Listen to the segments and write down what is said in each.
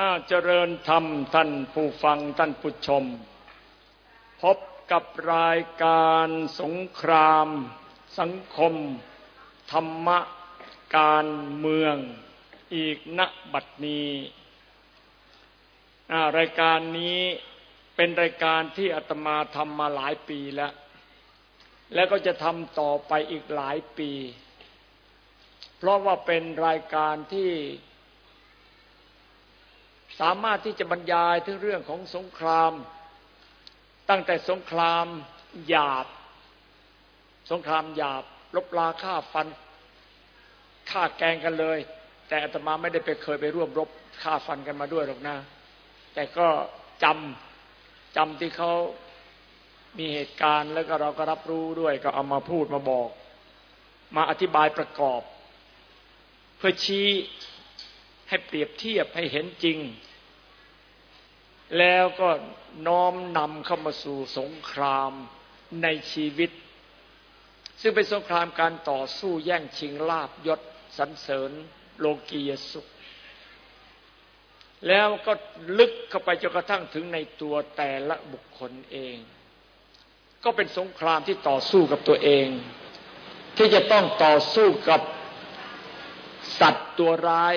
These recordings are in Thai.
อาเจริญธรรมท่านผู้ฟังท่านผู้ชม พบกับรายการสงคราม สังคม ธรรมะ การเมือง อีกณบัดนี้รายการนี้เป็นรายการที่อาตมาทำมาหลายปีแล้ว แล้วก็จะทำต่อไปอีกหลายปี เพราะว่าเป็นรายการที่ สามารถที่จะบรรยายถึงเรื่องของสงคราม ตั้งแต่สงครามหยาบ สงครามหยาบ ลบลาฆ่าฟันฆ่าแกงกันเลย แต่อาตมาไม่ได้ไปเคยไปร่วมรบฆ่าฟันกันมาด้วยหรอกนะ แต่ก็จำจำที่เขามีเหตุการณ์แล้วก็เราก็รับรู้ด้วยก็เอามาพูดมาบอก มาอธิบายประกอบ เพื่อชี้ ให้เปรียบเทียบให้เห็นจริง แล้วก็น้อมนำเข้ามาสู่สงครามในชีวิต ซึ่งเป็นสงครามการต่อสู้แย่งชิงลาบยศสรรเสริญโลกียสุข แล้วก็ลึกเข้าไปจนกระทั่งถึงในตัวแต่ละบุคคลเอง ก็เป็นสงครามที่ต่อสู้กับตัวเอง ที่จะต้องต่อสู้กับสัตว์ตัวร้าย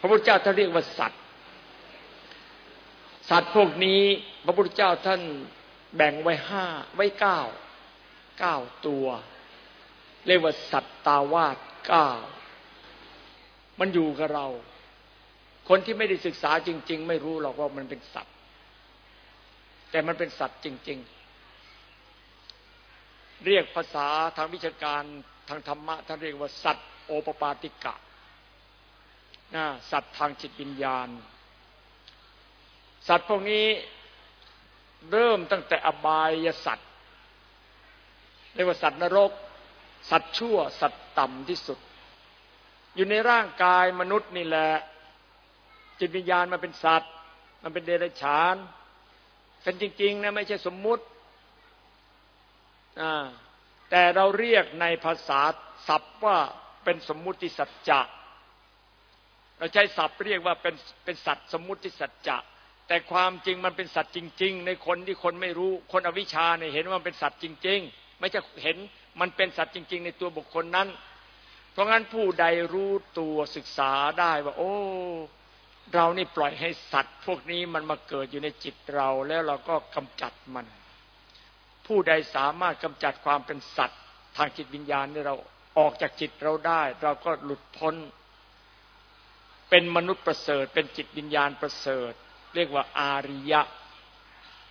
พระพุทธเจ้าท่านเรียกว่าสัตว์ สัตว์พวกนี้ พระพุทธเจ้าท่านแบ่งไว้ห้าไว้เก้าเก้าตัว เรียกว่าสัตตาวาสเก้ามันอยู่กับเรา คนที่ไม่ได้ศึกษาจริง ๆ ไม่รู้หรอกว่ามันเป็นสัตว์ แต่มันเป็นสัตว์จริง ๆ เรียกภาษาทางวิชาการทางธรรมะท่านเรียกว่าสัตว์โอปปาติกะ นะสัตว์ทางจิตวิญญาณ สัตว์พวกนี้เริ่มตั้งแต่อบายสัตว์เรียกว่าสัตว์นรก สัตว์ชั่ว สัตว์ต่ำที่สุด อยู่ในร่างกายมนุษย์นี่แหละ จิตวิญญาณมันเป็นสัตว์ มันเป็นเดรัจฉานเป็นจริงๆนะไม่ใช่สมมุติแต่เราเรียกในภาษาศัพท์ว่าเป็นสมมุติสัจจะ เราใช้ศัพท์เรียกว่าเป็นเป็นสัตว์สมมุติสัจจะ แต่ความจริงมันเป็นสัตว์จริง ๆ ในคนที่คนไม่รู้คนอวิชชาเนี่ยเห็นว่ามันเป็นสัตว์จริง ๆ ไม่ใช่เห็นมันเป็นสัตว์จริง ๆ ในตัวบุคคลนั้น เพราะงั้นผู้ใดรู้ตัวศึกษาได้ว่า โอ้ เรานี่ปล่อยให้สัตว์ พวกนี้มันมาเกิดอยู่ในจิตเราแล้วเราก็กำจัดมัน ผู้ใดสามารถกำจัดความเป็นสัตว์ ทางจิตวิญญาณนี่เราออกจากจิตเราได้ เราก็หลุดพ้น เป็นมนุษย์ประเสริฐ เป็นจิตวิญญาณประเสริฐ เรียกว่าอาริยะ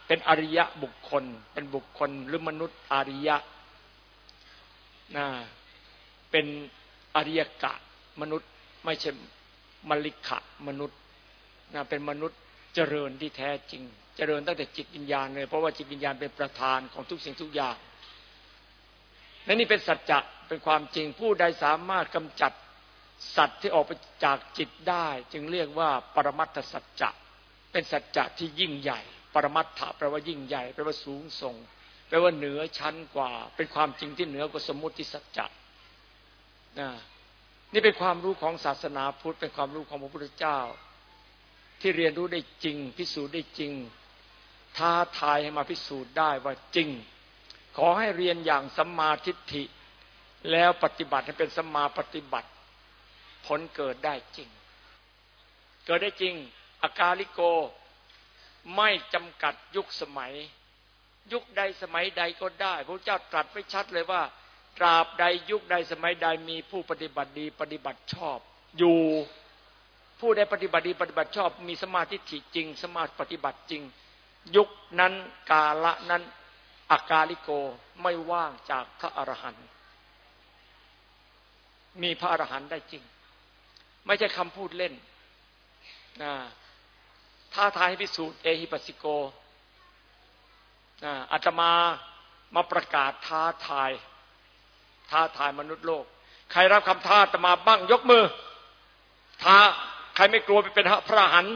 เป็นอริยะบุคคล เป็นบุคคลหรือมนุษย์อาริยะนะเป็นอริยกะ มนุษย์ไม่ใช่มลิขะมนุษย์นะเป็นมนุษย์เจริญที่แท้จริง เจริญตั้งแต่จิตวิญญาณเลยเพราะว่าจิตวิญญาณเป็นประธานของทุกสิ่งทุกอย่างและนี่เป็นสัจจะเป็นความจริงผู้ใดสามารถกำจัด สัตว์ที่ออกไปจากจิตได้ จึงเรียกว่า ปรมัตถสัจจะเป็นสัจจะที่ยิ่งใหญ่ ปรมัตถะแปลว่ายิ่งใหญ่แปลว่าสูงส่งแปลว่าเหนือชั้นกว่า เป็นความจริงที่เหนือกว่าสมมติสัจจะนะนี่เป็นความรู้ของศาสนาพุทธเป็นความรู้ของพระพุทธเจ้า ที่เรียนรู้ได้จริง พิสูจน์ได้จริงท้าทายให้มาพิสูจน์ได้ว่าจริง ขอให้เรียนอย่างสัมมาทิฏฐิ แล้วปฏิบัติให้เป็นสัมมาปฏิบัติ ผลเกิดได้จริง เกิดได้จริงอากาลิโกไม่จำกัดยุคสมัย ยุคใดสมัยใดก็ได้ พระเจ้าตรัสไว้ชัดเลยว่า ตราบใดยุคใดสมัยใดมีผู้ปฏิบัติดีปฏิบัติชอบ อยู่ผู้ใดปฏิบัติดีปฏิบัติชอบ มีสมาธิจริง สมาธิปฏิบัติจริง ยุคนั้นกาละนั้นอากาลิโกไม่ว่างจากพระอรหันต์มีพระอรหันต์ได้จริง ไม่ใช่คำพูดเล่นนะท้าทายให้พิสูจน์เอหิปัสสิโกนะอาตมามาประกาศท้าทาย ท้าทายมนุษย์โลก ใครรับคำท้าอาตมาบ้างยกมือ ท้าใครไม่กลัวไปเป็นพระหัน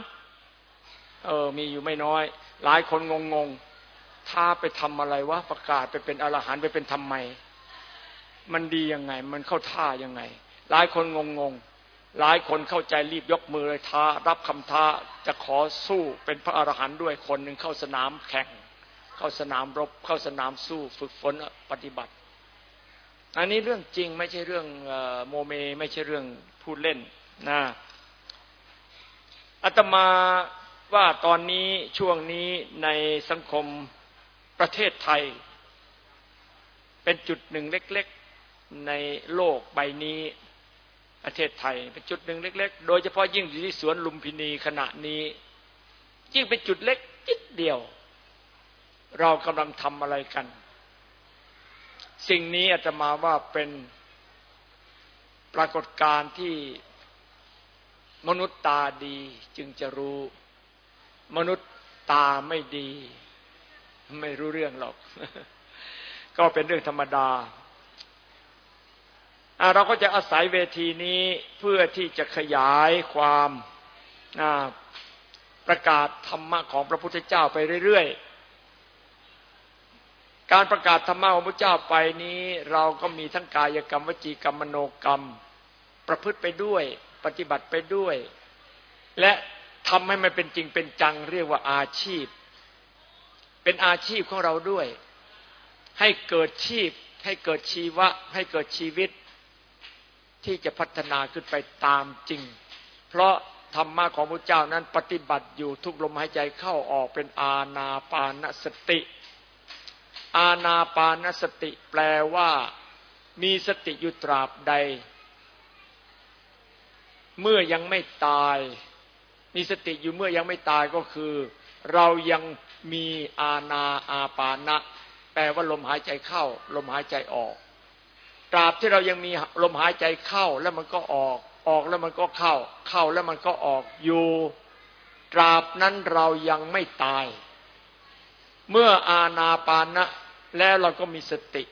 เออ มีอยู่ไม่น้อย หลายคนงงงท้าไปทำอะไรวะประกาศไปเป็นอรหันไปเป็นทำไม มันดียังไง มันเข้าท่ายังไง หลายคนงงง หลายคนเข้าใจรีบยกมือเลยท้า รับคำท้าจะขอสู้เป็นพระอรหันต์ด้วยคนหนึ่งเข้าสนามแข่ง เข้าสนามรบ เข้าสนามสู้ฝึกฝนปฏิบัติ อันนี้เรื่องจริงไม่ใช่เรื่องโมเม ไม่ใช่เรื่องพูดเล่นนะอาตมาว่าตอนนี้ช่วงนี้ในสังคมประเทศไทย เป็นจุดหนึ่งเล็ก ๆในโลกใบนี้ ประเทศไทยเป็นจุดหนึ่งเล็ก ๆ โดยเฉพาะยิ่งอยู่ที่สวนลุมพินีขณะนี้ ยิ่งเป็นจุดเล็กจิดเดียว เรากำลังทำอะไรกัน สิ่งนี้อาจจะมาว่าเป็นปรากฏการณ์ที่มนุษย์ตาดีจึงจะรู้ มนุษย์ตาไม่ดี ไม่รู้เรื่องหรอก ก็เป็นเรื่องธรรมดา เราก็จะอาศัยเวทีนี้เพื่อที่จะขยายความประกาศธรรมะของพระพุทธเจ้าไปเรื่อยๆ การประกาศธรรมะของพระเจ้าไปนี้ เราก็มีทั้งกายกรรมวจีกรรมมโนกรรม ประพฤติไปด้วย ปฏิบัติไปด้วย และทำให้มันเป็นจริงเป็นจังเรียกว่าอาชีพ เป็นอาชีพของเราด้วย ให้เกิดชีพ ให้เกิดชีวะ ให้เกิดชีวิต ที่จะพัฒนาขึ้นไปตามจริง เพราะธรรมะของพระเจ้านั้นปฏิบัติอยู่ทุกลมหายใจเข้าออกเป็นอาณาปานสติ อาณาปานสติแปลว่ามีสติอยู่ตราบใด เมื่อยังไม่ตาย มีสติอยู่เมื่อยังไม่ตายก็คือ เรายังมีอาณาอาปานะ แปลว่าลมหายใจเข้า ลมหายใจออก ตราบที่เรายังมีลมหายใจเข้าแล้วมันก็ออก ออกแล้วมันก็เข้า เข้าแล้วมันก็ออกอยู่ ตราบนั้นเรายังไม่ตาย เมื่ออาณาปานะ แล้วเราก็มีสติ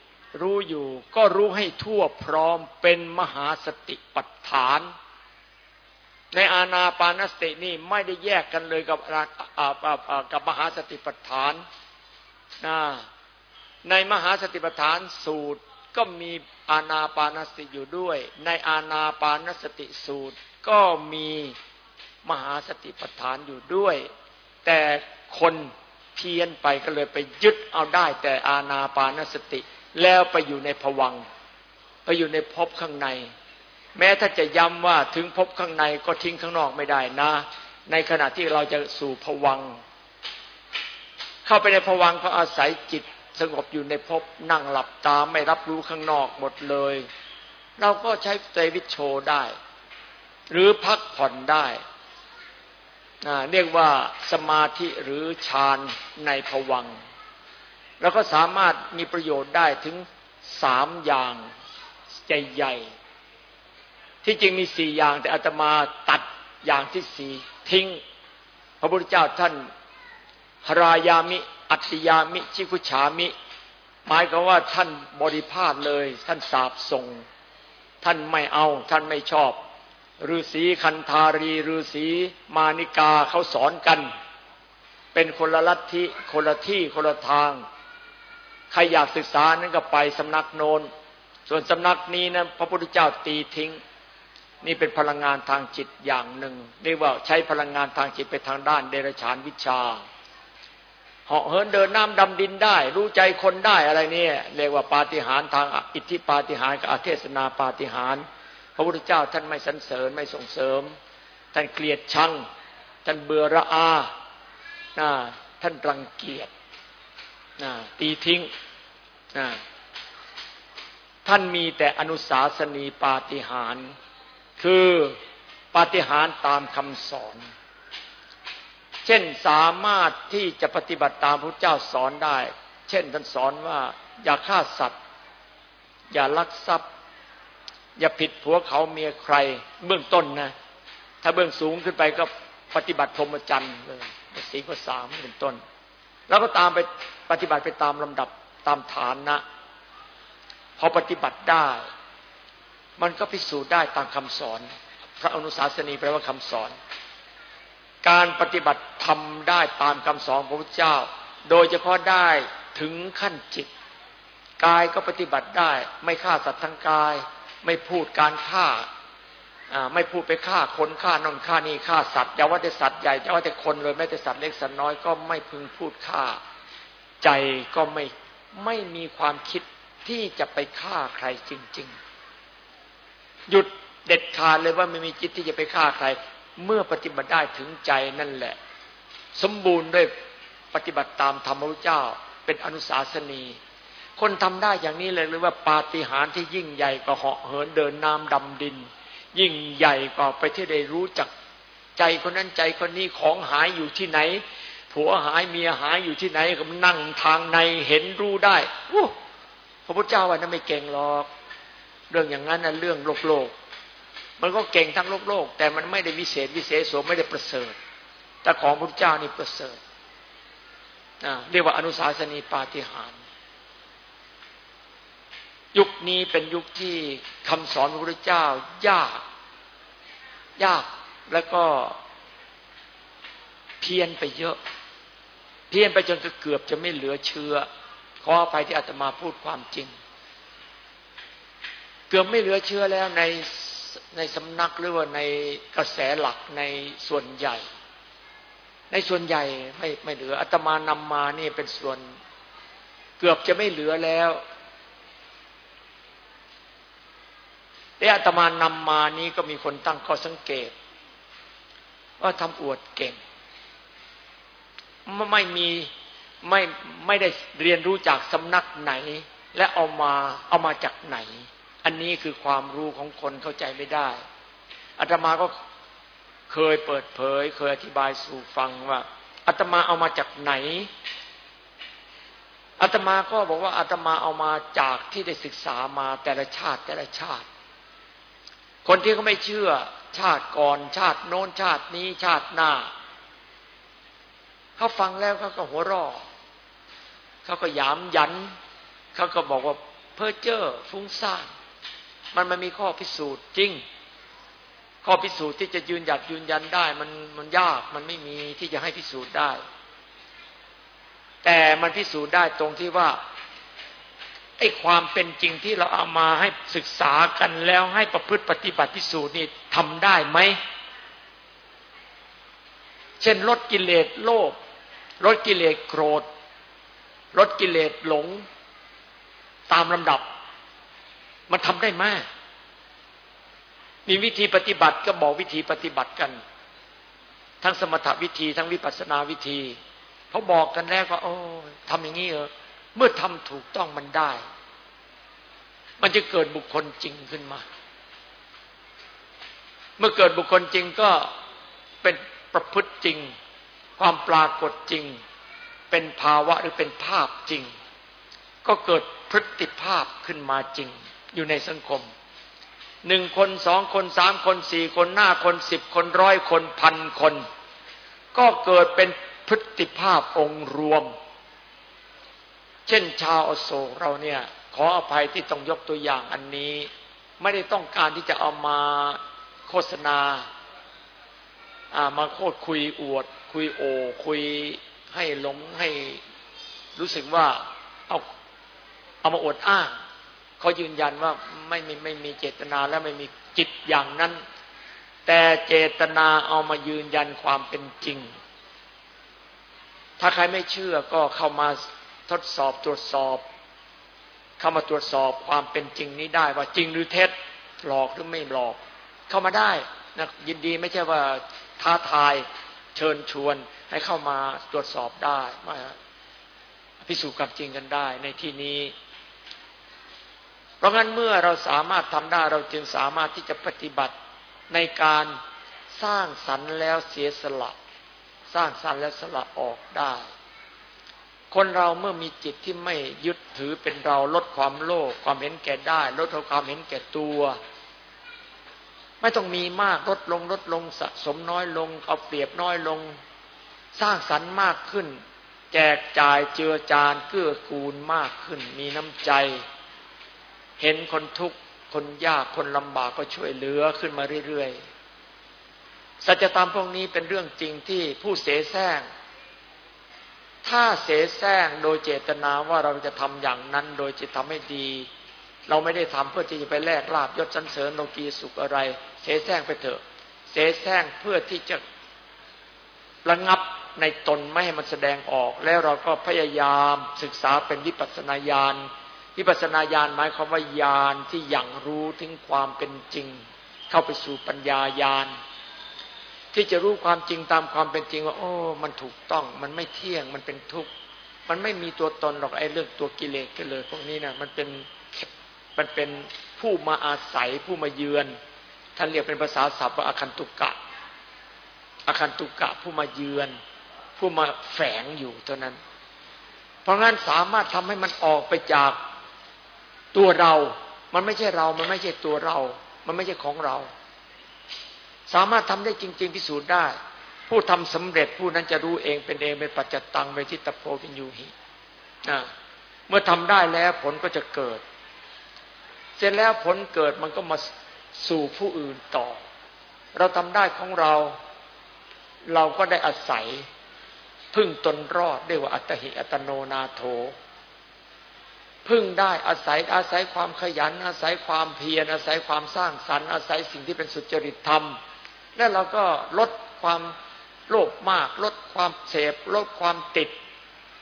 รู้อยู่ ก็รู้ให้ทั่วพร้อมเป็นมหาสติปัฏฐาน ในอาณาปานสตินี่ไม่ได้แยกกันเลยกับกับมหาสติปัฏฐานในมหาสติปัฏฐานสูตรก็มี อาณาปานสติอยู่ด้วย ในอาณาปานสติสูตรก็มีมหาสติปัฏฐานอยู่ด้วย แต่คนเพี้ยนไปก็เลยไปยึดเอาได้ แต่อาณาปานสติ แล้วไปอยู่ในผวัง ไปอยู่ในภพข้างใน แม้ถ้าจะย้ำว่าถึงภพข้างในก็ทิ้งข้างนอกไม่ได้นะ ในขณะที่เราจะสู่ผวัง เข้าไปในผวังก็อาศัยจิต สงบอยู่ในภพนั่งหลับตาไม่รับรู้ข้างนอกหมดเลย เราก็ใช้ใจวิโชได้ หรือพักผ่อนได้เรียกว่าสมาธิหรือฌานในผวังแล้วก็สามารถมีประโยชน์ได้ถึงสามอย่างใหญ่ๆที่จริงมีสี่อย่างแต่อาตมาตัดอย่างที่สี่ทิ้ง พระพุทธเจ้าท่านหรายามิ อัตยามิชิคุฉามิ หมายก็ว่าท่านบริพาทเลย ท่านสาบส่ง ท่านไม่เอา ท่านไม่ชอบฤาษีคันธารีฤาษีมานิกาเขาสอนกัน เป็นคนละลัทธิคนละที่คนละทาง ใครอยากศึกษานั้นก็ไปสำนักโนนส่วนสำนักนี้นะพระพุทธเจ้าตีทิ้ง นี่เป็นพลังงานทางจิตอย่างหนึ่งเรียกว่าใช้พลังงานทางจิตไปทางด้านเดรัจฉานวิชา เหาะเหินเดินน้ำดำดินได้ รู้ใจคนได้อะไรเนี่ยเรียกว่าปาฏิหาริย์ทางอิทธิปาฏิหาริย์กับอเทศนาปาฏิหาริย์พระพุทธเจ้าท่านไม่สรรเสริญไม่ส่งเสริม ท่านเกลียดชัง ท่านเบื่อระอาท่านรังเกียจตีทิ้งท่านมีแต่อนุสาสนีปาฏิหาริย์คือปาฏิหาริย์ตามคำสอน เช่นสามารถที่จะปฏิบัติตามพระเจ้าสอนได้ เช่นท่านสอนว่าอย่าฆ่าสัตว์ อย่าลักทรัพย์ อย่าผิดผัวเขาเมียใคร เบื้องต้นนะ ถ้าเบื้องสูงขึ้นไปก็ปฏิบัติพรหมจรรย์เลยสีก็สามเป็นต้น แล้วก็ตามไปปฏิบัติไปตามลำดับตามฐานนะ พอปฏิบัติได้ มันก็พิสูจน์ได้ตามคำสอน พระอนุสาสนีแปลว่าคำสอน การปฏิบัติทำได้ตามคำสอนของพระพุทธเจ้า โดยเฉพาะได้ถึงขั้นจิต กายก็ปฏิบัติได้ ไม่ฆ่าสัตว์ทั้งกาย ไม่พูดการฆ่าไม่พูดไปฆ่าคนฆ่านอนฆ่านี่ฆ่าสัตว์อย่าว่าแต่สัตว์ใหญ่อย่าว่าแต่คนเลยแม้แต่สัตว์เล็กสัตว์น้อยก็ไม่พึงพูดฆ่า ใจก็ไม่ไม่มีความคิดที่จะไปฆ่าใครจริง ๆ หยุดเด็ดขาดเลยว่าไม่มีจิตที่จะไปฆ่าใคร เมื่อปฏิบัติได้ถึงใจนั่นแหละ สมบูรณ์ด้วยปฏิบัติตามธรรมรู้เจ้า เป็นอนุสาสนี คนทำได้อย่างนี้เลยเรียกว่าปาฏิหาริย์ที่ยิ่งใหญ่กว่าเหาะเหินเดินน้ำดำดิน ยิ่งใหญ่กว่าไปที่ได้รู้จักใจคนนั้นใจคนนี้ของหายอยู่ที่ไหน ผัวหายเมียหายอยู่ที่ไหนก็นั่งทางในเห็นรู้ได้พระพุทธเจ้าว่านั้นไม่เก่งหรอก เรื่องอย่างนั้นนะเรื่องโลกโลก มันก็เก่งทั้งโลกโลก แต่มันไม่ได้วิเศษวิเศษสมไม่ได้ประเสริฐ แต่ของพระเจ้านี่ประเสริฐเรียกว่าอนุสาสนีปาฏิหาริย์ยุคนี้เป็นยุคที่คำสอนพระพุทธเจ้ายาก ยากแล้วก็เพี้ยนไปเยอะ เพี้ยนไปจนเกือบจะไม่เหลือเชื้อขออภัยที่อาตมาพูดความจริง เกือบไม่เหลือเชื้อแล้วใน ในสำนักหรือว่าในกระแสหลักในส่วนใหญ่ ในส่วนใหญ่ไม่ไม่เหลืออาตมานำมานี่เป็นส่วน เกือบจะไม่เหลือแล้วแต่อาตมานำมานี้ก็มีคนตั้งข้อสังเกต ว่าทำอวดเก่ง ไม่มีไม่ไม่ได้เรียนรู้จากสำนักไหน และเอามาเอามาจากไหน อันนี้คือความรู้ของคนเข้าใจไม่ได้อาตมาก็เคยเปิดเผย เคยอธิบายสู่ฟังว่าอาตมาเอามาจากไหนอาตมาก็บอกว่าอาตมาเอามาจากที่ได้ศึกษามาแต่ละชาติแต่ละชาติ คนที่เขาไม่เชื่อ ชาติก่อนชาติโน้นชาตินี้ชาติหน้าเขาฟังแล้วเขาก็หัวราะเขาก็ยามยันเขาก็บอกว่าเพ้อเจ้อฟุ้งซ่าน มันไม่มีข้อพิสูจน์จริง ข้อพิสูจน์ที่จะยืนหยัดยืนยันได้ มันมันยากมันไม่มีที่จะให้พิสูจน์ได้ แต่มันพิสูจน์ได้ตรงที่ว่าไอ้ความเป็นจริงที่เราเอามาให้ศึกษากันแล้วให้ประพฤติปฏิบัติพิสูจน์นี่ทำได้ไหม เช่นลดกิเลสโลภลดกิเลสโกรธลดกิเลสหลง ตามลำดับ มันทำได้ไหมมีวิธีปฏิบัติก็บอกวิธีปฏิบัติกัน ทั้งสมถวิธี ทั้งวิปัสนาวิธีเขาบอกกันแล้วว่าโอ้ทำอย่างนี้เออเมื่อทำถูกต้องมันได้ มันจะเกิดบุคคลจริงขึ้นมา เมื่อเกิดบุคคลจริงก็เป็นประพฤติจริง ความปรากฏจริง เป็นภาวะหรือเป็นภาพจริง ก็เกิดพฤติภาพขึ้นมาจริง อยู่ในสังคมหนึ่งคนสองคนสามคนสี่คนหน้าคนสิบคนร้อยคนพันคน ก็เกิดเป็นพฤติภาพองค์รวม เช่นชาวอโศกเราเนี่ยขออภัยที่ต้องยกตัวอย่างอันนี้ ไม่ได้ต้องการที่จะเอามาโฆษณาามาโคดคุยอวด คุยโอ คุยให้หลงให้รู้สึกว่าเอาเอามาอดอ้าง เขายืนยันว่าไม่มีไม่มีเจตนาและไม่มีจิตอย่างนั้น แต่เจตนาเอามายืนยันความเป็นจริง ถ้าใครไม่เชื่อก็เข้ามาทดสอบตรวจสอบ เข้ามาตรวจสอบความเป็นจริงนี้ได้ว่าจริงหรือเท็จหลอกหรือไม่หลอก เข้ามาได้นะยินดีไม่ใช่ว่าท้าทายเชิญชวนให้เข้ามาตรวจสอบได้มาพิสูจน์ความจริงกันได้ในที่นี้ เพราะงั้นเมื่อเราสามารถทำได้เราจึงสามารถที่จะปฏิบัติในการสร้างสรรค์แล้วเสียสละ สร้างสรรค์แล้วสละออกได้ คนเราเมื่อมีจิตที่ไม่ยึดถือเป็นเราลดความโลภความเห็นแก่ได้ ลดความเห็นแก่ตัว ไม่ต้องมีมากลดลงลดลงสะสมน้อยลง เอาเปรียบน้อยลง สร้างสรรค์มากขึ้น แจกจ่ายเจือจานเกื้อกูลมากขึ้น มีน้ำใจ เห็นคนทุกข์คนยากคนลำบากก็ช่วยเหลือขึ้นมาเรื่อยๆสัจธรรมพวกนี้เป็นเรื่องจริงที่ผู้เสแสร้งถ้าเสแสร้งโดยเจตนาว่าเราจะทำอย่างนั้นโดยจะทำให้ดี เราไม่ได้ทำเพื่อที่จะไปแลกลาบยศสันเสริญโลกีสุขอะไร เสแสร้งไปเถอะ เสแสร้งเพื่อที่จะระงับในตนไม่ให้มันแสดงออก แล้วเราก็พยายามศึกษาเป็นวิปัสสนาญาณ วิปัสสนาญาณหมายความว่าญาณที่อย่างรู้ถึงความเป็นจริง เข้าไปสู่ปัญญาญาณที่จะรู้ความจริงตามความเป็นจริงว่า โอ้ มันถูกต้อง มันไม่เที่ยง มันเป็นทุกข์ มันไม่มีตัวตนหรอกไอ้เรื่องตัวกิเลสกันเลย พวกนี้นะมันเป็นมันเป็นผู้มาอาศัยผู้มาเยือนท่านเรียกเป็นภาษาศัพท์ว่าอาคันตุกะอาคันตุกะผู้มาเยือน ผู้มาแฝงอยู่เท่านั้น เพราะงั้นสามารถทำให้มันออกไปจาก ตัวเรา มันไม่ใช่เรา มันไม่ใช่ตัวเรา มันไม่ใช่ของเรา สามารถทำได้จริง ๆ พิสูจน์ได้ ผู้ทำสำเร็จผู้นั้นจะรู้เองเป็นเองเป็นปัจจตังเวทิตโพวินยูหิเมื่อทำได้แล้วผลก็จะเกิด เสร็จแล้วผลเกิดมันก็มาสู่ผู้อื่นต่อ เราทำได้ของเรา เราก็ได้อาศัยพึ่งตนรอดเรียกว่าอัตหิอัตโนนาโถ พึ่งได้อาศัยอาศัยความขยัน อาศัยความเพียรอาศัยความสร้างสรรค์อาศัยสิ่งที่เป็นสุจริตธรรม แล้วเราก็ลดความโลภมาก ลดความเสพลดความติด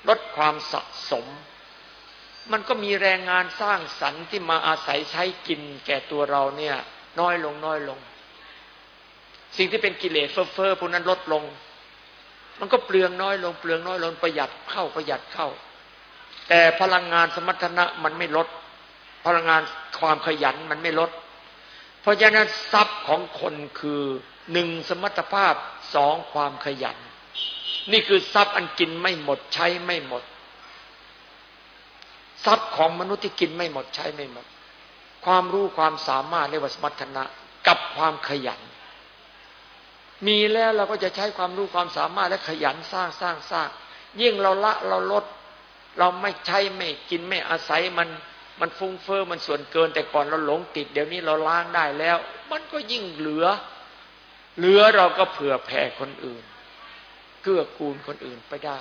ลดความสะสม มันก็มีแรงงานสร้างสรรค์ที่มาอาศัยใช้กินแก่ตัวเราเนี่ยน้อยลงน้อยลง สิ่งที่เป็นกิเลสเฟ้อเฟ้อพวกนั้นลดลง มันก็เปลืองน้อยลงเปลืองน้อยลงประหยัดเข้าประหยัดเข้า แต่พลังงานสมรรถนะมันไม่ลด พลังงานความขยันมันไม่ลด เพราะฉะนั้นทรัพย์ของคนคือหนึ่งสมรรถภาพสองความขยัน นี่คือทรัพย์อันกินไม่หมดใช้ไม่หมด ทรัพย์ของมนุษย์ที่กินไม่หมดใช้ไม่หมด ความรู้ความสามารถเรียกว่าสมรรถนะกับความขยัน มีแล้วเราก็จะใช้ความรู้ความสามารถและขยันสร้างสร้างสร้าง ยิ่งเราละเราลด เราไม่ใช้ไม่กินไม่อาศัยมันมันฟุ้งเฟอ้อมันส่วนเกิน แต่ก่อนเราหลงติด เดี๋ยวนี้เราล้างได้แล้ว มันก็ยิ่งเหลือ เหลือเราก็เผื่อแผ่คนอื่น เกื้อกูลคนอื่นไปได้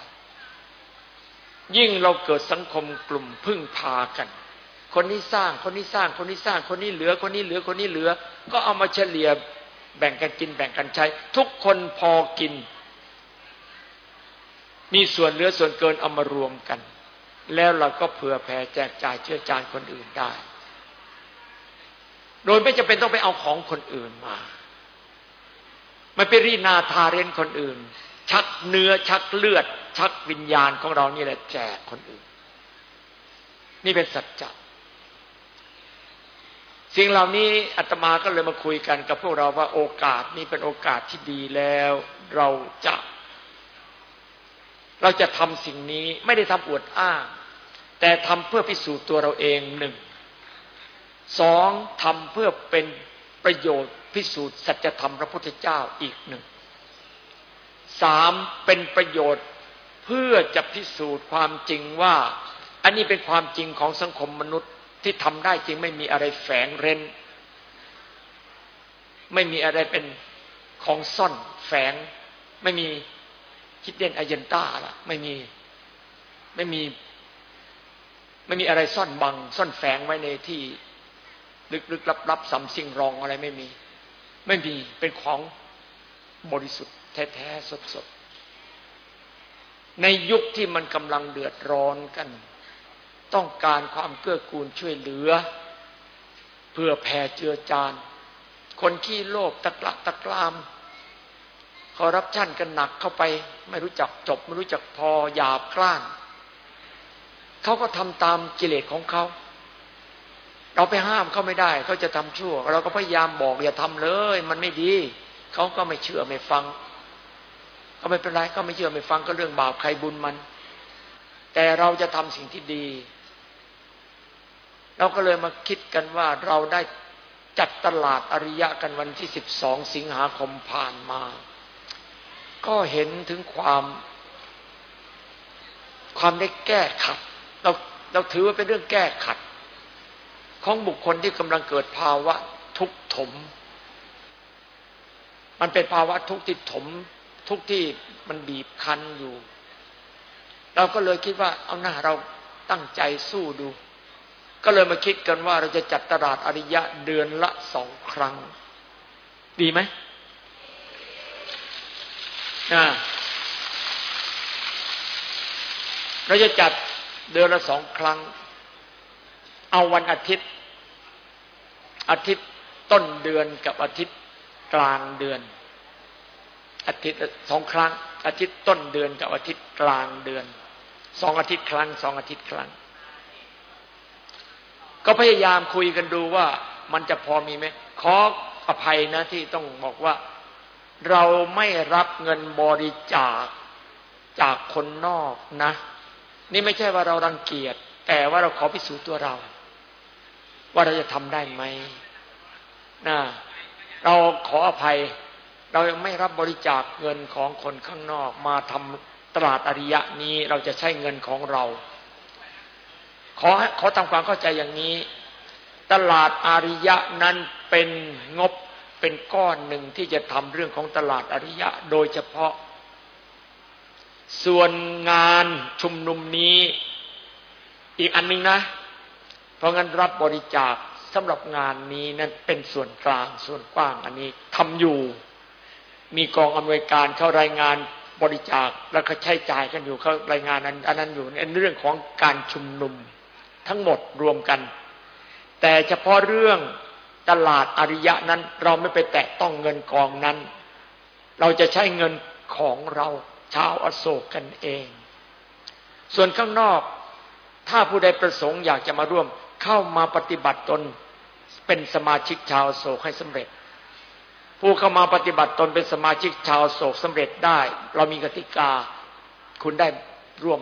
ยิ่งเราเกิดสังคมกลุ่มพึ่งพากัน คนนี้สร้างคนนี้สร้างคนนี้สร้างคนนี้เหลือคนนี้เหลือคนนี้เหลือ ก็เอามาเฉลี่ยแบ่งกันกินแบ่งกันใช้ ทุกคนพอกิน มีส่วนเหลือส่วนเกินเอามารวมกัน แล้วเราก็เผื่อแผ่แจกจ่ายเชื่อจานคนอื่นได้ โดยไม่จำเป็นต้องไปเอาของคนอื่นมาไม่ไปรีนาทาเรนคนอื่น ชักเนื้อชักเลือด ชักวิญญาณของเรานี่แหละแจกคนอื่น นี่เป็นสัจจะสิ่งเหล่านี้อาตมาก็เลยมาคุยกันกับพวกเราว่าโอกาสนี้เป็นโอกาสที่ดีแล้ว เราจะ เราจะทำสิ่งนี้ไม่ได้ทำอวดอ้าง แต่ทำเพื่อพิสูจน์ตัวเราเองหนึ่งสองทำเพื่อเป็นประโยชน์พิสูจน์สัจธรรมพระพุทธเจ้าอีกหนึ่งสามเป็นประโยชน์เพื่อจะพิสูจน์ความจริงว่า อันนี้เป็นความจริงของสังคมมนุษย์ที่ทำได้จริงไม่มีอะไรแฝงเร้น ไม่มีอะไรเป็นของซ่อนแฝง ไม่มี คิดเด่นอเยนต้าล่ะไม่มีไม่มี ไม่มีอะไรซ่อนบัง ซ่อนแฝงไว้ในที่ ลึกๆลับๆสัมสิงรองอะไรไม่มี ไม่มีเป็นของบริสุทธิ์แท้ๆสดๆ ในยุคที่มันกำลังเดือดร้อนกัน ต้องการความเกื้อกูลช่วยเหลือ เพื่อแผ่เจือจาน คนขี้โลภตะกละตะกราม คอรับชั่นกันหนักเข้าไป ไม่รู้จักจบ ไม่รู้จักพอหยาบกล้านเขาก็ทำตามกิเลสของเขา เราไปห้ามเขาไม่ได้ เขาจะทำชั่ว เราก็พยายามบอกอย่าทำเลย มันไม่ดี เขาก็ไม่เชื่อไม่ฟัง ก็ไม่เป็นไรก็ไม่เชื่อไม่ฟังก็เรื่องบาปใครบุญมัน แต่เราจะทำสิ่งที่ดี เราก็เลยมาคิดกันว่าเราได้จัดตลาดอริยะกันวันที่สิบสองสิงหาคมผ่านมา ก็เห็นถึงความ ความได้แก้ขัด เราเราถือว่าเป็นเรื่องแก้ขัด ของบุคคลที่กำลังเกิดภาวะทุกข์ถม มันเป็นภาวะทุกข์ที่ถม ทุกข์ที่มันบีบคั้นอยู่ เราก็เลยคิดว่า เอาหน้าเราตั้งใจสู้ดู ก็เลยมาคิดกันว่าเราจะจัดตลาดอริยะเดือนละสองครั้ง ดีไหม เราจะจัดเดือนละสองครั้ง เอาวันอาทิตย์ อาทิตย์ต้นเดือนกับอาทิตย์กลางเดือน อาทิตย์สองครั้ง อาทิตย์ต้นเดือนกับอาทิตย์กลางเดือนสองอาทิตย์ครั้งสองอาทิตย์ครั้ง ก็พยายามคุยกันดูว่ามันจะพอมีไหมขออภัยนะที่ต้องบอกว่า เราไม่รับเงินบริจาคจากคนนอกนะ นี่ไม่ใช่ว่าเรารังเกียจแต่ว่าเราขอพิสูจน์ตัวเรา ว่าเราจะทำได้ไหมนะเราขออภัย เรายังไม่รับบริจาคเงินของคนข้างนอก มาทำตลาดอริยะนี้เราจะใช้เงินของเรา ขอขอทำความเข้าใจอย่างนี้ ตลาดอาริยะนั้นเป็นงบ เป็นก้อนหนึ่งที่จะทำเรื่องของตลาดอริยะโดยเฉพาะ ส่วนงานชุมนุมนี้อีกอันหนึ่งนะ เพราะงั้นรับบริจาคสำหรับงานนี้นั้นเป็นส่วนกลางส่วนกว้างอันนี้ทำอยู่ มีกองอำนวยการเข้ารายงานบริจาคแล้วก็ใช้จ่ายกันอยู่เขารายงานนั้นอันนั้นอยู่ในเรื่องของการชุมนุมทั้งหมดรวมกัน แต่เฉพาะเรื่อง ตลาดอริยะนั้น เราไม่ไปแตะต้องเงินกองนั้น เราจะใช้เงินของเราชาวอโศกกันเอง ส่วนข้างนอก ถ้าผู้ใดประสงค์อยากจะมาร่วมเข้ามาปฏิบัติตน เป็นสมาชิกชาวโศกให้สำเร็จ ผู้เข้ามาปฏิบัติตนเป็นสมาชิกชาวโศกสำเร็จได้ เรามีกติกา คุณได้ร่วม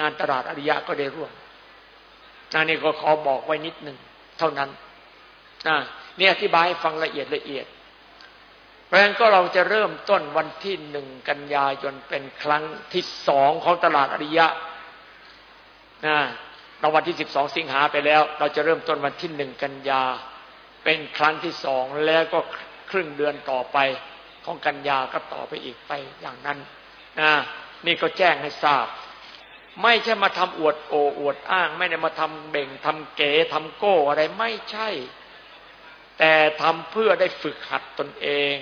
งานตลาดอริยะก็ได้ร่วมนนี่ก็ขอบอกไว้นิดหนึ่งเท่านั้น นี่อธิบายฟังละเอียดละเอียด เพราะฉะนั้นก็เราจะเริ่มต้นวันที่หนึ่งกันยายนเป็นครั้งที่สองของตลาดอริยะนะเราวันที่สิบสองสิงหาไปแล้ว เราจะเริ่มต้นวันที่หนึ่งกันยา เป็นครั้งที่สองแล้วก็ครึ่งเดือนต่อไปของกันยาก็ต่อไปอีกไปอย่างนั้นนะนี่ก็แจ้งให้ทราบ ไม่ใช่มาทำอวดโออวดอ้าง ไม่ได้มาทำเบ่งทำเก๋ทำโก้อะไรไม่ใช่ แต่ทำเพื่อได้ฝึกหัดตนเอง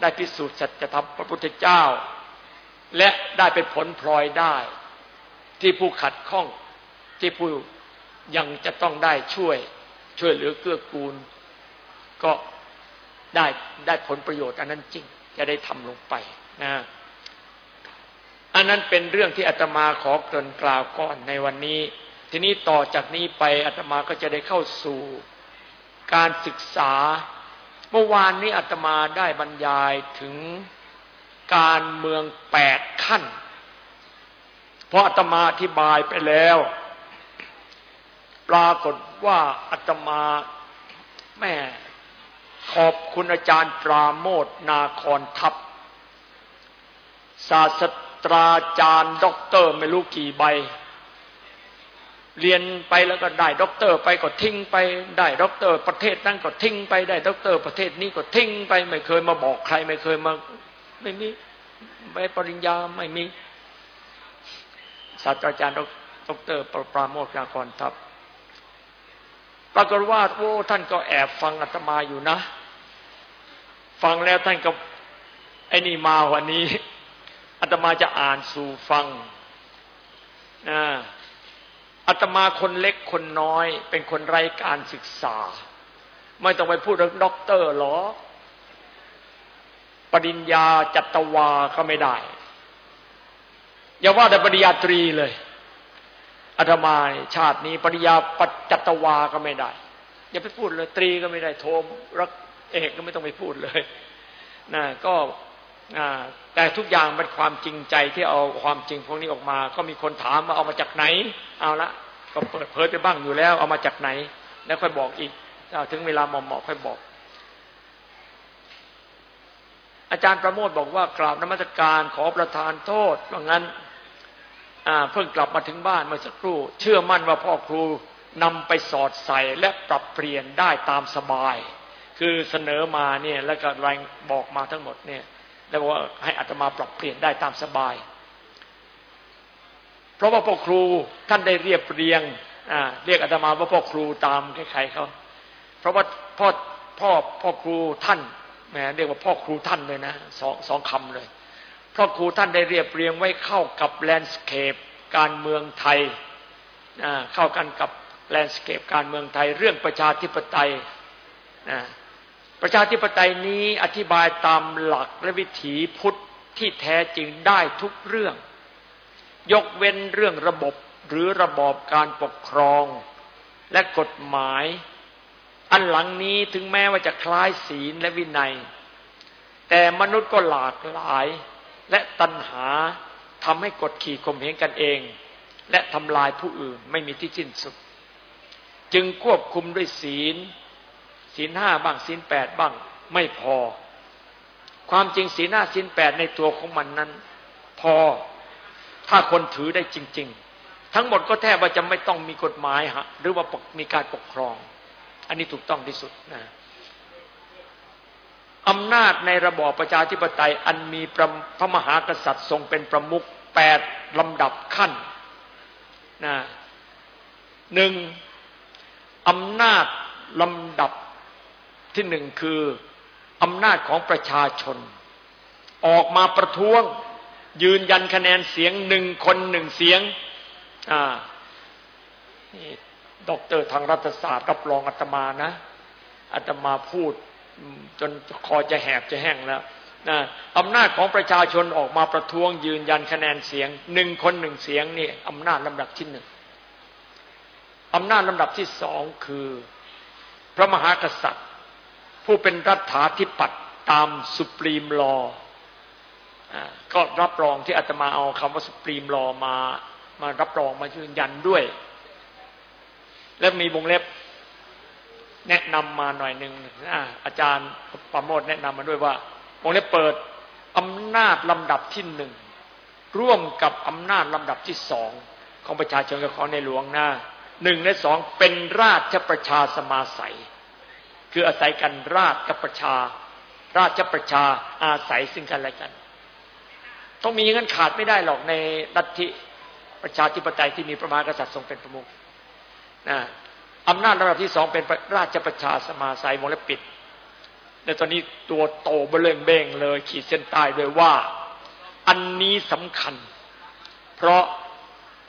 ได้พิสูจน์สัจธรรมพระพุทธเจ้า และได้เป็นผลพลอยได้ ที่ผู้ขัดข้องที่ผู้ยังจะต้องได้ช่วย ช่วยเหลือเกื้อกูล ก็ได้ได้ผลประโยชน์ อันนั้นจริงจะได้ทำลงไปนะอันนั้นเป็นเรื่องที่อาตมาขอเกริ่นกล่าวก่อนในวันนี้ ทีนี้ต่อจากนี้ไปอาตมาก็จะได้เข้าสู่ การศึกษา เมื่อวานนี้อาตมาได้บรรยายถึงการเมืองแปดขั้น เพราะอาตมาอธิบายไปแล้ว ปรากฏว่าอาตมาแม่ขอบคุณอาจารย์ปราโมทย์ นาครทรรพ ศาสตราจารย์ด็อกเตอร์ไม่รู้กี่ใบ เรียนไปแล้วก็ได้ด็อกเตอร์ไปก็ทิ้งไปได้ด็อกเตอร์ ประเทศนั้นก็ทิ้งไปได้ด็อกเตอร์ ประเทศนี้ก็ทิ้งไป ไม่เคยมาบอกใคร ไม่เคยมา ไม่มีใบปริญญาไม่มีศาสตราจารย์ด็อกเตอร์ปราโมทย์ นาครทรรพปรากฏว่าโอ้ท่านก็แอบฟังอาตมาอยู่นะ ฟังแล้วท่านก็ไอ้นี่มาวันนี้อาตมาจะอ่านสู่กันฟังนะ อาตมาคนเล็กคนน้อย เป็นคนไร้การศึกษา ไม่ต้องไปพูดเรื่องด็อกเตอร์หรอก ปริญญาจัตวาก็ไม่ได้ อย่าว่าแต่ปริญญาตรีเลยอาตมาชาตินี้ปริยาปัจจตวาก็ไม่ได้ อย่าไปพูดเลย ตรีก็ไม่ได้โทมรักเอกก็ไม่ต้องไปพูดเลยนะก็ แต่ทุกอย่างเป็นความจริงใจที่เอาความจริงพวกนี้ออกมา ก็มีคนถามว่าเอามาจากไหน เอาละก็เปิดเผยไปบ้างอยู่แล้ว เอามาจากไหน แล้วค่อยบอกอีกถึงเวลาเหมาะๆค่อยบอก อาจารย์ประโมทบอกว่ากราบนมัสการขอประทานโทษว่างั้นเพิ่งกลับมาถึงบ้านเมื่อสักครู่ เชื่อมั่นว่าพ่อครูนำไปสอดใส่และปรับเปลี่ยนได้ตามสบาย คือเสนอมาเนี่ยแล้วก็รายบอกมาทั้งหมดเนี่ย แล้วว่าให้อัตมาปรับเปลี่ยนได้ตามสบาย เพราะว่าพ่อครูท่านได้เรียบเรียงเรียกอาตมาว่าพ่อครูตามใครๆเขาเพราะว่าพ่อพ่อพ่อครูท่านแหมเรียกว่าพ่อครูท่านเลยนะสองสองคำเลยพ่อครูท่านได้เรียบเรียงไว้เข้ากับแลนด์สเคปการเมืองไทยเข้ากันกับแลนด์สเคปการเมืองไทย เรื่องประชาธิปไตย ประชาธิปไตยนี้อธิบายตามหลักและวิถีพุทธที่แท้จริงได้ทุกเรื่อง ยกเว้นเรื่องระบบหรือระบอบการปกครอง และกฎหมาย อันหลังนี้ถึงแม้ว่าจะคล้ายศีลและวินัย แต่มนุษย์ก็หลากหลาย และตัณหาทำให้กดขี่ข่มเหงกันเอง และทำลายผู้อื่นไม่มีที่สิ้นสุด จึงควบคุมด้วยศีล ศีลห้าบ้างศีลแปดบ้างไม่พอ ความจริงศีลห้าศีลแปดในตัวของมันนั้น พอถ้าคนถือได้จริง ๆ ทั้งหมดก็แทบว่าจะไม่ต้องมีกฎหมายฮะหรือว่ามีการปกครอง อันนี้ถูกต้องที่สุดนะอำนาจในระบอบประชาธิปไตย อันมีพระมหากษัตริย์ทรงเป็นประมุขแปดลำดับขั้นนะหนึ่งอำนาจลำดับ ที่หนึ่งคืออำนาจของประชาชน ออกมาประท้วง ยืนยันคะแนนเสียงหนึ่งคนหนึ่งเสียงอ่าด็อกเตอร์ทางรัฐศาสตร์รับรองอาตมานะอาตมาพูดจนคอจะแหบจะแห้งแล้วนะอำนาจของประชาชนออกมาประท้วง ยืนยันคะแนนเสียงหนึ่งคนหนึ่งเสียงนี่อำนาจลำดับที่หนึ่งอำนาจลำดับที่สองคือ พระมหากษัตริย์ ผู้เป็นรัฐาธิปัตย์ตามสุปรีมลอก็รับรองที่อาตมาเอาคำว่าสุปรีมลอมามารับรองมายืนยันด้วย และมีวงเล็บแนะนำมาหน่อยหนึ่งอาจารย์ประโมทแนะนำมาด้วยว่าวงเล็บเปิดอำนาจลำดับที่หนึ่งร่วมกับอำนาจลำดับที่สองของประชาชนกับของในหลวงหน้าหนึ่งในสองเป็นราชประชาสมาสัย คืออาศัยกันราชกับประชา ราชประชาอาศัยซึ่งกันและกัน ต้องมีงั้นขาดไม่ได้หรอกในรัฐิประชาธิปไตยที่มีพระมหากษัตริย์ทรงเป็นประมุขนะอำนาจระดับที่สองเป็นราชประชาสมาสัยวงเล็บปิดในตอนนี้ตัวโตเบลงเบ้งเลย ขีดเส้นใต้ด้วยว่า อันนี้สำคัญ เพราะ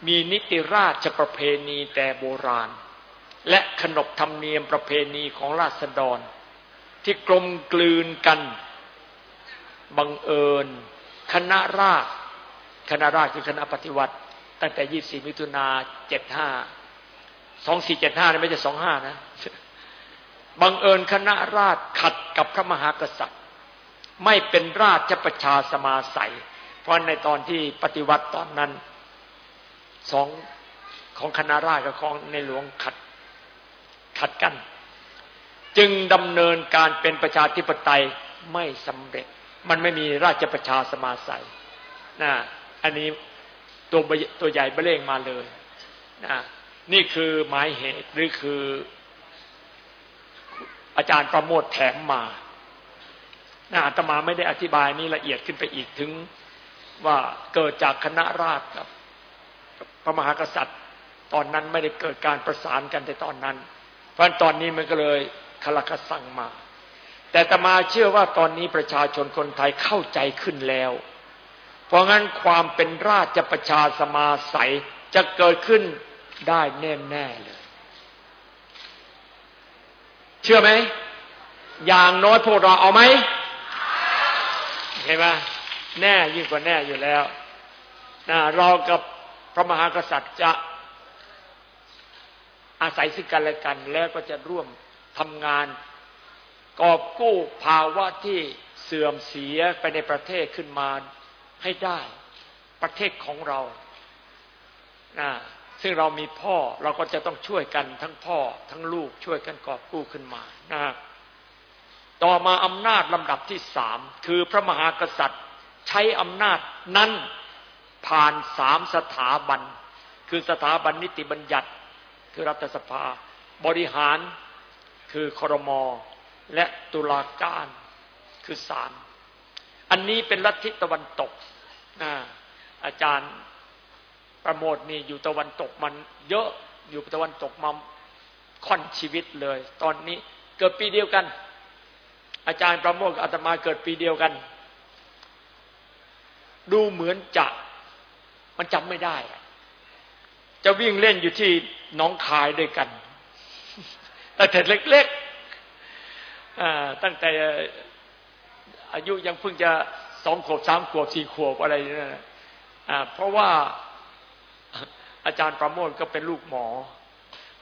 มีนิติราชประเพณีแต่โบราณ และขนบธรรมเนียมประเพณีของราษฎร ที่กลมกลืนกันบังเอิญ คณะราษคณะราษคือคณะปฏิวัติ ตั้งแต่24มิถุนา75สองสี่เจ็ดห้าไม่ใช่สองห้านะบังเอิญคณะราษฎรขัดกับพระมหากษัตริย์ ไม่เป็นราชประชาสมาสัย เพราะในตอนที่ปฏิวัติตอนนั้นสองของคณะราษฎรกับของในหลวงขัด ขัดกัน จึงดำเนินการเป็นประชาธิปไตยไม่สำเร็จ มันไม่มีราชประชาสมาสัยนะอันนี้ตัวตัวใหญ่เบล่งมาเลยนะนี่คือหมายเหตุหรือคือ อาจารย์ประโมทแถมมานะอาตมาไม่ได้อธิบายนี่ละเอียดขึ้นไปอีกถึงว่าเกิดจากคณะราษฎรพระมหากษัตริย์ ตอนนั้นไม่ได้เกิดการประสานกันในตอนนั้น เพราะตอนนี้มันก็เลยคลกสั่งมา แต่ตมาเชื่อว่าตอนนี้ประชาชนคนไทยเข้าใจขึ้นแล้ว เพราะงั้นความเป็นราชประชาสมาสัยจะเกิดขึ้นได้แน่แน่เลย เชื่อไหม อย่างน้อยพวกเราเอาไหมเห็นไหมแน่ยิ่งกว่าแน่อยู่แล้วนะเรากับพระมหากษัตริย์จะ อาศัยซึ่งกันและกันแล้วก็จะร่วมทำงาน กอบกู้ภาวะที่เสื่อมเสียไปในประเทศขึ้นมาให้ได้ประเทศของเรานะซึ่งเรามีพ่อเราก็จะต้องช่วยกันทั้งพ่อ ทั้งลูกช่วยกันกอบกู้ขึ้นมานะต่อมาอำนาจลำดับที่สามคือพระมหากษัตริย์ใช้อำนาจนั้นผ่านสามสถาบัน คือสถาบันนิติบัญญัติ คือรัฐสภา บริหารคือครมอและตุลาการคือศาลอันนี้เป็นลัทธิตะวันตกอาจารย์ประโมทนี่อยู่ตะวันตกมันเยอะอยู่ตะวันตกมาค่อนชีวิตเลย ตอนนี้เกิดปีเดียวกัน อาจารย์ประโมทกับอาตมาเกิดปีเดียวกัน ดูเหมือนจะมันจำไม่ได้ จะวิ่งเล่นอยู่ที่ น้องคายด้วยกันตั้งแต่เล็กๆตั้งแต่อายุยังเพิ่งจะสองขวบสามขวบสี่ขวบอะไรนี่นะเพราะว่าอาจารย์ประโมทก็เป็นลูกหมอ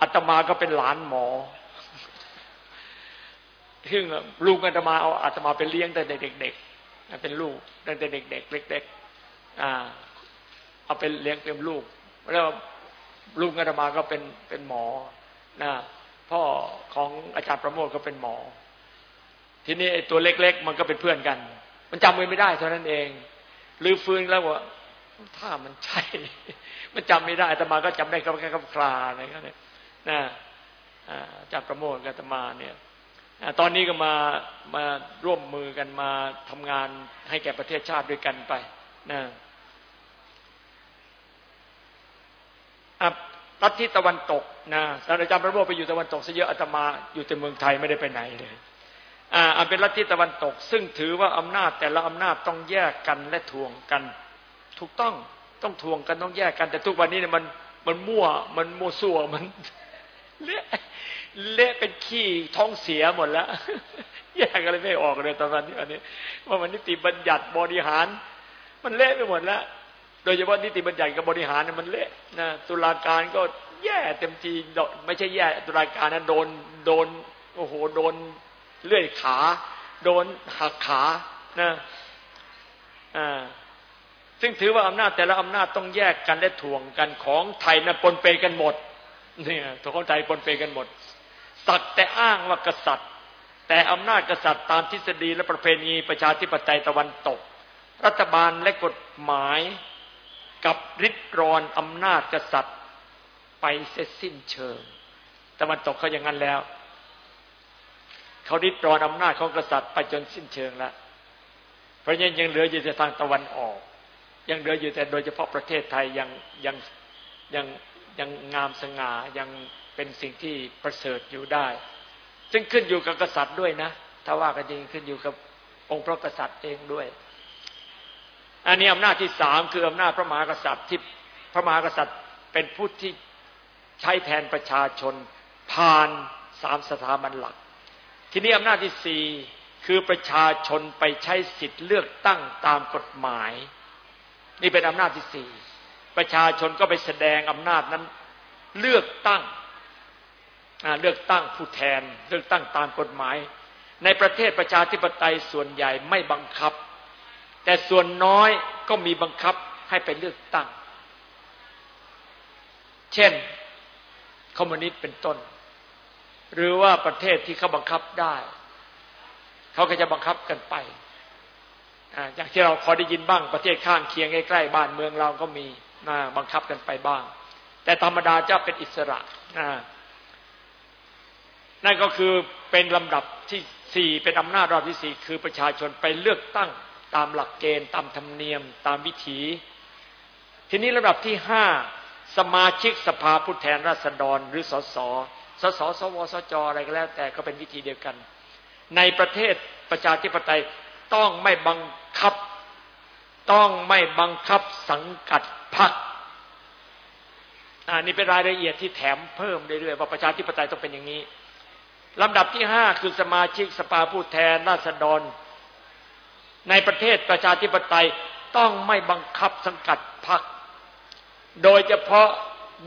อาตมาก็เป็นหลานหมอซึ่งลูกอาตมาเอาอาตมาไปเลี้ยงแต่เด็กๆเป็นลูกตั้งแต่เด็กๆเล็กๆเอาไปเลี้ยงเป็นลูก แล้ว ลูกอาตมาก็เป็นเป็นหมอนะพ่อของอาจารย์ประโมทก็เป็นหมอ ทีนี้ไอ้ตัวเล็ก ๆ มันก็เป็นเพื่อนกัน มันจำไม่ได้เท่านั้นเองหรือฟื้นแล้วว่าถ้ามันใช่ มันจำไม่ได้อาตมาก็จำได้แค่คำคลาอะไรก็เนี่ยนะอาจารย์ประโมทกับอาตมาเนี่ยตอนนี้ก็มามาร่วมมือกันมาทำงานให้แก่ประเทศชาติด้วยกันไปนะ รัฐที่ตะวันตกนะอาจารย์ประโมทไปอยู่ตะวันตกซะเยอะอาตมาอยู่แต่เมืองไทยไม่ได้ไปไหนเลยอ่าเป็นรัฐที่ตะวันตก ซึ่งถือว่าอำนาจแต่ละอำนาจต้องแยกกันและทวงกัน ถูกต้องต้องทวงกันต้องแยกกัน แต่ทุกวันนี้เนี่ยมันมันมั่วมันมั่วซั่วมันเละเละเป็นขี้ท้องเสียหมดแล้วแยกอะไรไม่ออกเลยตอนนี้อันนี้ว่ามันนิติบัญญัติบริหาร มันเละไปหมดแล้ว โดยเฉพาะนิติบัญญัติกับบริหารเนี่ยมันเละนะตุลาการก็แย่เต็มทีไม่ใช่แย่ตุลาการนะโดนโดนโอ้โหโดนเลื่อยขา โดนหักขานะอ่าซึ่งถือว่าอำนาจแต่ละอำนาจต้องแยกกันและถ่วงกันของไทยนะปนเปกันหมดเนี่ยของไทยปนเปกันหมด สักแต่อ้างว่ากษัตริย์ แต่อำนาจกษัตริย์ตามทฤษฎีและประเพณีประชาธิปไตยตะวันตก รัฐบาลและกฎหมาย กับริดรอนอำนาจกษัตริย์ ไปเสร็จสิ้นเชิงตะวันตกเขาอย่างนั้นแล้ว เขาริดรอนอำนาจของกษัตริย์ไปจนสิ้นเชิงแล้วเพราะยังยังเหลืออยู่แต่ทางตะวันออก ยังเหลืออยู่แต่โดยเฉพาะประเทศไทยยังยังยังยังงามสง่ายังเป็นสิ่งที่ประเสริฐอยู่ได้ ซึ่งขึ้นอยู่กับกษัตริย์ด้วยนะ ถ้าว่ากันจริงขึ้นอยู่กับองค์พระกษัตริย์เองด้วย อันนี้อำนาจที่สามคืออำนาจพระมหากษัตริย์ที่พระมหากษัตริย์เป็นผู้ที่ใช้แทนประชาชน ผ่านสามสถาบันหลัก ทีนี้อำนาจที่สี่คือประชาชนไปใช้สิทธิ์เลือกตั้งตามกฎหมาย นี่เป็นอำนาจที่สี่ประชาชนก็ไปแสดงอำนาจนั้นเลือกตั้งเลือกตั้งผู้แทน เลือกตั้งตามกฎหมาย ในประเทศประชาธิปไตยส่วนใหญ่ไม่บังคับ แต่ส่วนน้อยก็มีบังคับให้ไปเลือกตั้ง เช่น คอมมิวนิสต์เป็นต้น หรือว่าประเทศที่เขาบังคับได้ เขาก็จะบังคับกันไปอย่างที่เราพอได้ยินบ้างประเทศข้างเคียงใกล้ๆบ้านเมืองเราก็มีบังคับกันไปบ้าง แต่ธรรมดาจะเป็นอิสระนั่นก็คือเป็นลำดับที่สี่เป็นอำนาจรอบที่สี่คือประชาชนไปเลือกตั้ง ตามหลักเกณฑ์ ตามธรรมเนียม ตามวิถี ทีนี้ลำดับที่ห้าสมาชิกสภาผู้แทนราษฎรหรือสสสสสวสจอะไรก็แล้ว แต่ก็เป็นวิธีเดียวกัน ในประเทศประชาธิปไตยต้องไม่บังคับ ต้องไม่บังคับสังกัดพรรคอันนี้เป็นรายละเอียดที่แถมเพิ่มเรื่อยๆว่าประชาธิปไตยต้องเป็นอย่างนี้ลำดับที่ห้าคือสมาชิกสภาผู้แทนราษฎร ในประเทศประชาธิปไตยต้องไม่บังคับสังกัดพรรคโดยเฉพาะ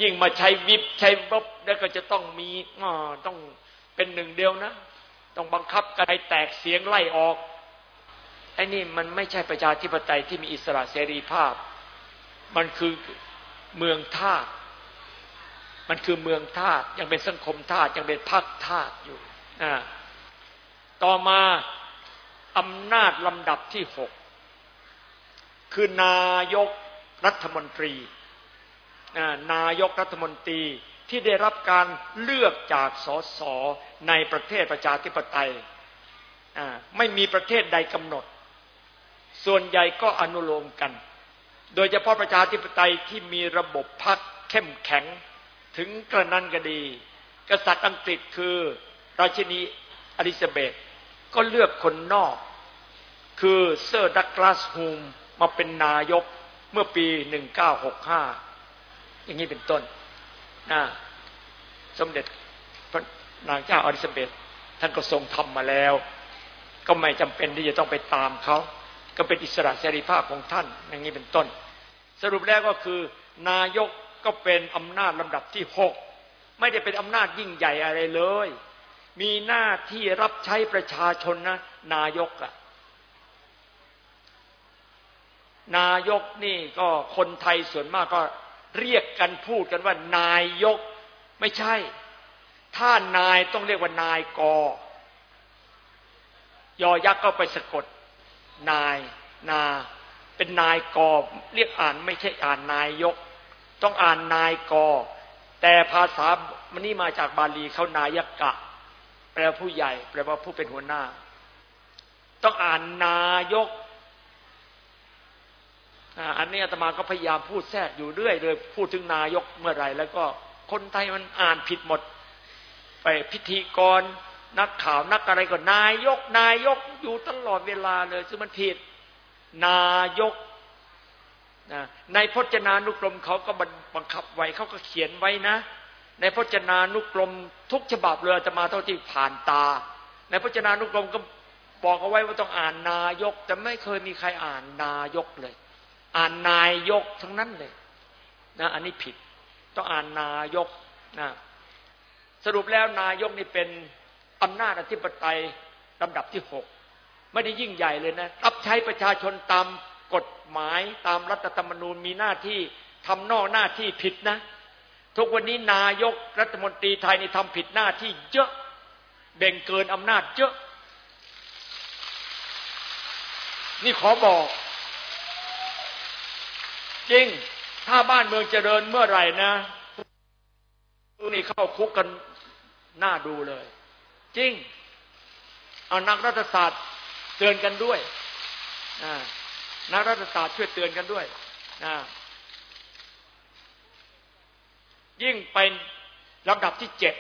ยิ่งมาใช้วิบใช้วบแล้วก็จะต้องมีอต้องเป็นหนึ่งเดียวนะ ต้องบังคับกันให้แตกเสียงไล่ออกไอ้นี่มันไม่ใช่ประชาธิปไตยที่มีอิสระเสรีภาพ มันคือเมืองท่ามันคือเมืองทาสยังเป็นสังคมทาสยังเป็นพักทาสอยู่ต่อมา อำนาจลำดับที่หกคือนายกรัฐมนตรี นายกรัฐมนตรีที่ได้รับการเลือกจากสสในประเทศประชาธิปไตยไม่มีประเทศใดกำหนด ส่วนใหญ่ก็อนุโลมกัน โดยเฉพาะประชาธิปไตยที่มีระบบพรรคเข้มแข็งถึงกระนั้นก็ดี กษัตริย์อังกฤษคือ ราชินีอลิซาเบธ ก็เลือกคนนอก คือเซอร์ดักลาสฮูมมาเป็นนายกเมื่อปี 1965 อย่างนี้เป็นต้นนะสมเด็จพระนางเจ้าอลิซาเบธท่านก็ทรงทำมาแล้ว ก็ไม่จำเป็นที่จะต้องไปตามเขาก็เป็นอิสระเสรีภาพของท่าน อย่างนี้เป็นต้น สรุปแล้วก็คือนายกก็เป็นอำนาจลำดับที่หกไม่ได้เป็นอำนาจยิ่งใหญ่อะไรเลย มีหน้าที่รับใช้ประชาชนนะ นายกอะนายกนี่ก็คนไทยส่วนมากก็เรียกกันพูดกันว่านายก ไม่ใช่ ถ้านายต้องเรียกว่านายกยอยักษ์ก็ไปสะกด นายนา เป็นนายกเรียกอ่านไม่ใช่อ่านนายยกต้องอ่านนายกแต่ภาษามันนี่มาจากบาลีเขานายกะ แปลว่าผู้ใหญ่ แปลว่าผู้เป็นหัวหน้า ต้องอ่านนายกอันนี้อาตมาก็พยายามพูดแทรกอยู่เรื่อยเลยพูดถึงนายกเมื่อไหร่ แล้วก็คนไทยมันอ่านผิดหมด ไปพิธีกรนักข่าวนักอะไรก็นายก นายกอยู่ตลอดเวลาเลย ซึ่งมันผิดนายกนะในพจนานุกรมเขาก็บังคับไว้เขาก็เขียนไว้นะ ในพจนานุกรมทุกฉบับเลยจะมาเท่าที่ผ่านตา ในพจนานุกรมก็บอกเอาไว้ว่าต้องอ่านนายก แต่ไม่เคยมีใครอ่านนายกเลย อ่านนายกทั้งนั้นเลยนะอันนี้ผิด ต้องอ่านนายกนะสรุปแล้วนายกนี่เป็นอำนาจอธิปไตยลำดับที่หกไม่ได้ยิ่งใหญ่เลยนะรับใช้ประชาชนตามกฎหมายตามรัฐธรรมนูญมีหน้าที่ทำนอกหน้าที่ผิดนะ ทุกวันนี้นายกรัฐมนตรีไทยนี่ทำผิดหน้าที่เยอะเบ่งเกินอำนาจเยอะ นี่ขอบอก จริง ถ้าบ้านเมืองเจริญเมื่อไหร่นะพวกนี่เข้าคุกกันหน้าดูเลย จริง เอานักรัฐศาสตร์เตือนกันด้วยนักรัฐศาสตร์ช่วยเตือนกันด้วยนะ ยิ่งเป็นลำดับที่เจ็ด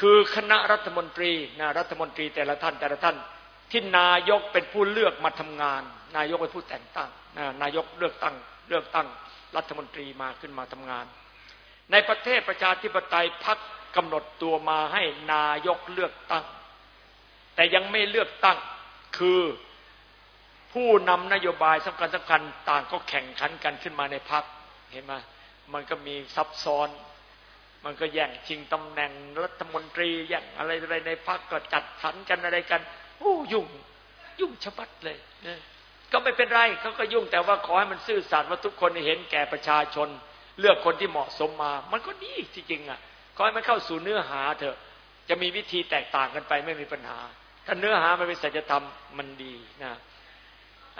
คือคณะรัฐมนตรีนะรัฐมนตรีแต่ละท่านแต่ละท่านที่นายกเป็นผู้เลือกมาทำงาน นายกเป็นผู้แต่งตั้งนะนายกเลือกตั้งเลือกตั้งรัฐมนตรีมาขึ้นมาทำงาน ในประเทศประชาธิปไตยพักกำหนดตัวมาให้นายกเลือกตั้ง แต่ยังไม่เลือกตั้งคือผู้นำนโยบายสำคัญสำคัญต่างก็แข่งขันกันขึ้นมาในพักเห็นไหม มันก็มีซับซ้อน มันก็แย่งชิงตำแหน่งรัฐมนตรีแย่งอะไรอะไรในพักก็จัดสรรกันอะไรกันโอ้ยุ่ง ยุ่งชะบัดเลยนะก็ไม่เป็นไรเขาก็ยุ่งแต่ว่าขอให้มันซื่อสัตย์ว่าทุกคนเห็นแก่ประชาชน เลือกคนที่เหมาะสมมา มันก็ดีจริงๆอะขอให้มันเข้าสู่เนื้อหาเถอะ จะมีวิธีแตกต่างกันไปไม่มีปัญหา ถ้าเนื้อหามันเป็นสัจธรรมมันดีนะ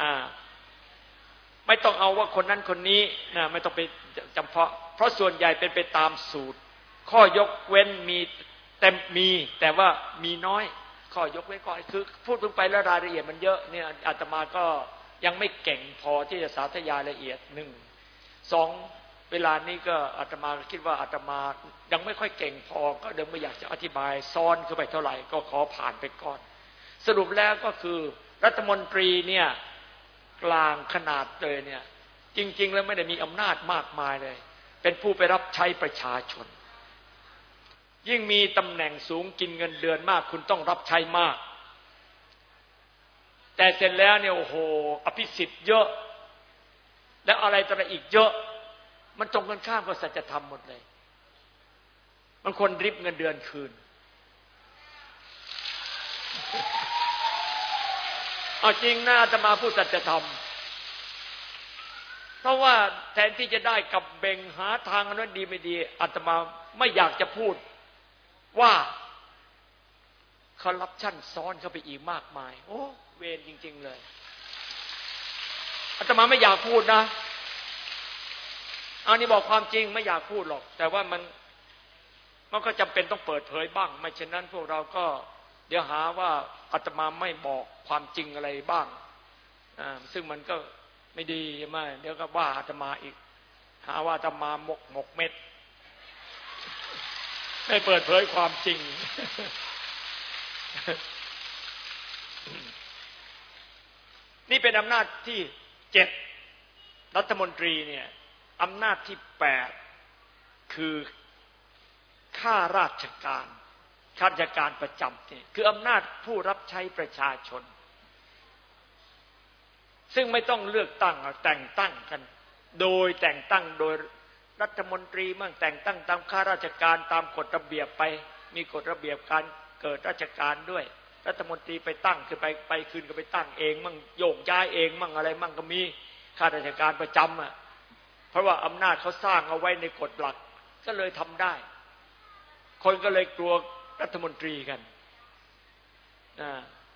อ่าไม่ต้องเอาว่าคนนั้นคนนี้นะไม่ต้องไป จำเพาะ เพราะส่วนใหญ่เป็นไปตามสูตร ข้อยกเว้นมีเต็มมีแต่ว่ามีน้อย ข้อยกเว้นก็คือ พูดลงไปแล้วรายละเอียดมันเยอะเนี่ยอาตมาก็ยังไม่เก่งพอที่จะสาธยายละเอียดหนึ่งสองเวลานี้ก็อาตมาคิดว่าอาตมายังไม่ค่อยเก่งพอ ก็เดิมไม่อยากจะอธิบายซ้อนขึ้นไปเท่าไหร่ ก็ขอผ่านไปก่อน สรุปแล้วก็คือรัฐมนตรีเนี่ยกลางขนาดเลยเนี่ย จริง ๆ แล้วไม่ได้มีอำนาจมากมายเลย เป็นผู้ไปรับใช้ประชาชน ยิ่งมีตำแหน่งสูงกินเงินเดือนมาก คุณต้องรับใช้มาก แต่เสร็จแล้วเนี่ยโอ้โห อภิสิทธิ์เยอะ แล้วอะไรต่ออีกเยอะ มันตรงกันข้ามกับสัจธรรมหมดเลย มันคนริบเงินเดือนคืนเอาจริงหนะจะมาพูดสัจธรรม เพราะว่าแทนที่จะได้กับเบ่งหาทางนั้นดีไม่ดีอาตมาไม่อยากจะพูดว่าคอร์รัปชันซ้อนเข้าไปอีกมากมาย โอ้เวรจริง ๆ เลยอาตมาไม่อยากพูดนะอันนี้บอกความจริงไม่อยากพูดหรอก แต่ว่ามันมันก็จำเป็นต้องเปิดเผยบ้าง ไม่เช่นนั้นพวกเราก็ เดี๋ยวหาว่าอาตมาไม่บอกความจริงอะไรบ้าง ซึ่งมันก็ ไม่ดีใช่ไหมเดี๋ยวก็ว่าอาตมาอีก หาว่าอาตมาหมกหมกเม็ด ไม่เปิดเผยความจริง นี่เป็นอำนาจที่เจ็ดรัฐมนตรีเนี่ยอำนาจที่แปดคือข้าราชการข้าราชการประจำนี่คืออำนาจผู้รับใช้ประชาชน ซึ่งไม่ต้องเลือกตั้งแต่งตั้งกัน โดยแต่งตั้งโดยรัฐมนตรีมั่งแต่งตั้งตามข้าราชการตามกฎระเบียบไป มีกฎระเบียบการเกิดราชการด้วย รัฐมนตรีไปตั้งคือไปไปคืนก็ไปตั้งเองมั่งโยกย้ายเองมั่งอะไรมั่งก็มีข้าราชการประจำอะเพราะว่าอำนาจเขาสร้างเอาไว้ในกฎหลักก็เลยทำได้ คนก็เลยกลัวรัฐมนตรีกัน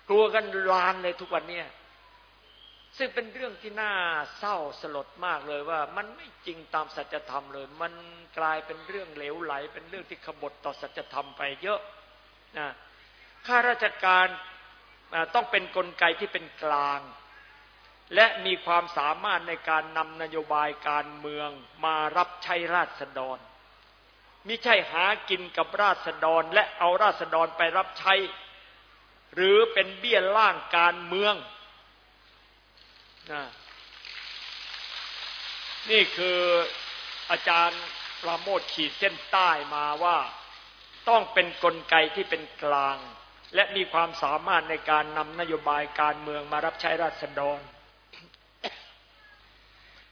กลัวกันลานเลยทุกวันเนี้ ซึ่งเป็นเรื่องที่น่าเศร้าสลดมากเลยว่า มันไม่จริงตามสัจธรรมเลย มันกลายเป็นเรื่องเหลวไหล เป็นเรื่องที่ขบฏต่อสัจธรรมไปเยอะนะข้าราชการต้องเป็นนกลไกที่เป็นกลาง และมีความสามารถในการนำนโยบายการเมืองมารับใช้ราษฎรมิใช่หากินกับราษฎรและเอาราษฎรไปรับใช้ หรือเป็นเบี้ยล่างการเมือง นี่คืออาจารย์ปราโมทขีดเส้นใต้มาว่าต้องเป็นนกลไกที่เป็นกลาง และมีความสามารถในการนำนโยบายการเมืองมารับใช้ราษฎร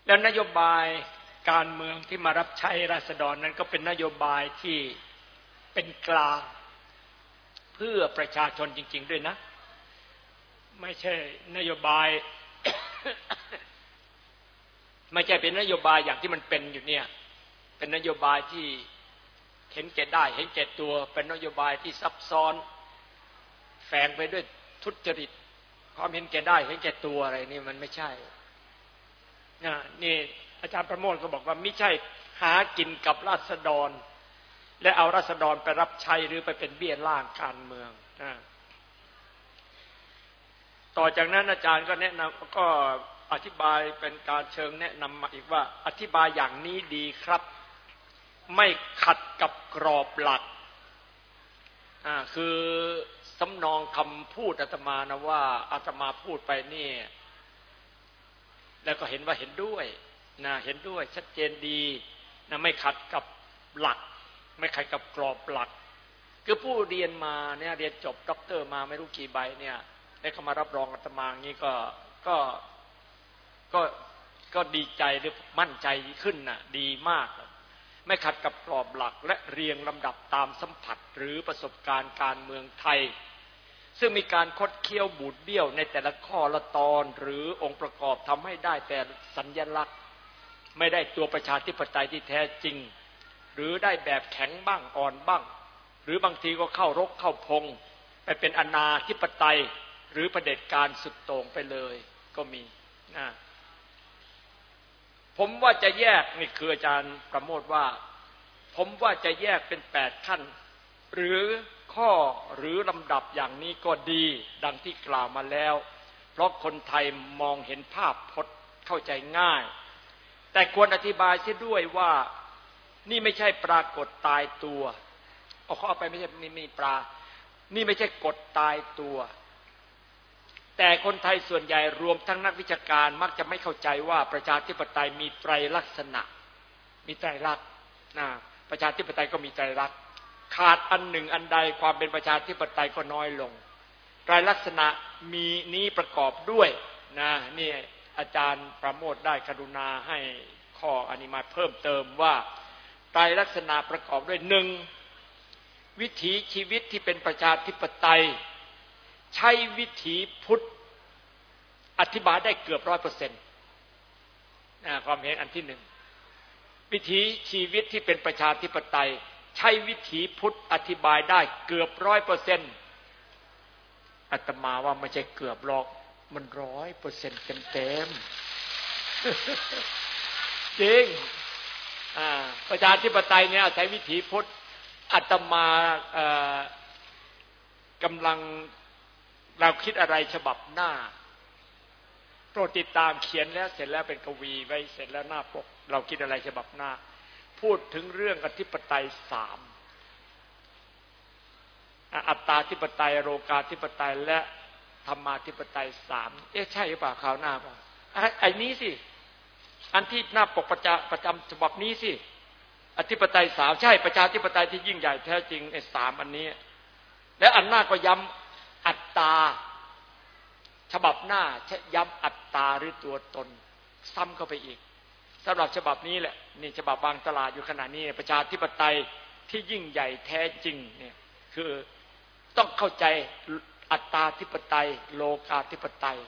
แล้วนโยบายการเมืองที่มารับใช้ราษฎรนั้นก็เป็นนโยบายที่เป็นกลาง เพื่อประชาชนจริง ๆ ด้วยนะ ไม่ใช่นโยบาย ไม่ใช่เป็นนโยบายอย่างที่มันเป็นอยู่เนี่ย เป็นนโยบายที่เห็นแก่ได้ เห็นแก่ตัว เป็นนโยบายที่ซับซ้อน แฝงไปด้วยทุจริต ความเห็นแก่ได้ เห็นแก่ตัวอะไรนี่มันไม่ใช่นะนี่อาจารย์ประโมทก็บอกว่าไม่ใช่หากินกับราษฎร และเอาราษฎรไปรับใช้หรือไปเป็นเบี้ยล่างการเมืองนะ ต่อจากนั้นอาจารย์ก็แนะนำก็อธิบายเป็นการเชิงแนะนำมาอีกว่า อธิบายอย่างนี้ดีครับ ไม่ขัดกับกรอบหลักอ่าคือสำนองคำพูดอาตมานะว่าอาตมาพูดไปนี่แล้วก็เห็นว่าเห็นด้วยนะเห็นด้วยชัดเจนดีนะไม่ขัดกับหลัก ไม่ขัดกับกรอบหลัก คือผู้เรียนมาเนี่ยเรียนจบด็อกเตอร์มาไม่รู้กี่ใบเนี่ย ได้เข้ามารับรองอาตมางี้ก็ก็ก็ก็ดีใจหรือมั่นใจขึ้นน่ะ ดีมาก ไม่ขัดกับกรอบหลักและเรียงลำดับตามสัมผัสหรือประสบการณ์การเมืองไทย ซึ่งมีการคดเคี้ยวบูดเบี้ยวในแต่ละข้อละตอนหรือองค์ประกอบทำให้ได้แต่สัญญลักษณ์ ไม่ได้ตัวประชาธิปไตยที่แท้จริง หรือได้แบบแข็งบ้างอ่อนบ้าง หรือบางทีก็เข้ารกเข้าพง ไปเป็นอนาธิปไตย หรือประเด็จการสุดโต่งไปเลยก็มีนะผมว่าจะแยกนี่คืออาจารย์ประโมทว่า ผมว่าจะแยกเป็นแปดขั้น หรือข้อหรือลำดับอย่างนี้ก็ดีดังที่กล่าวมาแล้ว เพราะคนไทยมองเห็นภาพพจน์เข้าใจง่าย แต่ควรอธิบายเสียด้วยว่านี่ไม่ใช่ปรากฏตายตัวเอาข้อไปไม่ใช่นี่มีปลา นี่ไม่ใช่กฎตายตัว แต่คนไทยส่วนใหญ่รวมทั้งนักวิชาการมักจะไม่เข้าใจว่าประชาธิปไตยมีไตรลักษณะ มีไตรลักษณ์นะประชาธิปไตยก็มีไตรลักษณ์ขาดอันหนึ่งอันใดความเป็นประชาธิปไตยก็น้อยลงไตรลักษณะมีนี้ประกอบด้วยนะนี่อาจารย์ประโมทได้กรุณาให้ข้ออนิมาเพิ่มเติมว่าไตรลักษณะประกอบด้วยหนึ่งวิถีชีวิตที่เป็นประชาธิปไตย ใช้วิถีพุทธอธิบายได้เกือบร้อยเปอร์เซ็นต์ความเห็นอันที่หนึ่งวิถีชีวิตที่เป็นประชาธิปไตย ใช้วิถีพุทธอธิบายได้เกือบร้อยเปอร์เซ็นต์อาตมาว่าไม่ใช่เกือบหรอก มันร้อยเปอร์เซ็นต์เต็มจริงประชาธิปไตยเนี่ยใช้วิถีพุทธอาตมากำลัง เราคิดอะไรฉบับหน้าโปรดติดตามเขียนแล้วเสร็จแล้วเป็นกวีไว้เสร็จแล้วหน้าปก เราคิดอะไรฉบับหน้า พูดถึงเรื่องอธิปไตยสามอัตตาธิปไตยโลกาธิปไตยและธรรมาธิปไตยสามเอ๊ะใช่หรือเปล่าข่าวหน้าเปล่าไอ้นี้สิอันที่หน้าปกประจประจำฉบับนี้สิอธิปไตยสามใช่ประชาธิปไตยที่ยิ่งใหญ่แท้จริงไอ้สามอันนี้ แล้วอันหน้าก็ย้ำ อัตตา ฉบับหน้าย้ำอัตตาหรือตัวตน ซ้ำเข้าไปอีกสำหรับฉบับนี้แหละนี่ฉบับบางตลาดอยู่ขณะนี้ประชาธิปไตยที่ยิ่งใหญ่แท้จริงเนี่ยคือต้องเข้าใจอัตตาธิปไตย โลกาธิปไตย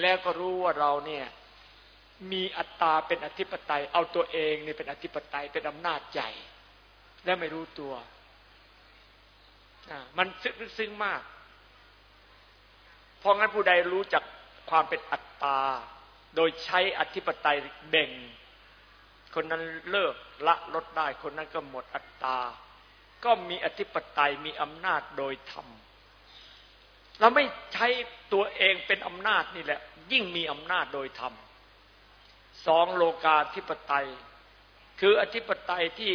แล้วก็รู้ว่าเราเนี่ยมีอัตตาเป็นอธิปไตย เอาตัวเองเนี่เป็นอธิปไตยเป็นอำนาจใหญ่ และไม่รู้ตัวมันซึ้งซึ้งมาก เพราะงั้นผู้ใดรู้จักความเป็นอัตตา โดยใช้อธิปไตยเบ่ง คนนั้นเลิกละลดได้ คนนั้นก็หมดอัตตา ก็มีอธิปไตยมีอำนาจโดยธรรมเราไม่ใช้ตัวเองเป็นอำนาจนี่แหละ ยิ่งมีอำนาจโดยธรรมสองโลกาธิปไตย คืออธิปไตยที่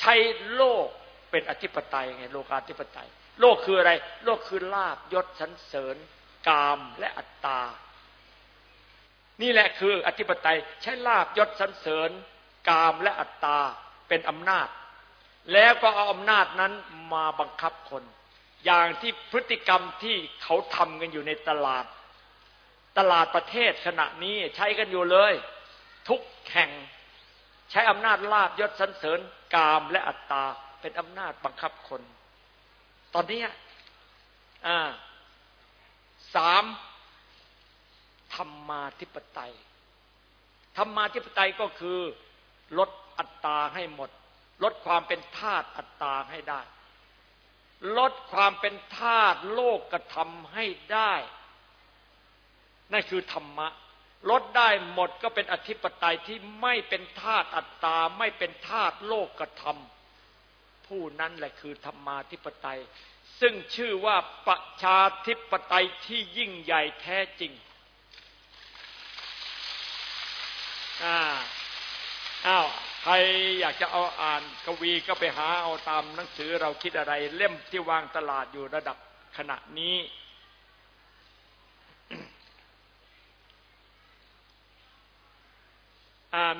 ใช้โลกเป็นอธิปไตยไงโลกาธิปไตย โลกคืออะไร โลกคือลาบยศสันเสริญ กามและอัตตา นี่แหละคืออธิปไตยใช้ลาบยศสันเสริญ กามและอัตตาเป็นอำนาจ แล้วก็เอาอำนาจนั้นมาบังคับคน อย่างที่พฤติกรรมที่เขาทำกันอยู่ในตลาด ตลาดประเทศขณะนี้ใช้กันอยู่เลย ทุกแข่งใช้อำนาจลาบยศสันเสริญ กามและอัตตาเป็นอำนาจบังคับคน ตอนนี้อ่าสามธรรมาธิปไตย ธรรมาธิปไตยก็คือลดอัตตาให้หมด ลดความเป็นธาตุอัตตาให้ได้ ลดความเป็นธาตุโลกกระทำให้ได้ นั่นคือธรรมะ ลดได้หมดก็เป็นอธิปไตยที่ไม่เป็นธาตุอัตตา ไม่เป็นธาตุโลกกระทำ ผู้นั้นแหละคือธรรมาธิปไตย ซึ่งชื่อว่าประชาธิปไตยที่ยิ่งใหญ่แท้จริงอ้าอ้าวใครอยากจะเอาอ่านกวีก็ไปหาเอาตามหนังสือเราคิดอะไร เล่มที่วางตลาดอยู่ระดับขณะนี้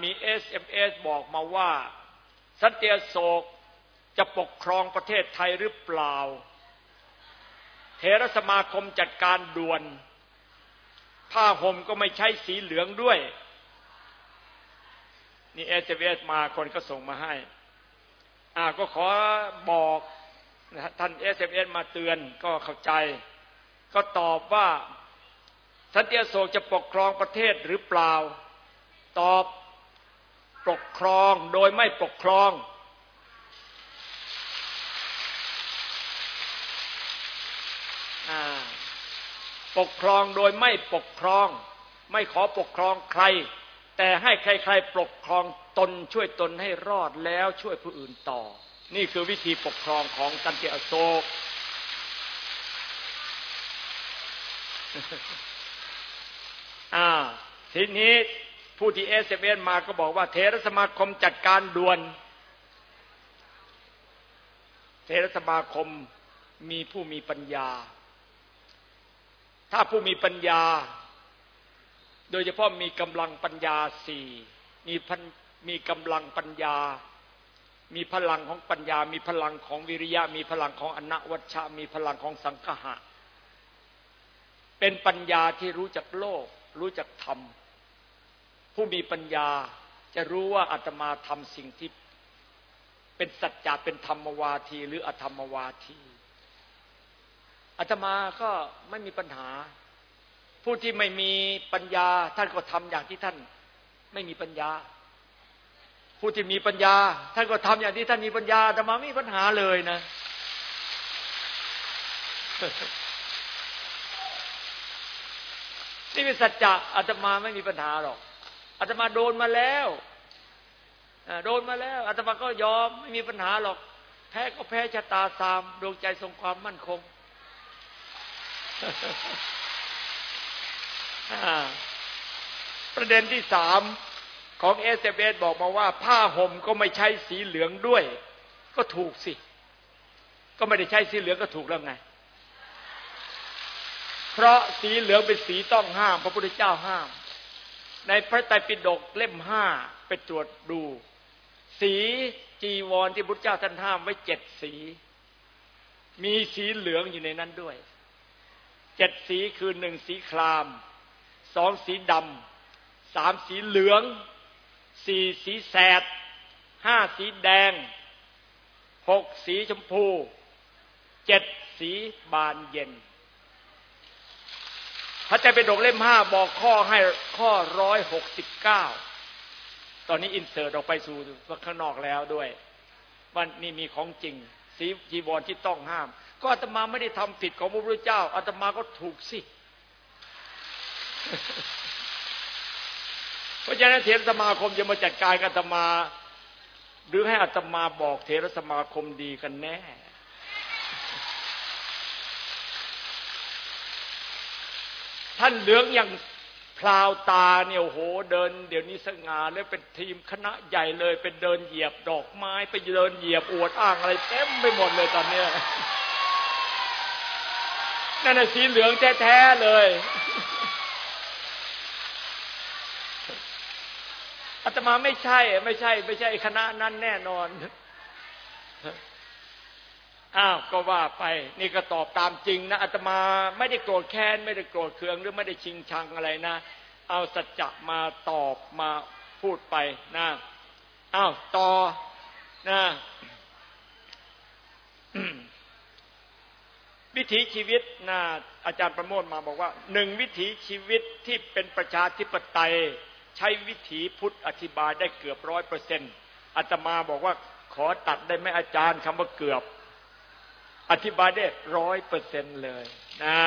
มี SMS บอกมาว่า สันติอโศก จะปกครองประเทศไทยหรือเปล่า เถรสมาคมจัดการด่วน ผ้าห่มก็ไม่ใช่สีเหลืองด้วย นี่ SMS มาคนก็ส่งมาให้ อ่าก็ขอบอกท่าน SMS มาเตือนก็เข้าใจ ก็ตอบว่าสันติโศกจะปกครองประเทศหรือเปล่า ตอบปกครองโดยไม่ปกครอง ปกครองโดยไม่ปกครอง ไม่ขอปกครองใคร แต่ให้ใครๆปกครองตนช่วยตนให้รอดแล้วช่วยผู้อื่นต่อ นี่คือวิธีปกครองของสันติอโศกอ่าทีนี้ผู้ที่เอสเนมาก็บอกว่า เทรสมาคมจัดการด่วน เทรสมาคมมีผู้มีปัญญา ถ้าผู้มีปัญญา โดยเฉพาะมีกำลังปัญญาสี่มีมีกำลังปัญญา มีพลังของปัญญา มีพลังของวิริยะ มีพลังของอนวัชชะ มีพลังของสังฆะเป็นปัญญาที่รู้จักโลก รู้จักธรรม ผู้มีปัญญาจะรู้ว่าอาตมาทำสิ่งที่เป็นสัจจะเป็นธรรมวาที หรืออธรรมวาที อาตมาก็ไม่มีปัญหา ผู้ที่ไม่มีปัญญา ท่านก็ทำอย่างที่ท่านไม่มีปัญญา ผู้ที่มีปัญญา ท่านก็ทำอย่างที่ท่านมีปัญญาอาตมาไม่มีปัญหาเลยนะนี่เป็นสัจจะอาตมาไม่มีปัญหาหรอกอาตมาโดนมาแล้วโดนมาแล้วอาตมาก็ยอมไม่มีปัญหาหรอก แพ้ก็แพ้ชะตาสามดวงใจทรงความมั่นคง ประเด็นที่สามของเอสเบบอกมาว่า ผ้าห่มก็ไม่ใช่สีเหลืองด้วย ก็ถูกสิ ก็ไม่ได้ใช้สีเหลืองก็ถูกแล้วไง เพราะสีเหลืองเป็นสีต้องห้าม พระพุทธเจ้าห้าม ในพระไตรปิฎกเล่มห้าไปตรวจดู สีจีวรที่พุทธเจ้าท่านห้ามไว้เจ็ดสี มีสีเหลืองอยู่ในนั้นด้วย เจ็ดสีคือหนึ่งสีครามสองสีดำสามสีเหลืองสี่สีแสดห้าสีแดงหกสีชมพูเจ็ดสีบานเย็น พระเจ้าเป็นดกเล่มห้าบอกข้อให้ข้อร้อยหกสิบเก้าตอนนี้อินเสิร์ตออกไปสู่ข้างนอกแล้วด้วยว่านี่มีของจริง สีจีวรที่ต้องห้าม ก็อาตมาไม่ได้ทำผิดของพระพุทธเจ้าอาตมาก็ถูกสิเพราะฉะนั้นเทรสมาคมจะมาจัดการกับอาตมา หรือให้อาตมาบอกเทรสมาคมดีกันแน่ ท่านเหลืองอย่างพลาวตาเนี่ยโอ้โหเดิน เดี๋ยวนี้สง่าแล้วเป็นทีมคณะใหญ่เลยเป็นเดินเหยียบดอกไม้ ไปเดินเหยียบอวดอ้างอะไรเต็มไปหมดเลยตอนเนี้ย นั่นสีเหลืองแท้ๆเลยอาตมาไม่ใช่ ไม่ใช่ ไม่ใช่คณะนั้นแน่นอนอ้าวก็ว่าไป นี่ก็ตอบตามจริงนะอาตมาไม่ได้โกรธแค้นไม่ได้โกรธเคืองหรือไม่ได้ชิงชังอะไรนะ เอาสัจจะมาตอบมาพูดไปนะอ้าวต่อนะ วิถีชีวิตนะอาจารย์ประโมทมาบอกว่าหนึ่งวิถีชีวิตที่เป็นประชาธิปไตย ใช้วิถีพุทธอธิบายได้เกือบร้อยเปอร์เซ็นต์อาตมาบอกว่าขอตัดได้ไหมอาจารย์คำว่าเกือบ อธิบายได้ร้อยเปอร์เซ็นเลยนะ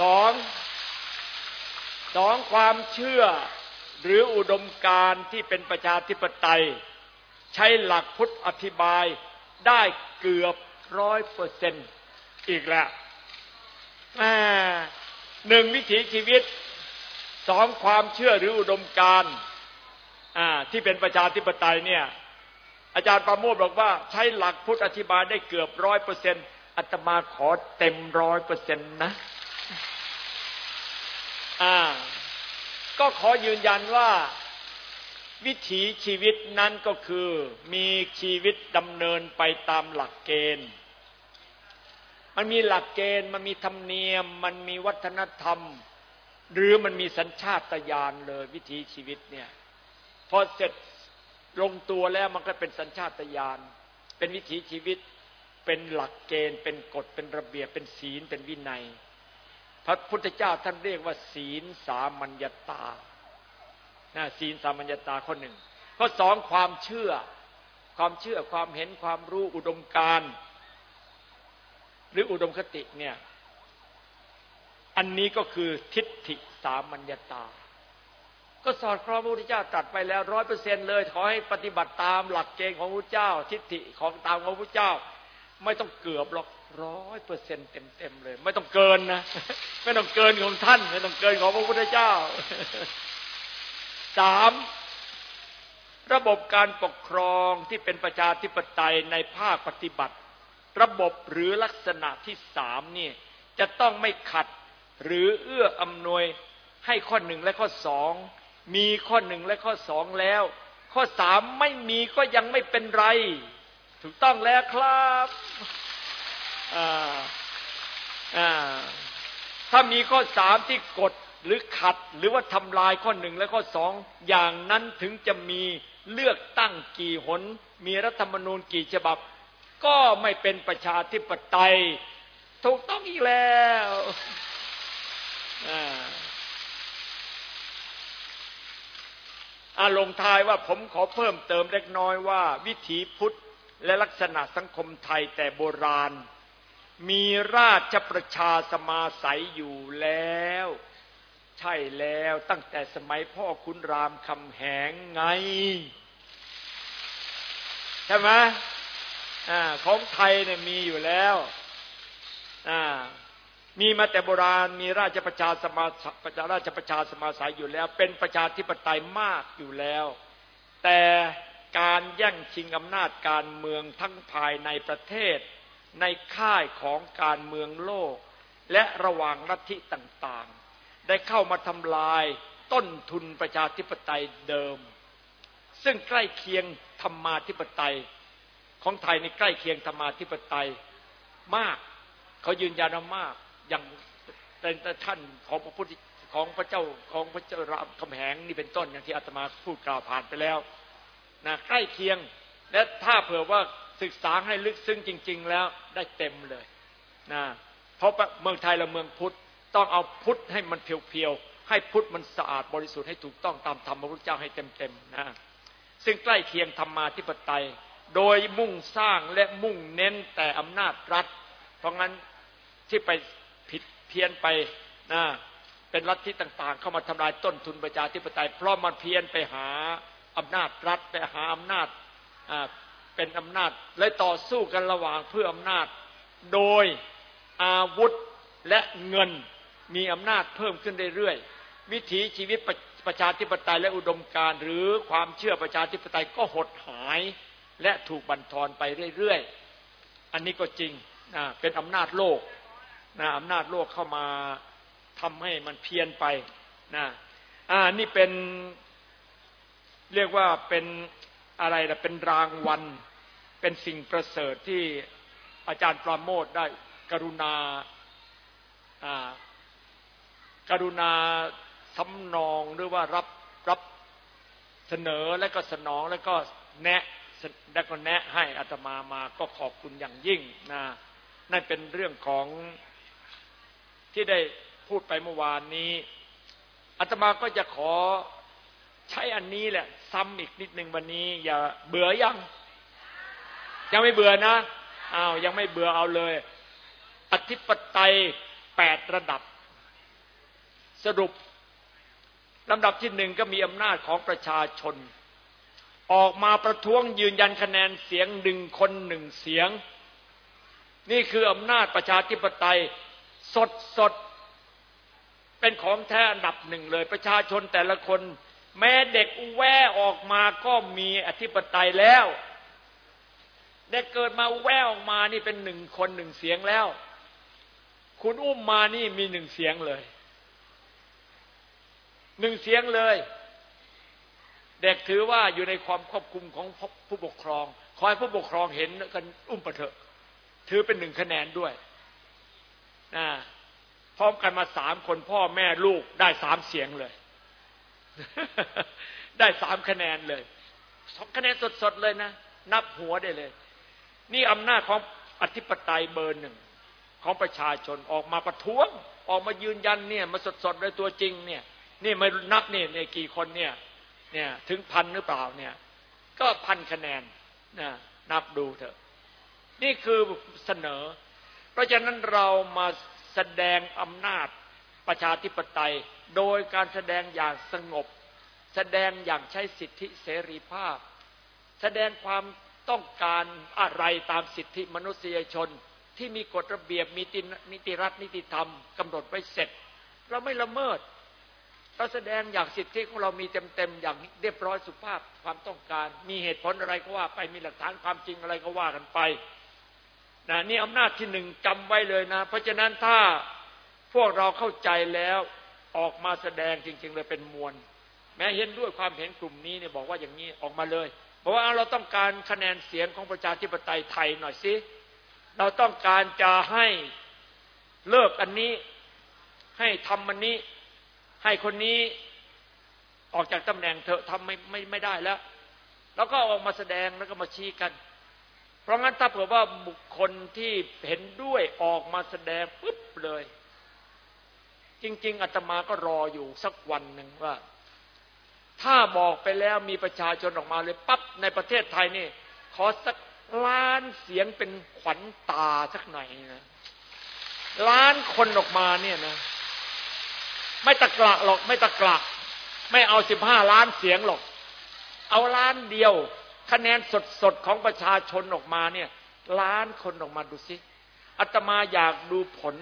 สองสองความเชื่อหรืออุดมการที่เป็นประชาธิปไตย ใช้หลักพุทธอธิบายได้เกือบร้อยเปอร์เซ็น อีกแล้วหนึ่งวิถีชีวิตสองความเชื่อหรืออุดมการที่เป็นประชาธิปไตยเนี่ย อาจารย์ปราโมทบอกว่าใช้หลักพุทธอธิบายได้เกือบร้อยเปอร์เซ็นอาตมาขอเต็มร้อยเปอร์เซ็นต์นะอ่าก็ขอยืนยันว่าวิถีชีวิตนั้นก็คือมีชีวิตดำเนินไปตามหลักเกณฑ์ มันมีหลักเกณฑ์มันมีธรรมเนียม มันมีวัฒนธรรม หรือมันมีสัญชาตญาณเลยวิถีชีวิตเนี่ยพอเสร็จลงตัวแล้วมันก็เป็นสัญชาตญาณเป็นวิถีชีวิต เป็นหลักเกณฑ์ เป็นกฎเป็นระเบียบเป็นศีลเป็นวินัย พระพุทธเจ้าท่านเรียกว่า ศีลสามัญญาตาศีลสามัญญาตาข้อหนึ่งข้อสองความเชื่อ ความเชื่อความเห็นความรู้อุดมการ รืออุดมคติเนี่ย อันนี้ก็คือทิฏฐิสามัญญาตา ก็สอดคล้องพระพุทธเจ้าตัดไปแล้วร้อยเปอร์เซ็นเลย ขอให้ปฏิบัติตามหลักเกณฑ์ของพระเจ้า ทิฏฐิของตามของพระเจ้า ไม่ต้องเกือบหรอกร้อยเปอร์เซ็นเต็มเต็มเลย ไม่ต้องเกินนะ ไม่ต้องเกินของท่าน ไม่ต้องเกินของพระพุทธเจ้าสามระบบการปกครองที่เป็นประชาธิปไตยในภาคปฏิบัติ ระบบหรือลักษณะที่สามนี่จะต้องไม่ขัดหรือเอื้ออำนวยให้ข้อหนึ่งและข้อสองมีข้อหนึ่งและข้อสองแล้ว ข้อสามไม่มีก็ยังไม่เป็นไร ถูกต้องแล้วครับถ้ามีข้อสามที่กดหรือขัดหรือว่าทำลายข้อหนึ่งและข้อสองอย่างนั้นถึงจะมีเลือกตั้งกี่หน มีรัฐธรรมนูญกี่ฉบับ ก็ไม่เป็นประชาธิปไตย ถูกต้องอีกแล้วอาลงทายว่าผมขอเพิ่มเติมเล็กน้อยว่า วิถีพุทธและลักษณะสังคมไทยแต่โบราณ มีราชประชาสมาสัยอยู่แล้ว ใช่แล้วตั้งแต่สมัยพ่อคุณรามคำแหงไง ใช่ไหม อของไทยเนี่ยมีอยู่แล้วมีมาแต่โบราณ มีราชประชาสมาประชาราชประชาสมาสายอยู่แล้ว เป็นประชาธิปไตยมากอยู่แล้ว แต่การแย่งชิงอำนาจการเมืองทั้งภายในประเทศ ในค่ายของการเมืองโลก และระหว่างลัทธิต่างๆ ได้เข้ามาทำลายต้นทุนประชาธิปไตยเดิม ซึ่งใกล้เคียงธรรมาธิปไตย ของไทยในใกล้เคียงธรรมาธิปไตยมาก เขายืนยันมากอย่างแต่ท่านของพระพุทธของพระเจ้าของพระเจ้ารามคำแหงนี่เป็นต้นอย่างที่อาตมาพูดกล่าวผ่านไปแล้วนะใกล้เคียงและถ้าเผื่อว่าศึกษาให้ลึกซึ้งจริง ๆ แล้วได้เต็มเลยนะเพราะเมืองไทยเราเมืองพุทธต้องเอาพุทธให้มันเพียวๆให้พุทธมันสะอาดบริสุทธิ์ให้ถูกต้องตามธรรมพระพุทธเจ้าให้เต็มๆนะซึ่งใกล้เคียงธรรมมาธิปไตย โดยมุ่งสร้างและมุ่งเน้นแต่อำนาจรัฐ เพราะงั้นที่ไปผิดเพี้ยนไปนะเป็นรัฐที่ต่างๆ เข้ามาทำลายต้นทุนประชาธิปไตย เพราะมันเพี้ยนไปหาอำนาจรัฐไปหาอำนาจเป็นอำนาจเลยต่อสู้กันระหว่างเพื่ออำนาจ โดยอาวุธและเงินมีอำนาจเพิ่มขึ้นเรื่อยๆวิถีชีวิตประประชาธิปไตยและอุดมการหรือความเชื่อประชาธิปไตยก็หดหาย และถูกบั่นทอนไปเรื่อยๆ อันนี้ก็จริงนะเป็นอำนาจโลกนะอำนาจโลกเข้ามาทำให้มันเพี้ยนไปนะอ่านี่เป็นเรียกว่าเป็นอะไรนะเป็นรางวัล เป็นสิ่งประเสริฐที่อาจารย์ปราโมทได้กรุณาการุณาสำนองหรือว่ารับรับเสนอและก็สนองแล้วก็แนะ แล้ก็แนะให้อัตมามาก็ขอบคุณอย่างยิ่งนะนั่นเป็นเรื่องของที่ได้พูดไปเมื่อวานนี้อาตมาก็จะขอใช้อันนี้แหละ ซ้ำอีกนิดนึงวันนี้ อย่าเบื่อยัง ยังไม่เบื่อนะอ้าวยังไม่เบื่อเอาเลย อธิปไตยแปดระดับ สรุปลำดับที่หนึ่งก็มีอำนาจของประชาชน ออกมาประท้วงยืนยันคะแนนเสียงหนึ่งคนหนึ่งเสียง นี่คืออำนาจประชาธิปไตยสดสดเป็นของแท้อันดับหนึ่งเลย ประชาชนแต่ละคน แม้เด็กแว่ออกมาก็มีอธิปไตยแล้ว เด็กเกิดมาแว่ออกมานี่เป็นหนึ่งคนหนึ่งเสียงแล้ว คุณอุ้มมานี่มีหนึ่งเสียงเลยหนึ่งเสียงเลย เด็กถือว่าอยู่ในความควบคุมของผู้ปกครอง คอยผู้ปกครองเห็นกันอุ้มประเถอะ ถือเป็นหนึ่งคะแนนด้วยนะพร้อมกันมาสามคนพ่อแม่ลูกได้สามเสียงเลย ได้สามคะแนนเลยสองคะแนนสดๆเลยนะ นับหัวได้เลย นี่อำนาจของอธิปไตยเบอร์หนึ่งของประชาชนออกมาประท้วง ออกมายืนยันเนี่ย มาสดๆเลยตัวจริงเนี่ย นี่ไม่นับเนี่ในกี่คนเนี่ย เนี่ยถึงพันหรือเปล่าเนี่ย ก็พันคะแนนนะนับดูเถอะ นี่คือเสนอ เพราะฉะนั้นเรามาแสดงอำนาจประชาธิปไตย โดยการแสดงอย่างสงบ แสดงอย่างใช้สิทธิเสรีภาพ แสดงความต้องการอะไรตามสิทธิมนุษยชนที่มีกฎระเบียบมีนิติรัฐนิติธรรมกำหนดไว้เสร็จ เราไม่ละเมิด เราแสดงอย่างสิทธิของเรามีเต็มๆอย่างเรียบร้อยสุภาพความต้องการ มีเหตุผลอะไรก็ว่าไปมีหลักฐานความจริงอะไรก็ว่ากันไปนะนี่อำนาจที่หนึ่งจำไว้เลยนะ เพราะฉะนั้นถ้าพวกเราเข้าใจแล้วออกมาแสดงจริง ๆ เลยเป็นมวล แม้เห็นด้วยความเห็นกลุ่มนี้เนี่ยบอกว่าอย่างนี้ออกมาเลยบอกว่าเราต้องการคะแนนเสียงของประชาธิปไตยไทยหน่อยสิเราต้องการจะให้เลิกอันนี้ให้ทำอันนี้ ให้คนนี้ออกจากตำแหน่งเถอะทำไม่ไม่ไม่ได้แล้ว แล้วก็ออกมาแสดงแล้วก็มาชี้กัน เพราะงั้นถ้าเผื่อว่าบุคคลที่เห็นด้วยออกมาแสดงปุ๊บเลย จริง ๆอาตมาก็รออยู่สักวันหนึ่งว่า ถ้าบอกไปแล้วมีประชาชนออกมาเลยปั๊บในประเทศไทยนี่ ขอสักล้านเสียงเป็นขวัญตาสักหน่อยนะล้านคนออกมาเนี่ยนะ ไม่ตะกละหรอก ไม่ตะกละไม่เอาสิบห้าล้านเสียงหรอก เอาล้านเดียว คะแนนสดๆของประชาชนออกมาเนี่ย ล้านคนออกมาดูสิอาตมาอยากดูผล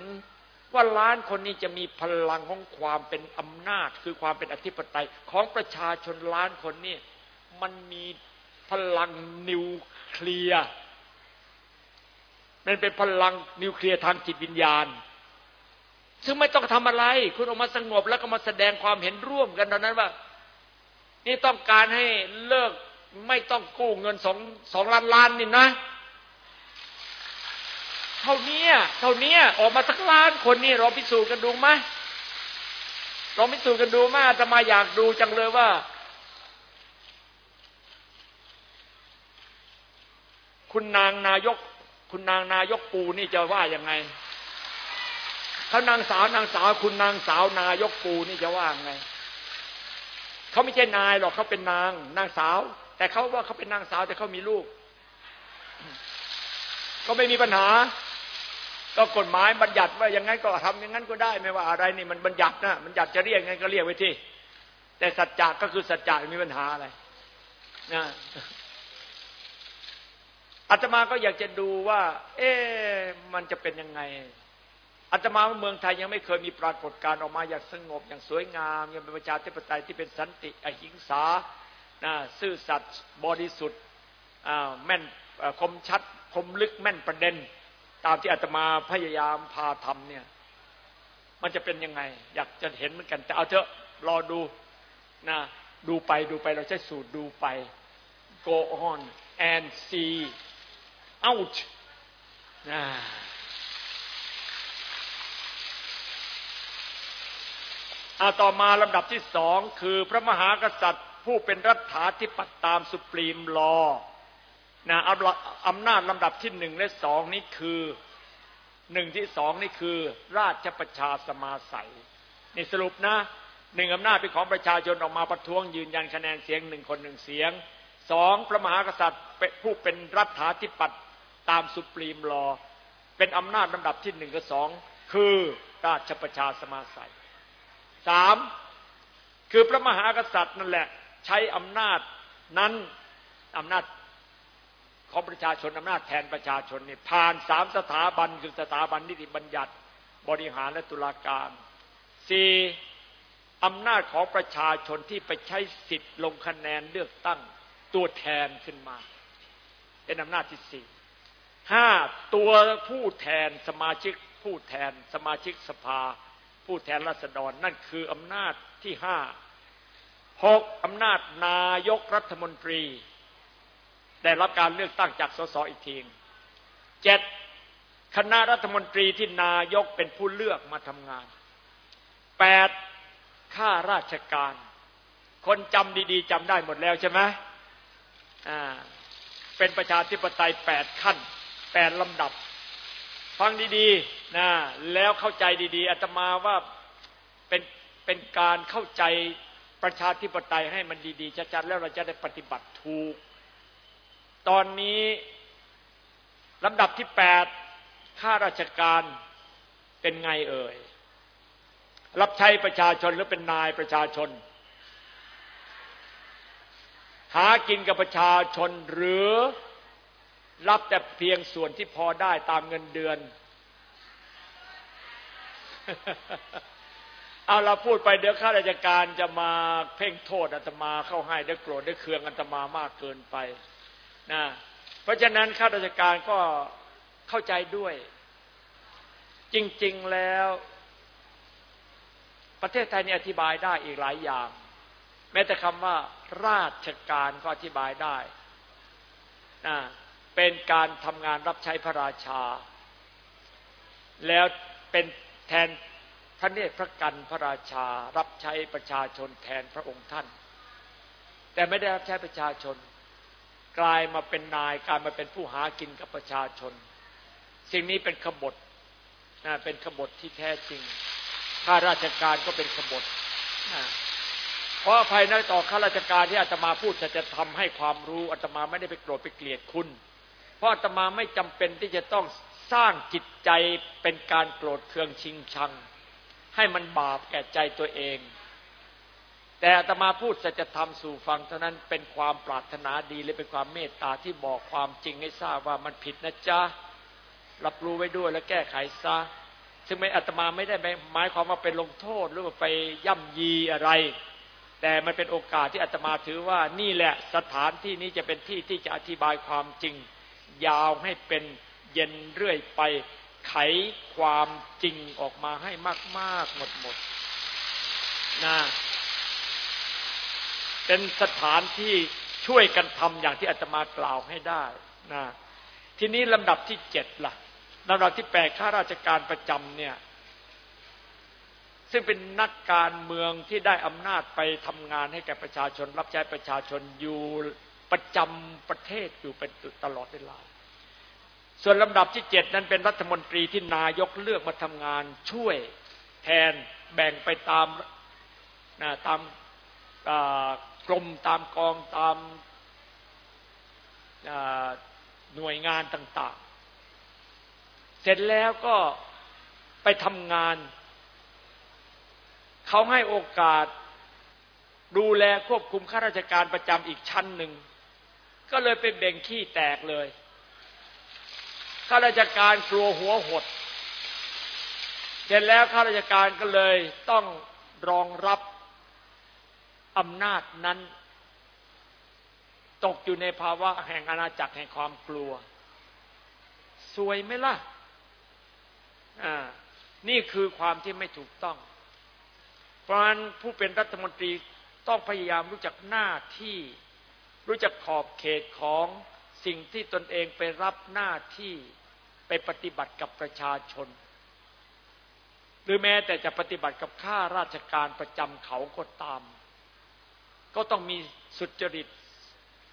ว่าล้านคนนี้จะมีพลังของความเป็นอำนาจ คือความเป็นอธิปไตยของประชาชนล้านคนนี่มันมีพลังนิวเคลียร์มันเป็นพลังนิวเคลียร์ทางจิตวิญญาณ ซึ่งไม่ต้องทำอะไร คุณออกมาสงบแล้วก็มาแสดงความเห็นร่วมกันเท่านั้นว่า นี่ต้องการให้เลิกไม่ต้องกู้เงินสองสองล้านล้านนี่นะเท่านี้เท่านี้ออกมาสักล้านคนนี่เราพิสูจน์กันดูไหมเราพิสูจน์กันดูมาจะมาอยากดูจังเลยว่า คุณนางนายก คุณนางนายกปูนี่จะว่ายังไง เขานางสาวนางสาวคุณนางสาวนายกปูนี่จะว่าไงเขาไม่ใช่นายหรอกเขาเป็นนาง นางสาว แต่เขาว่าเขาเป็นนางสาวแต่เขามีลูก ก็ไม่มีปัญหา ก็กฎหมายบัญญัติว่าอย่างนั้นก็ทำอย่างนั้นก็ได้ไม่ว่าอะไรนี่มันบัญญัตินะบัญญัติจะเรียกไงก็เรียกไว้ที่ แต่สัจจะก็คือสัจจะมีปัญหาอะไรนะอาตมาก็อยากจะดูว่า เอ๊มันจะเป็นยังไง อาตมาเมืองไทยยังไม่เคยมีปรากฏการออกมาอย่างสงบอย่างสวยงามอย่างเป็นประชาธิปไตยที่เป็นสันติอหิงสาซื่อสัตย์บริสุทธิ์แม่นคมชัดคมลึกแม่นประเด็น ตามที่อาตมาพยายามพาทำเนี่ย มันจะเป็นยังไง อยากจะเห็นเหมือนกัน แต่เอาเถอะรอดูนะดูไปดูไปเราใช้สูตรดูไป go on and see out นะ อาต่อมาลำดับที่สองคือพระมหากษัตริย์ ผู้เป็นรัฐาธิปัตตามสุปรีมลอนะอำนาจลำดับที่หนึ่งและสองนี่คือหนึ่งที่สองนี่คือ ราชประชาสมาสัยนี่สรุปนะหนึ่งอำนาจเป็นของประชาชนออกมาประท้วงยืนยันคะแนนเสียงหนึ่งคนหนึ่งเสียงสองพระมหากษัตริย์ผู้เป็นรัฐาธิปัตย์ตามสุปรีมลอเป็นอำนาจลำดับที่หนึ่งกับสองคือราชประชาสมาสัย สามคือพระมหากษัตริย์นั่นแหละ ใช้อำนาจนั้นอำนาจของประชาชนอำนาจแทนประชาชนนี่ผ่านสามสถาบันคือสถาบันนิติบัญญัติ บริหารและตุลาการสี่อำนาจของประชาชนที่ไปใช้สิทธิ์ลงคะแนนเลือกตั้งตัวแทนขึ้นมา เป็นอำนาจที่สี่ห้าตัวผู้แทนสมาชิกผู้แทนสมาชิกสภา ผู้แทนราษฎรนั่นคืออำนาจที่ห้าหกอำนาจนายกรัฐมนตรี ได้รับการเลือกตั้งจากสสอีกทีเจ็ดคณะรัฐมนตรีที่นายกเป็นผู้เลือกมาทำงานแปดข้าราชการ คนจำดีๆจำได้หมดแล้วใช่ไหมอ่าเป็นประชาธิปไตยแปดขั้นแปดลำดับ ฟังดีๆนะแล้วเข้าใจดีๆอาตมาว่าเป็นเป็นการเข้าใจประชาธิปไตยให้มันดีๆชัดๆแล้วเราจะได้ปฏิบัติถูก ตอนนี้ลำดับที่แปดข้าราชการเป็นไงเอ่ย รับใช้ประชาชนหรือเป็นนายประชาชน หากินกับประชาชนหรือ รับแต่เพียงส่วนที่พอได้ตามเงินเดือน เอาเราพูดไปเดี๋ยวข้าราชการจะมาเพ่งโทษอาตมาเข้าให้ได้โกรธได้เคืองอาตมามากเกินไปนะเพราะฉะนั้นข้าราชการก็เข้าใจด้วย จริง ๆแล้ว ประเทศไทยนี่อธิบายได้อีกหลายอย่าง แม้แต่คำว่า ราชการก็อธิบายได้นะ เป็นการทำงานรับใช้พระราชา แล้วเป็นแทนพระเนตรพระกันพระราชา รับใช้ประชาชนแทนพระองค์ท่าน แต่ไม่ได้รับใช้ประชาชน กลายมาเป็นนายกลายมาเป็นผู้หากินกับประชาชน สิ่งนี้เป็นขบฏนะเป็นขบฏที่แท้จริงข้าราชการก็เป็นขบฏนะเพราะอภัยนะต่อข้าราชการที่อาตมาพูดจะจะทำให้ความรู้อาตมาไม่ได้ไปโกรธไปเกลียดคุณ ราะอาตมาไม่จำเป็นที่จะต้องสร้างจิตใจเป็นการโกรธเคืองชิงชัง ให้มันบาปแก่ใจตัวเอง แต่อาตมาพูดจะทำสู่ฟังเท่านั้นเป็นความปรารถนาดีและเป็นความเมตตาที่บอกความจริงให้ทราบว่ามันผิดนะจ๊ะรับรู้ไว้ด้วยและแก้ไขซะซึ่งไม่อาตมาไม่ได้หมายความว่าเป็นลงโทษหรือว่าไปย่ำยีอะไร แต่มันเป็นโอกาสที่อาตมาถือว่านี่แหละสถานที่นี้จะเป็นที่ที่จะอธิบายความจริง ยาวให้เป็นเย็นเรื่อยไป ไขความจริงออกมาให้มาก ๆ หมดหมดนะเป็นสถานที่ช่วยกันทำอย่างที่อาตมากล่าวให้ได้นะทีนี้ลำดับที่เจ็ดละ่ะลำดับที่แปดข้าราชการประจำเนี่ย ซึ่งเป็นนักการเมืองที่ได้อำนาจไปทำงานให้แก่ประชาชน รับใช้ประชาชนอยู่ ประจำประเทศอยู่เป็นตลอดเวลา ส่วนลำดับที่เจ็ดนั้นเป็นรัฐมนตรีที่นายกเลือกมาทำงานช่วยแทนแบ่งไปตามนะตามกรมตามกองตามหน่วยงานต่างๆ เสร็จแล้วก็ไปทำงาน เขาให้โอกาสดูแลควบคุมข้าราชการประจำอีกชั้นหนึ่ง ก็เลยไปเบ่งขี้แตกเลยข้าราชการกลัวหัวหดเสร็จแล้วข้าราชการก็เลยต้องรองรับอำนาจนั้น ตกอยู่ในภาวะแห่งอาณาจักรแห่งความกลัว สวยไหมล่ะอ่านี่คือความที่ไม่ถูกต้อง เพราะฉะนั้นผู้เป็นรัฐมนตรีต้องพยายามรู้จักหน้าที่ รู้จักขอบเขตของสิ่งที่ตนเองไปรับหน้าที่ไปปฏิบัติกับประชาชน หรือแม้แต่จะปฏิบัติกับข้าราชการประจำเขาก็ตาม ก็ต้องมีสุจริต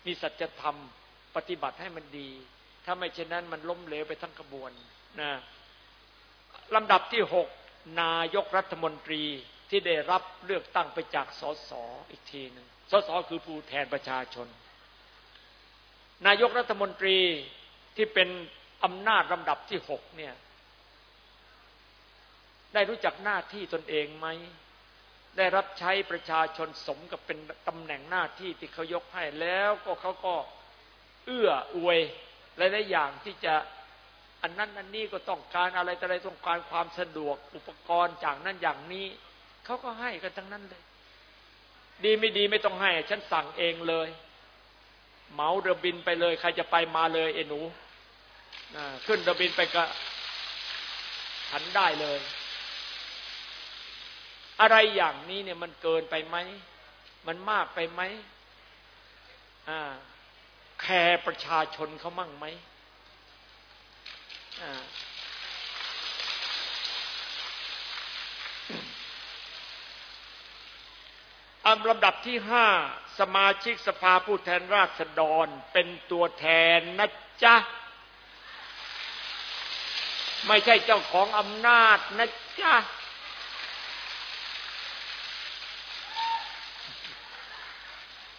มีสัจธรรม ปฏิบัติให้มันดี ถ้าไม่เช่นนั้นมันล้มเหลวไปทั้งกระบวนนะลำดับที่หกนายกรัฐมนตรี ที่ได้รับเลือกตั้งไปจากสสอีกทีหนึ่งสสคือผู้แทนประชาชน นายกรัฐมนตรีที่เป็นอำนาจลำดับที่หกเนี่ย ได้รู้จักหน้าที่ตนเองไหม ได้รับใช้ประชาชนสมกับเป็นตำแหน่งหน้าที่ที่เขายกให้แล้วก็เขาก็เอื้ออวยหลายๆอย่างที่จะอันนั้นอันนี้ก็ต้องการอะไรแต่อะไรต้องการความสะดวกอุปกรณ์จากนั้นอย่างนี้ เขาก็ให้กันทั้งนั้นเลย ดีไม่ดีไม่ต้องให้ ฉันสั่งเองเลย เหมาเรือบินไปเลย ใครจะไปมาเลยเอหนูขึ้นเรือบินไปก็หันได้เลย อะไรอย่างนี้เนี่ยมันเกินไปไหม มันมากไปไหมแคร์ประชาชนเขามั่งไหมอั นลำดับที่ห้าสมาชิกสภาผู้แทนราษฎรเป็นตัวแทนนะจ๊ะ ไม่ใช่เจ้าของอำนาจนะจ๊ะ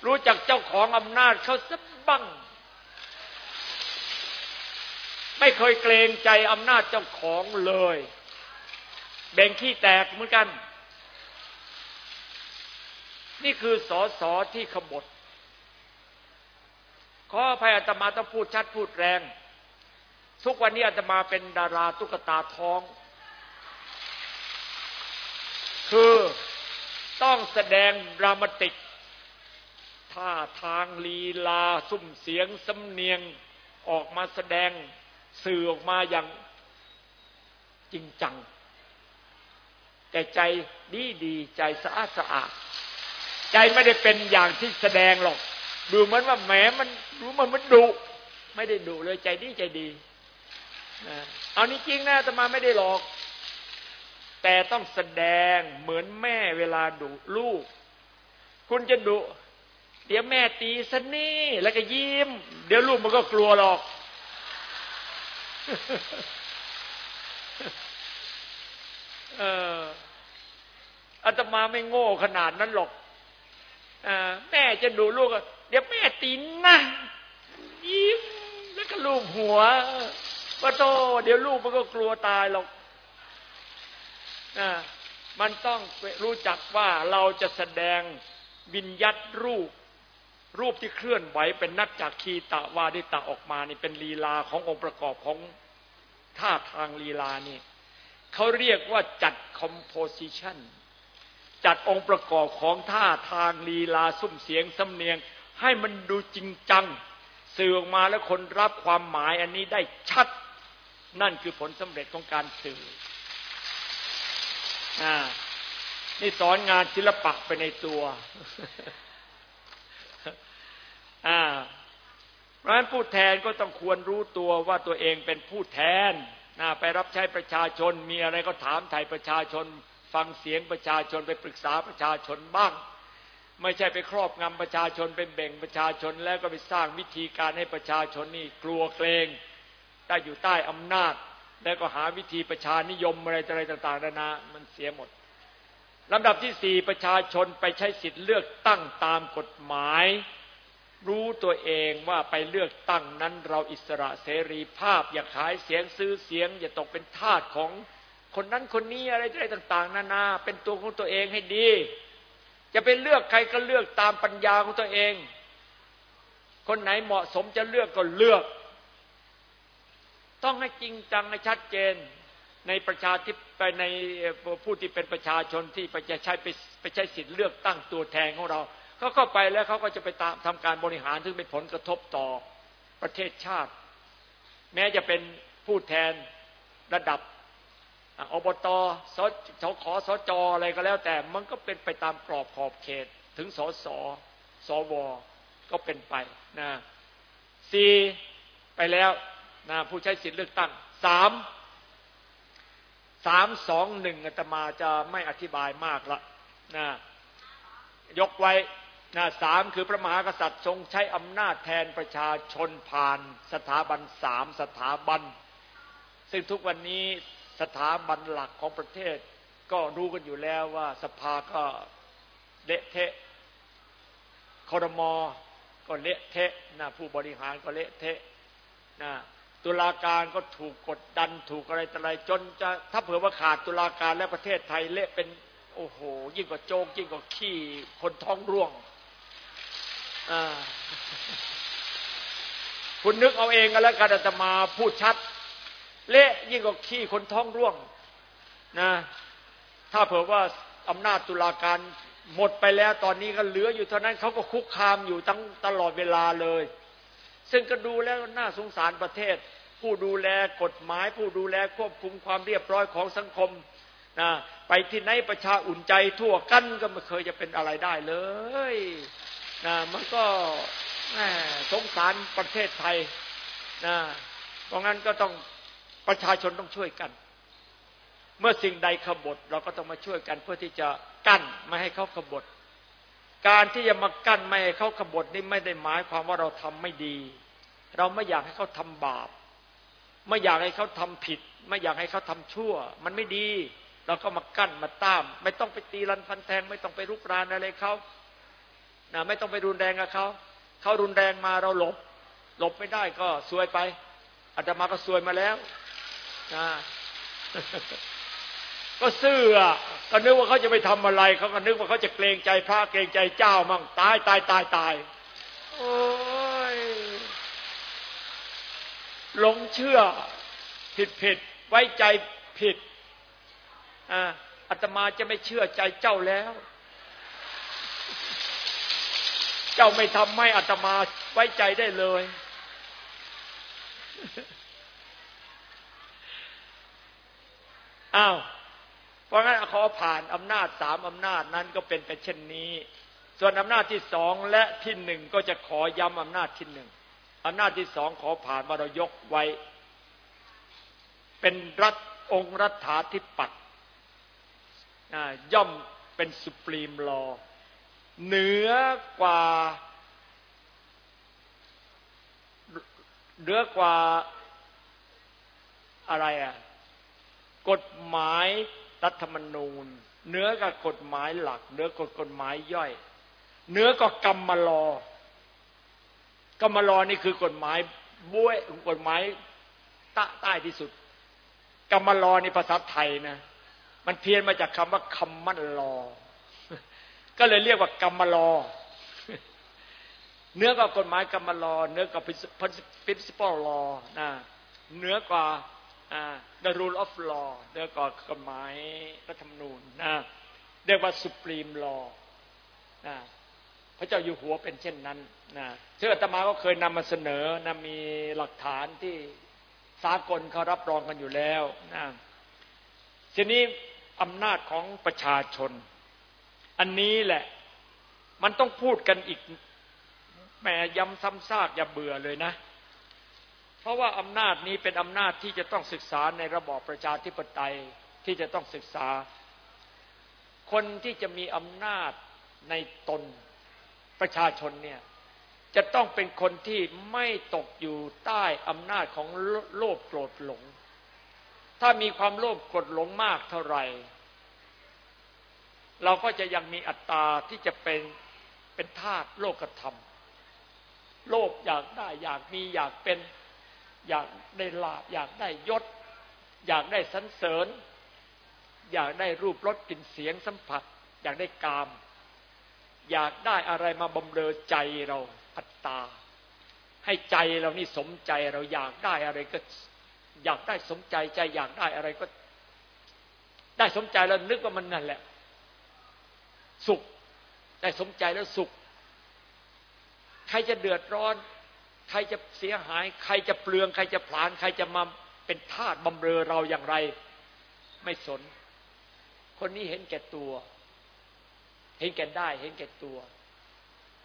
รู้จักเจ้าของอำนาจเขาสับ้างไม่เคยเกรงใจอำนาจเจ้าของเลย แบ่งขี้แตกเหมือนกัน นี่คือสอสอที่ขบฏขออภัยอาตมาต้องพูดชัดพูดแรง ทุกวันนี้อาตมาเป็นดาราตุ๊กตาท้อง คือต้องแสดงดรามาติกท่าทางลีลาสุ่มเสียงสำเนียงออกมาแสดงสื่อออกมาอย่างจริงจัง แต่ใจดีดีใจสะอาดสะอาด ใจไม่ได้เป็นอย่างที่แสดงหรอก ดูเหมือนว่าแหมมันรู้มันมันดุไม่ได้ดุเลยใจดีใจดีนะเอานี่จริงนะแต่มาไม่ได้หลอก แต่ต้องแสดงเหมือนแม่เวลาดุลูก คุณจะดุเดี๋ยวแม่ตีสนี่แล้วก็ยิ้ม เดี๋ยวลูกมันก็กลัวหรอก เอออาตมาไม่โง่ขนาดนั้นหรอก แม่จะดูลูกเดี๋ยวแม่ตีนนะยิ้มแล้วก็ลูบหัวว่าโตเดี๋ยวลูกมันก็กลัวตายหรอกมันต้องรู้จักว่าเราจะแสดงบินยัดรูป รูปที่เคลื่อนไหวเป็นนักจากคีตะวาดิตะออกมานี่เป็นลีลาขององค์ประกอบของท่าทางลีลานี่เขาเรียกว่าจัดคอมโพสิชัน จัดองค์ประกอบของท่าทางลีลาซุ้มเสียงสำเนียง ให้มันดูจริงจัง สื่อออกมาแล้วคนรับความหมายอันนี้ได้ชัด นั่นคือผลสำเร็จของการสื่ออนี่สอนงานศิลปะไปในตัวอ่าเพราะฉะนั้นผู้แทนก็ต้องควรรู้ตัวว่าตัวเองเป็นผู้แทนนะไปรับใช้ประชาชนมีอะไรก็ถามไถ่ประชาชน ฟังเสียงประชาชนไปปรึกษาประชาชนบ้าง ไม่ใช่ไปครอบงำประชาชนเป็นแบ่งประชาชนแล้วก็ไปสร้างวิธีการให้ประชาชนนี่กลัวเกรงได้อยู่ใต้อำนาจ แล้วก็หาวิธีประชานิยมอะไรอะไรต่างๆนานามันเสียหมดลำดับที่สี่ประชาชนไปใช้สิทธิ์เลือกตั้งตามกฎหมาย รู้ตัวเองว่าไปเลือกตั้งนั้นเราอิสระเสรีภาพ อย่าขายเสียงซื้อเสียง อย่าตกเป็นทาสของ คนนั้นคนนี้อะไรอะไรต่าง ๆ นานาเป็นตัวของตัวเองให้ดี จะไปเลือกใครก็เลือกตามปัญญาของตัวเอง คนไหนเหมาะสมจะเลือกก็เลือก ต้องให้จริงจังให้ชัดเจนในประชาธิปไปในผู้ที่เป็นประชาชนที่ไปจะใช้ไปไปใช้สิทธิ์เลือกตั้งตัวแทนของเราเขาเข้าไปแล้วเขาก็จะไปตามทำการบริหารซึ่งเป็นผลกระทบต่อประเทศชาติ แม้จะเป็นผู้แทนระดับ อบตสสขอสจอะไรก็แล้ว แต่มันก็เป็นไปตามกรอบขอบเขต ถึงสสสวก็เป็นไปนะสี่ไปแล้วนะผู้ใช้สิทธิ์เลือกตั้งสามสามสองหนึ่งอาตมาจะไม่อธิบายมากละนะยกไว้นะสามคือพระมหากษัตริย์ทรงใช้อำนาจแทนประชาชนผ่านสถาบันสามสถาบัน ซึ่งทุกวันนี้ สถาบันหลักของประเทศ ก็รู้กันอยู่แล้วว่าสภาก็เละเทะคอรมอก็เละเทะนะผู้บริหารก็เละเทะนะตุลาการก็ถูกกดดันถูกอะไรต่ออะไรจนจะถ้าเผื่อว่าขาดตุลาการและประเทศไทยเละเป็นโอ้โห ยิ่งกว่าโจกยิ่งกว่าขี้คนท้องร่วงคุณนึกเอาเองกันแล้วกันจะมาพูดชัด เละยิ่งกว่าขี้คนท้องร่วงนะถ้าเผื่อว่าอำนาจตุลาการหมดไปแล้วตอนนี้ก็เหลืออยู่เท่านั้นเขาก็คุกคามอยู่ตั้งตลอดเวลาเลย ซึ่งก็ดูแล้วน่าสงสารประเทศ ผู้ดูแลกฎหมาย ผู้ดูแลควบคุมความเรียบร้อยของสังคมนะไปที่ไหนประชาอุ่นใจทั่วกันก็ไม่เคยจะเป็นอะไรได้เลยนะมันก็สงสารประเทศไทยนะเพราะงั้นก็ต้อง ประชาชนต้องช่วยกัน เมื่อสิ่งใดขบฏเราก็ต้องมาช่วยกัน เพื่อที่จะกั้นไม่ให้เขาขบฏ การที่จะมากั้นไม่ให้เขาขบฏนี่ไม่ได้หมายความว่าเราทำไม่ดี เราไม่อยากให้เขาทำบาป ไม่อยากให้เขาทำผิด ไม่อยากให้เขาทำชั่ว มันไม่ดีเราก็มากั้นมาตาม ไม่ต้องไปตีรันฟันแทง ไม่ต้องไปรุกรานอะไรเขานะไม่ต้องไปรุนแรงกับเขาเขารุนแรงมาเราหลบ หลบไม่ได้ก็ซวยไปอาตมาก็ซวยมาแล้ว นะก็ซื่อก็นึกว่าเขาจะไปทำอะไรเขาก็นึกว่าเขาจะเกรงใจพระเกรงใจเจ้ามั่งตายตายตายตายโอ้ยหลงเชื่อ ผิดผิดไว้ใจผิดอ่าอาตมาจะไม่เชื่อใจเจ้าแล้ว เจ้าไม่ทำให้อาตมาไว้ใจได้เลย อ้าวเพราะงั้นขอผ่านอำนาจสามอำนาจนั้นก็เป็นไปเช่นนี้ ส่วนอำนาจที่สองและที่หนึ่งก็จะขอย้ำอำนาจที่หนึ่งอำนาจที่สองขอผ่านว่าเรายกไว้ เป็นรัฐองค์รัฐาธิปัตย์ย่อมเป็นสุปรีมลอเหนือกว่าเหนือกว่าอะไรอะ กฎหมายรัฐธรรมนูญเนื้อกับกฎหมายหลักเนื้อกฎกฎหมายย่อยเนื้อก็กรรมลอกรรมลอนี่คือกฎหมายบ้วยกฎหมายตะใต้ที่สุด กรรมลอนี่ภาษาไทยนะ มันเพี้ยนมาจากคำว่าคำมั่นลอ ก็เลยเรียกว่ากรรมลอเนื้อก็กฎหมายกรรมลอเนื้อก็ principle law นะเนื้อกว่า the rule of law เรียกว่ากฎหมายรัฐธรรมนูญนะเรียกว่า supreme law นะพระเจ้าอยู่หัวเป็นเช่นนั้นนะซึ่งอาตมาก็เคยนำมาเสนอนะมีหลักฐานที่สากลเขารับรองกันอยู่แล้วนะทีนี้อำนาจของประชาชน อันนี้แหละมันต้องพูดกันอีกแหมย้ำซ้ำซากอย่าเบื่อเลยนะ เพราะว่าอำนาจนี้เป็นอำนาจที่จะต้องศึกษาในระบอบประชาธิปไตยที่จะต้องศึกษา คนที่จะมีอำนาจในตนประชาชนเนี่ยจะต้องเป็นคนที่ไม่ตกอยู่ใต้อำนาจของโลภโกรธหลง ถ้ามีความโลภโกรธหลงมากเท่าไหร่ เราก็จะยังมีอัตตาที่จะเป็นเป็นธาตุโลกธรรม โลภอยากได้อยากมีอยากเป็น อยากได้ลาบอยากได้ยศ อยากได้สันเสริญ อยากได้รูปรสกลิ่นเสียงสัมผัส อยากได้กาม อยากได้อะไรมาบำเรอใจเราอัตตา ให้ใจเรานี่สมใจเราอยากได้อะไรก็ อยากได้สมใจใจ อยากได้อะไรก็ ได้สมใจแล้วนึกว่ามันนั่นแหละ สุขได้สมใจแล้วสุข ใครจะเดือดร้อน ใครจะเสียหาย ใครจะเปลือง ใครจะผลาญใครจะมาเป็นทาสบำเรอเราอย่างไร ไม่สน คนนี้เห็นแก่ตัว เห็นแก่ได้ เห็นแก่ตัว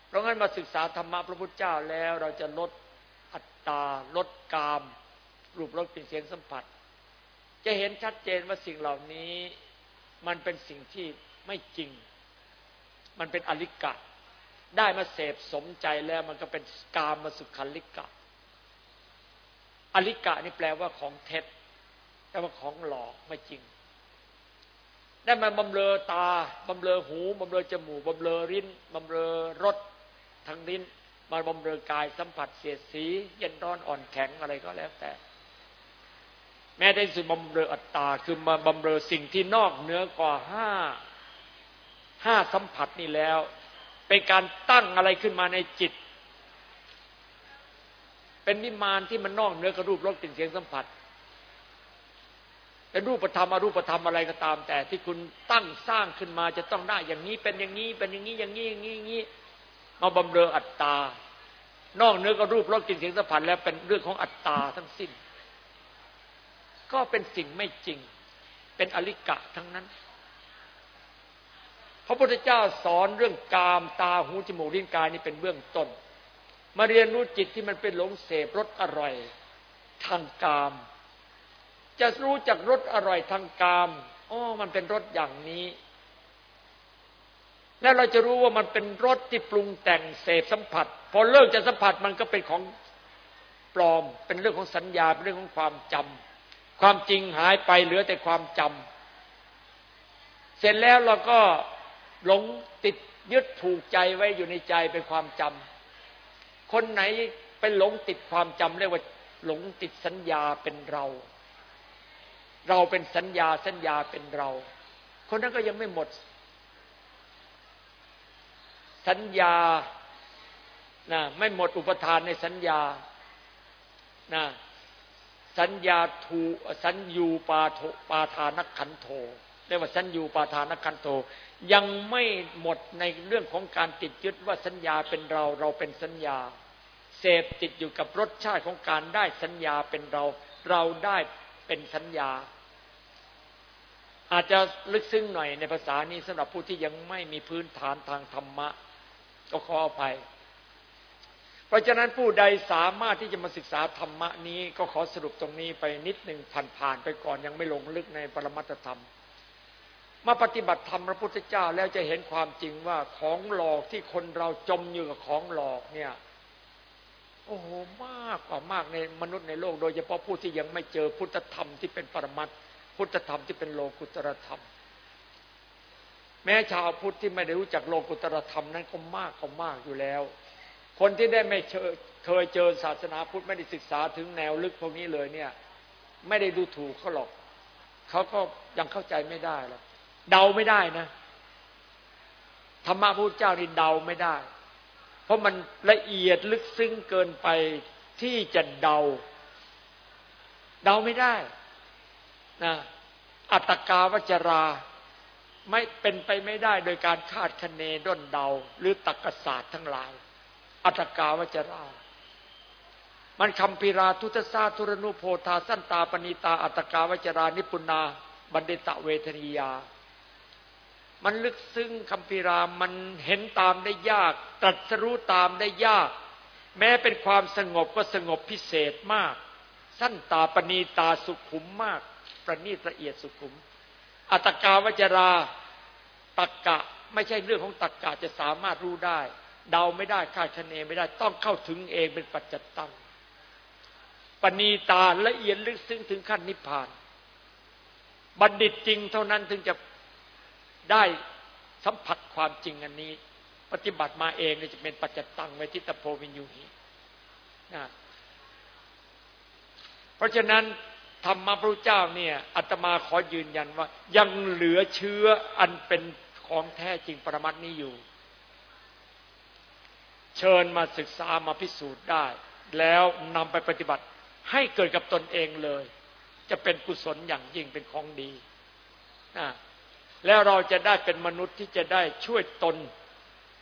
เพราะงั้นมาศึกษาธรรมะพระพุทธเจ้าแล้วเราจะลดอัตตา ลดกาม รูปรสกลิ่นเสียงสัมผัส จะเห็นชัดเจนว่าสิ่งเหล่านี้ มันเป็นสิ่งที่ไม่จริง มันเป็นอลิกะ ได้มาเสพสมใจแล้วมันก็เป็นกามมาสุขันลิกะ อลิกะนี่แปลว่าของเท็จแปลว่าของหลอกไม่จริง ได้มาบำเรอตาบำเรอหูบำเรอจมูกบำเรอริ้นบำเรอรสทางลิ้นมาบำเรอกายสัมผัสเสียดสี เย็นร้อนอ่อนแข็งอะไรก็แล้วแต่ แม้ได้สุดบำเรออัตตาคือมาบำเรอสิ่งที่นอกเหนือกว่าห้าห้าสัมผัสนี่แล้ว เป็นการตั้งอะไรขึ้นมาในจิต เป็นนิมานที่มันนอกเนื้อกระรูปรสกลิ่นเสียงสัมผัสเป็นรูปธรรมอรูปธรรมอะไรก็ตาม แต่ที่คุณตั้งสร้างขึ้นมาจะต้องได้อย่างนี้เป็นอย่างนี้เป็นอย่างนี้อย่างนี้อย่างนี้อย่างนี้มาบำเรออัตตานอกเนื้อกระรูปรสกลิ่นเสียงสัมผัสแล้วเป็นเรื่องของอัตตาทั้งสิ้น ก็เป็นสิ่งไม่จริง เป็นอลิกะทั้งนั้น พระพุทธเจ้าสอนเรื่องกามตาหูจมูกลิ้นกายนี่เป็นเบื้องต้น มาเรียนรู้จิตที่มันเป็นหลงเสพรสอร่อยทางกาม จะรู้จักรสอร่อยทางกามอ๋อมันเป็นรสอย่างนี้ แล้วเราจะรู้ว่ามันเป็นรสที่ปรุงแต่งเสพสัมผัส พอเลิกจะสัมผัสมันก็เป็นของปลอม เป็นเรื่องของสัญญาเป็นเรื่องของความจำความจริงหายไปเหลือแต่ความจำเสร็จแล้วเราก็ หลงติดยึดผูกใจไว้อยู่ในใจเป็นความจำคนไหนเป็นหลงติดความจำเรียกว่า หลงติดสัญญาเป็นเรา เราเป็นสัญญาสัญญาเป็นเรา คนนั้นก็ยังไม่หมด สัญญานะไม่หมดอุปทานในสัญญานะสัญญาทูสัญญูปาโทปาทานักขันโท เรียกว่าสัญญูปาทานักันโทยังไม่หมดในเรื่องของการติดยึดว่าสัญญาเป็นเราเราเป็นสัญญา เสพติดอยู่กับรสชาติของการได้สัญญาเป็นเรา เราได้เป็นสัญญา อาจจะลึกซึ้งหน่อยในภาษานี้สำหรับผู้ที่ยังไม่มีพื้นฐานทางธรรมะ ก็ขออภัยเพราะฉะนั้นผู้ใดสามารถที่จะมาศึกษาธรรมะนี้ ก็ขอสรุปตรงนี้ไปนิดหนึ่งผ่านๆไปก่อนยังไม่ลงลึกในปรมัตธรรม มาปฏิบัติธรรมพระพุทธเจ้าแล้วจะเห็นความจริงว่าของหลอกที่คนเราจมอยู่กับของหลอกเนี่ย โอ้โหมากกว่ามากในมนุษย์ในโลก โดยเฉพาะผู้ที่ยังไม่เจอพุทธธรรมที่เป็นปรมัตพุทธธรรมที่เป็นโลกุตรธรรม แม้ชาวพุทธที่ไม่ได้รู้จักโลกุตรธรรมนั้นก็มากก็มากอยู่แล้ว คนที่ได้ไม่เคยเจอศาสนาพุทธไม่ได้ศึกษาถึงแนวลึกพวกนี้เลยเนี่ย ไม่ได้ดูถูกเขาหรอกเขาก็ยังเข้าใจไม่ได้หรอก เดาไม่ได้นะธรรมะพระพุทธเจ้านี่เดาไม่ได้ เพราะมันละเอียดลึกซึ้งเกินไปที่จะเดา เดาไม่ได้นะอัตกาวจราไม่เป็นไปไม่ได้โดยการคาดคะเนด้นเดา หรือตักศาสตร์ทั้งหลาย อัตกาวจรา มันคัมพิราทุตสาทุรนุโพธาสันตาปณิตา อัตกาวจรา นิปุนา บันเดตะเวทนียา มันลึกซึ้งคัมพิรา มันเห็นตามได้ยาก ตรัสรู้ตามได้ยาก แม้เป็นความสงบก็สงบพิเศษมาก สั้นตาปณีตาสุขุมมาก ประณีตละเอียดสุขุม อัตกาวจราตักกะไม่ใช่เรื่องของตักกะจะสามารถรู้ได้ เดาไม่ได้คาดคะเนไม่ได้ ต้องเข้าถึงเองเป็นปัจจตังปณีตาละเอียดลึกซึ้งถึงขั้นนิพพาน บัณฑิตจริงเท่านั้นถึงจะ ได้สัมผัสความจริงอันนี้ ปฏิบัติมาเองเลยจะเป็นปัจจตังไว้ทิตโพวินยูหีนะเพราะฉะนั้นธรรมะพระเจ้าเนี่ยอาตมาขอยืนยันว่า ยังเหลือเชื้ออันเป็นของแท้จริงปรมัตนี้อยู่ เชิญมาศึกษามาพิสูจน์ได้ แล้วนำไปปฏิบัติให้เกิดกับตนเองเลย จะเป็นกุศลอย่างยิ่งเป็นของดีนะ แล้วเราจะได้เป็นมนุษย์ที่จะได้ช่วยตน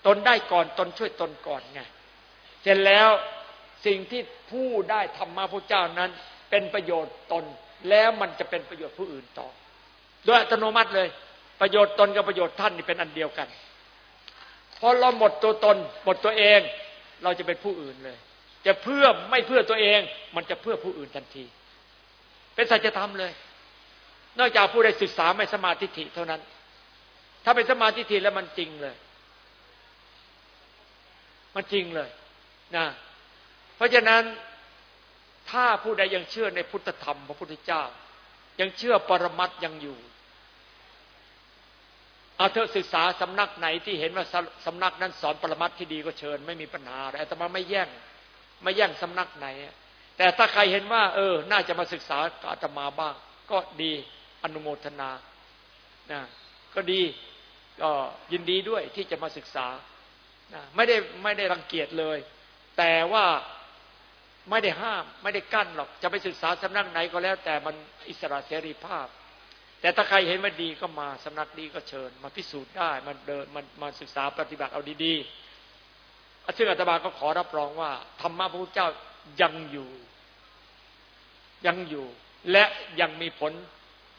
ตนได้ก่อนตนช่วยตนก่อนไงเสร็จแล้วสิ่งที่ผู้ได้ธรรมะพระเจ้านั้น เป็นประโยชน์ตนแล้วมันจะเป็นประโยชน์ผู้อื่นต่อ โดยอัตโนมัติเลย ประโยชน์ตนกับประโยชน์ท่านนี่เป็นอันเดียวกันพอเราหมดตัวตนหมดตัวเอง เราจะเป็นผู้อื่นเลย จะเพื่อไม่เพื่อตัวเอง มันจะเพื่อผู้อื่นทันที เป็นสัจธรรมเลย นอกจากผู้ใดศึกษาไม่สมาธิิเท่านั้น ถ้าเป็นสมาธิิแล้วมันจริงเลย มันจริงเลยนะเพราะฉะนั้นถ้าผู้ใดยังเชื่อในพุทธธรรมพระพุทธเจ้า ยังเชื่อปรมัตยังอยู่เอาเธอศึกษาสำนักไหนที่เห็นว่าสำนักนั้นสอนปรมัตที่ดีก็เชิญ ไม่มีปัญหาอะไรแต่มาไม่แย่งไม่แย่งสำนักไหน แต่ถ้าใครเห็นว่า เออ น่าจะมาศึกษากับอาตมาบ้าง ก็ดี อนุโมทนานะก็ดีก็ยินดีด้วยที่จะมาศึกษานะไม่ได้ไม่ได้รังเกียจเลย แต่ว่าไม่ได้ห้ามไม่ได้กั้นหรอก จะไปศึกษาสำนักไหนก็แล้ว แต่มันอิสระเสรีภาพ แต่ถ้าใครเห็นว่าดีก็มาสำนักดีก็เชิญ มาพิสูจน์ได้มันเดินมันมาศึกษาปฏิบัติเอาดีๆซึ่งอาตมาก็ขอรับรองว่าธรรมะพระพุทธเจ้ายังอยู่ ยังอยู่ และยังมีผล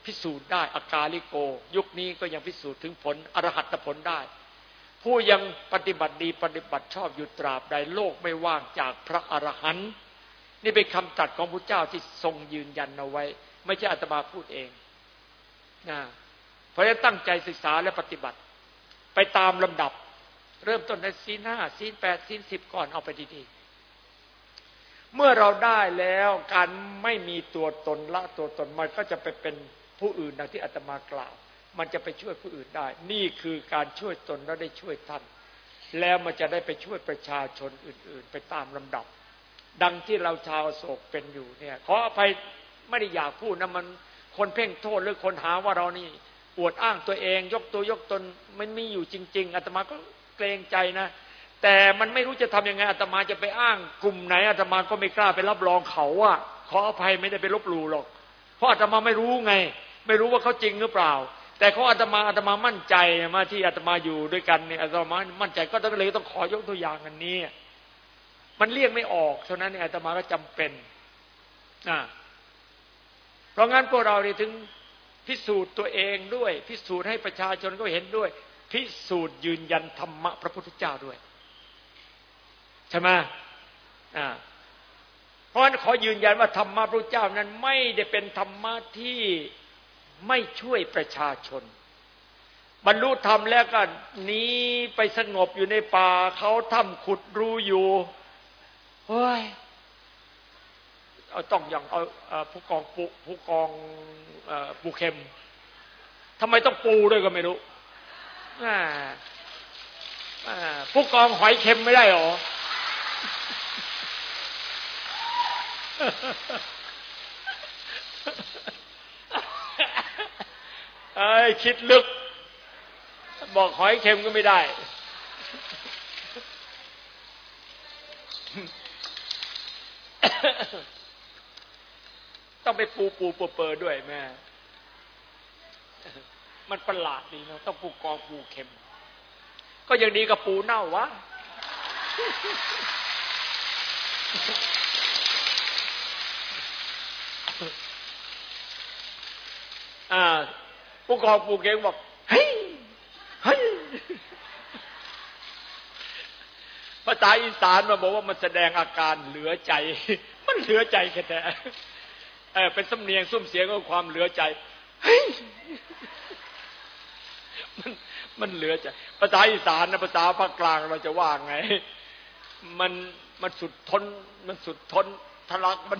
พิสูจน์ได้อากาลิโก ยุคนี้ก็ยังพิสูจน์ถึงผลอรหัตผลได้ ผู้ยังปฏิบัติดีปฏิบัติชอบอยู่ตราบใดโลกไม่ว่างจากพระอรหันต์นี่เป็นคำตรัสของพระเจ้าที่ทรงยืนยันเอาไว้ ไม่ใช่อาตมาพูดเองนะเพราะฉะนั้นตั้งใจศึกษาและปฏิบัติ ไปตามลำดับ เริ่มต้นในซีนห้าซีนแปดซีนสิบก่อนเอาไปดีๆเมื่อเราได้แล้วการไม่มีตัวตนละตัวตนมันก็จะไปเป็น ผู้อื่นดังที่อาตมากล่าว มันจะไปช่วยผู้อื่นได้ นี่คือการช่วยตนแล้วได้ช่วยท่าน แล้วมันจะได้ไปช่วยประชาชนอื่น ๆ ไปตามลำดับ ดังที่เราชาวโศกเป็นอยู่เนี่ยขออภัยไม่ได้อยากพูดนะมันคนเพ่งโทษหรือคนหาว่าเรานี่อวดอ้างตัวเอง ยกตัวยกตนมันมีอยู่จริง ๆอาตมาก็เกรงใจนะแต่มันไม่รู้จะทํำยังไงอาตมาจะไปอ้างกลุ่มไหนอาตมาก็ไม่กล้าไปรับรองเขาว่าขออภัยไม่ได้ไปลบหลู่หรอก เพราะอาตมาไม่รู้ไง ไม่รู้ว่าเขาจริงหรือเปล่า แต่เขาอาตมาอาตมามั่นใจมาที่อาตมาอยู่ด้วยกันเนี่ยอาตมามั่นใจก็ต้องเลยต้องขอยกตัวอย่างอันนี้มันเรียกไม่ออกเท่านั้นเนี่ยอาตมาก็จำเป็นอ่าเพราะงั้นพวกเราเนี่ยถึงพิสูจน์ตัวเองด้วย พิสูจน์ให้ประชาชนก็เห็นด้วย พิสูจน์ยืนยันธรรมะพระพุทธเจ้าด้วยใช่ไหมอ่าเพราะฉะนั้นขอยืนยันว่าธรรมะพระเจ้านั้นไม่ได้เป็นธรรมะที่ ไม่ช่วยประชาชน บรรลุธรรมแล้วก็หนีไปสงบอยู่ในป่าเขาทำขุดรูอยู่เฮ้ยเอาต้องอย่างเอาผู้กองปูผู้กองปูเข็มทำไมต้องปูด้วยก็ไม่รู้ผู้กองหอยเค็มไม่ได้หรอ ไอ้คิดลึก บอกหอยเค็มก็ไม่ได้ ต้องไปปูปูเปเปอร์ด้วยแม่ มันประหลาดดีเนะต้องปูกองปูเค็ม ก็ยังดีกับปูเน่าวะอ่า ผู้กองปูเก่งบอกเฮ้ยเฮ้ยภาษาอีสานมาบอกว่ามันแสดงอาการเหลือใจ มันเหลือใจแค่แต่เป็นสำเนียงซุ้มเสียงของความเหลือใจเฮ้ยมันมันเหลือใจ ภาษาอีสานนะภาษาภาคกลางเราจะว่าไง มันมันสุดทน มันสุดทนทะลักมัน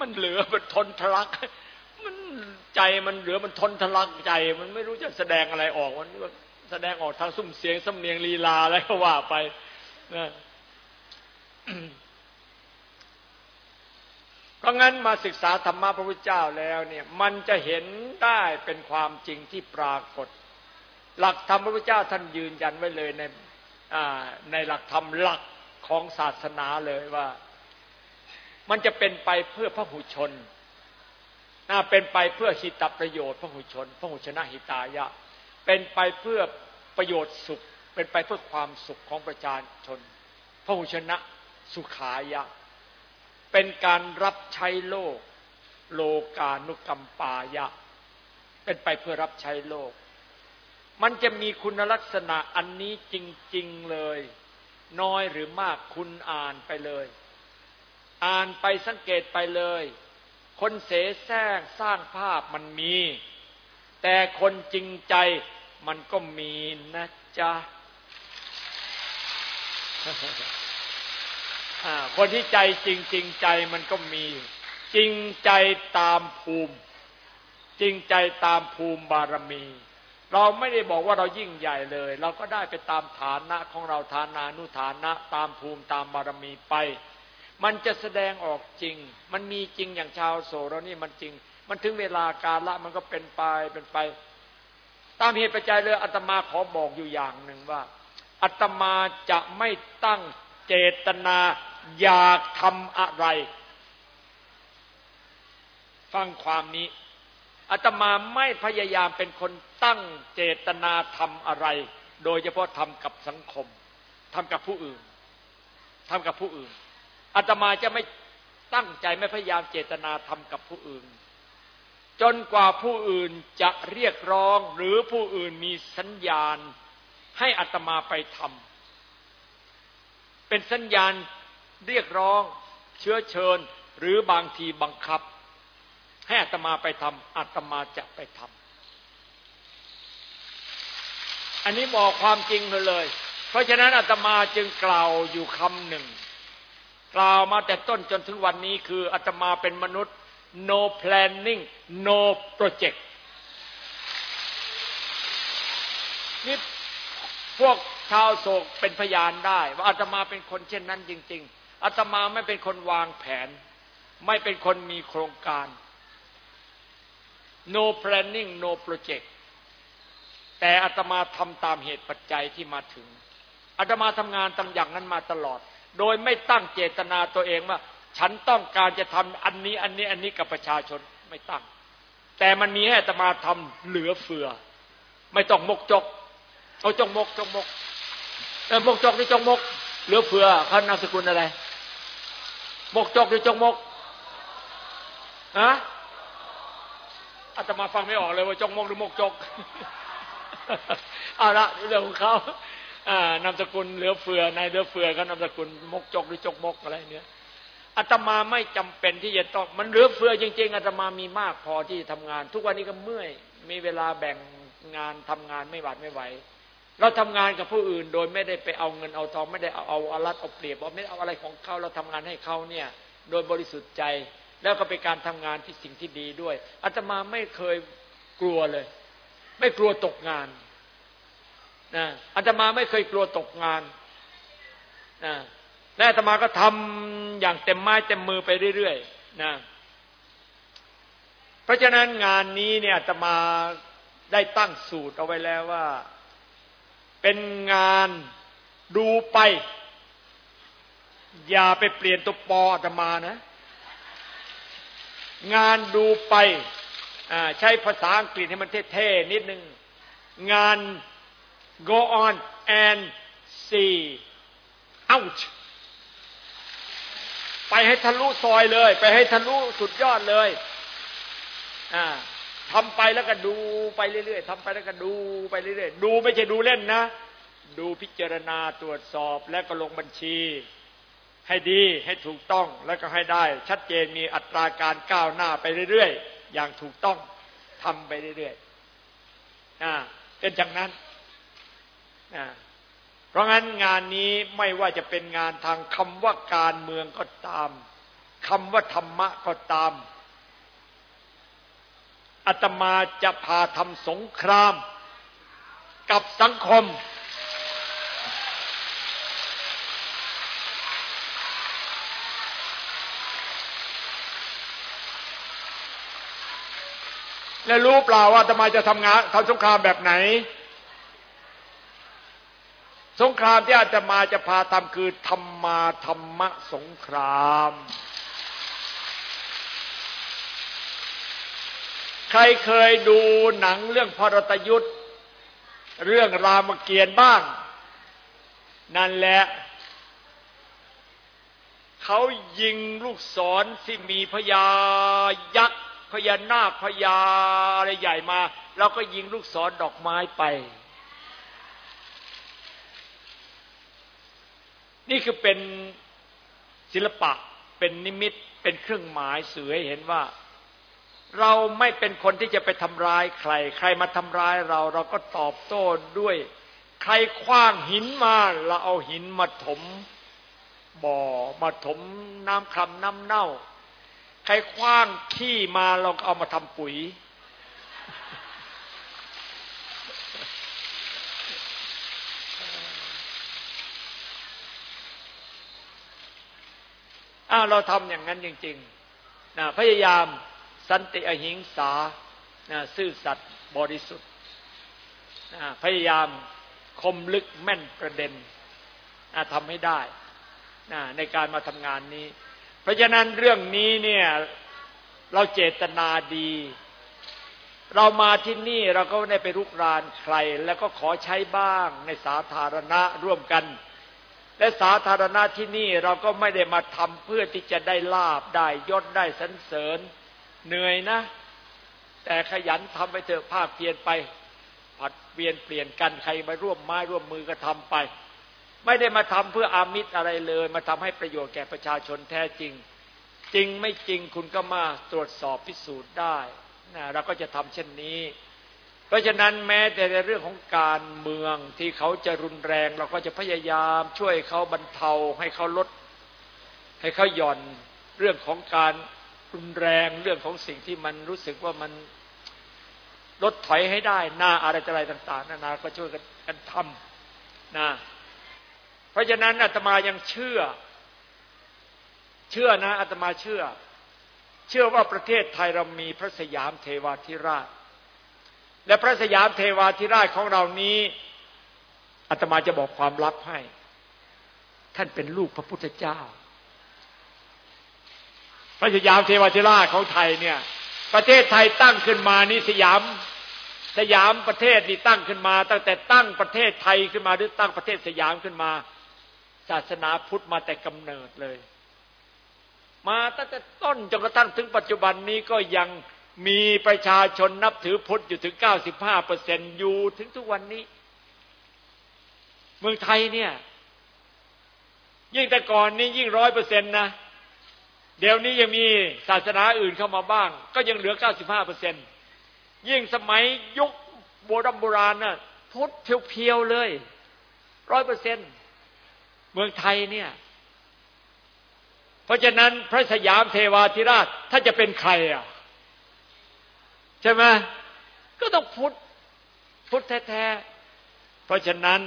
มันเหลือมันทนทะลัก ใจมันเหลือมันทนทะลักใจ มันไม่รู้จะแสดงอะไรออกมันแสดงออกทางซุ้มเสียงสำเนียงลีลาอะไรก็ว่าไปนะเพราะงั้นมาศึกษาธรรมะพระพุทธเจ้าแล้วเนี่ย มันจะเห็นได้เป็นความจริงที่ปรากฏ หลักธรรมพระพุทธเจ้าท่านยืนยันไว้เลยในในหลักธรรมหลักของศาสนาเลยว่า มันจะเป็นไปเพื่อพระหุชน เป็นไปเพื่อหิตประโยชน์พระหุชนพระหุชนะหิตายะ เป็นไปเพื่อประโยชน์สุข เป็นไปเพื่อความสุขของประชาชนพระหุชนะสุขายะ เป็นการรับใช้โลก โลกานุกรรมปายะ เป็นไปเพื่อรับใช้โลก มันจะมีคุณลักษณะอันนี้จริง ๆเลย น้อยหรือมากคุณอ่านไปเลย อ่านไปสังเกตไปเลย คนเสแสร้งสร้างภาพมันมี แต่คนจริงใจมันก็มีนะจ๊ะคนที่ใจจริงจริงใจมันก็มี จริงใจตามภูมิ จริงใจตามภูมิบารมี เราไม่ได้บอกว่าเรายิ่งใหญ่เลย เราก็ได้ไปตามฐานะของเราฐานานุฐานะ ตามภูมิตามบารมีไป มันจะแสดงออกจริง มันมีจริงอย่างชาวโสเรานี่มันจริง มันถึงเวลาการละมันก็เป็นไปเป็นไป ตามเหตุปัจจัยเลยอาตมาขอบอกอยู่อย่างหนึ่งว่าอาตมาจะไม่ตั้งเจตนาอยากทำอะไร ฟังความนี้อาตมาไม่พยายามเป็นคนตั้งเจตนาทำอะไร โดยเฉพาะทำกับสังคมทำกับผู้อื่นทำกับผู้อื่น อาตมาจะไม่ตั้งใจไม่พยายามเจตนาทำกับผู้อื่น จนกว่าผู้อื่นจะเรียกร้องหรือผู้อื่นมีสัญญาณ ให้อัตมาไปทำเป็นสัญญาณเรียกร้องเชื้อเชิญหรือบางทีบังคับ ให้อัตมาไปทำอัตมาจะไปทำอันนี้บอกความจริงเลย เพราะฉะนั้นอาตมาจึงกล่าวอยู่คำหนึ่ง กล่าวมาแต่ต้นจนถึงวันนี้คืออาตมาเป็นมนุษย์ no planning no project นี่พวกชาวโศกเป็นพยานได้ ว่าอาตมาเป็นคนเช่นนั้นจริง ๆอาตมาไม่เป็นคนวางแผน ไม่เป็นคนมีโครงการ no planning no project แต่อาตมาทำตามเหตุปัจจัยที่มาถึงอาตมาทำงานตามอย่างนั้นมาตลอด โดยไม่ตั้งเจตนาตัวเองว่า ฉันต้องการจะทำอันนี้อันนี้อันนี้กับประชาชนไม่ตั้ง แต่มันมีให้ตมาทำเหลือเฟือ ไม่ต้องมกจกเอาจงมกจงมกเออมกจกนี่จงมก เหลือเฟือเขานามสกุลอะไรมกจกหรือจงมกฮะอาตมาฟังไม่ออกเลยว่าจงมกหรือมกจกเอาละเรื่องของเขา นามสกุลเหลือเฟือนายเหลือเฟือเขานามสกุลมกจกหรือจกมกอะไรเนี่ยอาตมาไม่จำเป็นที่จะต้องมันเหลือเฟือจริง ๆอาตมามีมากพอที่ทำงาน ทุกวันนี้ก็เมื่อยมีเวลาแบ่งงานทำงานไม่หวาดไม่ไหวเราทำงานกับผู้อื่นโดยไม่ได้ไปเอาเงินเอาทองไม่ได้เอาเอาอารัดเอาเปรียบเอาไม่เอาอะไรของเขาเราทำงานให้เขาเนี่ยโดยบริสุทธิ์ใจแล้วก็เป็นการทำงานที่สิ่งที่ดีด้วยอาตมาไม่เคยกลัวเลย ไม่กลัวตกงาน นะอาตมาไม่เคยกลัวตกงานนะและอาตมาก็ทำอย่างเต็มไม้เต็มมือไปเรื่อยๆนะเพราะฉะนั้นงานนี้เนี่ยอาตมาได้ตั้งสูตรเอาไว้แล้วว่า เป็นงานดูไป อย่าไปเปลี่ยนตัวปออาตมานะ งานดูไปใช้ภาษาอังกฤษให้มันเท่ๆนิดนึง งาน go on and see out ไปให้ทะลุซอยเลย ไปให้ทะลุสุดยอดเลยอ่าทำไปแล้วก็ดูไปเรื่อยๆทำไปแล้วก็ดูไปเรื่อยๆ ดูไม่ใช่ดูเล่นนะ ดูพิจารณาตรวจสอบและก็ลงบัญชี ให้ดีให้ถูกต้องแล้วก็ให้ได้ ชัดเจนมีอัตราการก้าวหน้าไปเรื่อยๆ อย่างถูกต้องทำไปเรื่อยๆเป็นอย่างนั้น เพราะงั้นงานนี้ไม่ว่าจะเป็นงานทางคำว่าการเมืองก็ตามคำว่าธรรมะก็ตามอาตมาจะพาทำสงคราม กับสังคม และรู้เปล่าว่าอาตมาจะทำงานทำสงครามแบบไหน สงครามที่อาตมาจะพาทำคือธรรมาธรรมะสงคราม ใครเคยดูหนังเรื่องพรตยุทธ์เรื่องรามเกียรติบ้าง นั่นแหละเขายิงลูกศรที่มีพญายักษ์พญานาคพญาอะไรใหญ่มาเราก็ยิงลูกศรดอกไม้ไป นี่คือเป็นศิลปะเป็นนิมิตเป็นเครื่องหมายสื่อให้เห็นว่า เราไม่เป็นคนที่จะไปทำร้ายใคร ใครมาทำร้ายเรา เราก็ตอบโต้ด้วย ใครคว้างหินมาเราเอาหินมาถมบ่อมาถมน้ำคลำน้ำเน่า ใครคว้างขี้มาเราก็เอามาทำปุ๋ย อ้าวเราทำอย่างนั้นจริงๆนะพยายามสันติอหิงสาซื่อสัตย์บริสุทธิ์พยายามคมลึกแม่นประเด็นทำให้ได้ในการมาทำงานนี้ เพราะฉะนั้นเรื่องนี้เนี่ยเราเจตนาดี เรามาที่นี่เราก็ได้ไปรุกรานใคร แล้วก็ขอใช้บ้างในสาธารณะร่วมกัน และสาธารณะที่นี่เราก็ไม่ได้มาทำเพื่อที่จะได้ลาบได้ยศได้สรรเสริญ เหนื่อยนะ แต่ขยันทำไปเถอะภาคเพียนไป ผัดเปลี่ยนเปลี่ยนกันใครมาร่วมไม้ร่วมมือก็ทำไป ไม่ได้มาทำเพื่ออามิตรอะไรเลย มาทำให้ประโยชน์แก่ประชาชนแท้จริง จริงไม่จริงคุณก็มาตรวจสอบพิสูจน์ได้นะเราก็จะทำเช่นนี้ เพราะฉะนั้นแม้แต่ในเรื่องของการเมืองที่เขาจะรุนแรง เราก็จะพยายามช่วยเขาบรรเทาให้เขาลด ให้เขาหย่อนเรื่องของการรุนแรงเรื่องของสิ่งที่มันรู้สึกว่ามันลดถอยให้ได้หน้าอะไรอะไรต่าง ๆ นานาก็ช่วยกันทำนะเพราะฉะนั้นอาตมายังเชื่อ เชื่อนะอาตมาเชื่อ เชื่อว่าประเทศไทยเรามีพระสยามเทวาธิราช และพระสยามเทวาธิราชของเรานี้อาตมาจะบอกความลับให้ ท่านเป็นลูกพระพุทธเจ้า พระสยามเทวทิราชของไทยเนี่ย ประเทศไทยตั้งขึ้นมานี่สยามสยามประเทศนี่ตั้งขึ้นมา ตั้งแต่ตั้งประเทศไทยขึ้นมาหรือตั้งประเทศสยามขึ้นมา ศาสนาพุทธมาแต่กำเนิดเลย มาตั้งแต่ต้นจนกระทั่งถึงปัจจุบันนี้ก็ยัง มีประชาชนนับถือพุทธอยู่ถึงเก้าสิบห้าเปอร์เซ็นอยู่ถึงทุกวันนี้ เมืองไทยเนี่ย ยิ่งแต่ก่อนนี้ยิ่งร้อยเปอร์เซ็นต์นะ เดี๋ยวนี้ยังมีศาสนาอื่นเข้ามาบ้าง ก็ยังเหลือ 95เปอร์เซ็นยิ่งสมัยยุคโบราณโบราณน่ะพุทธเพียวๆเลยร้อยเปอร์เซ็นเมืองไทยเนี่ย เพราะฉะนั้นพระสยามเทวาธิราชถ้าจะเป็นใครอะ ใช่ไหมก็ต้องพุทธพุทธแท้ๆเพราะฉะนั้น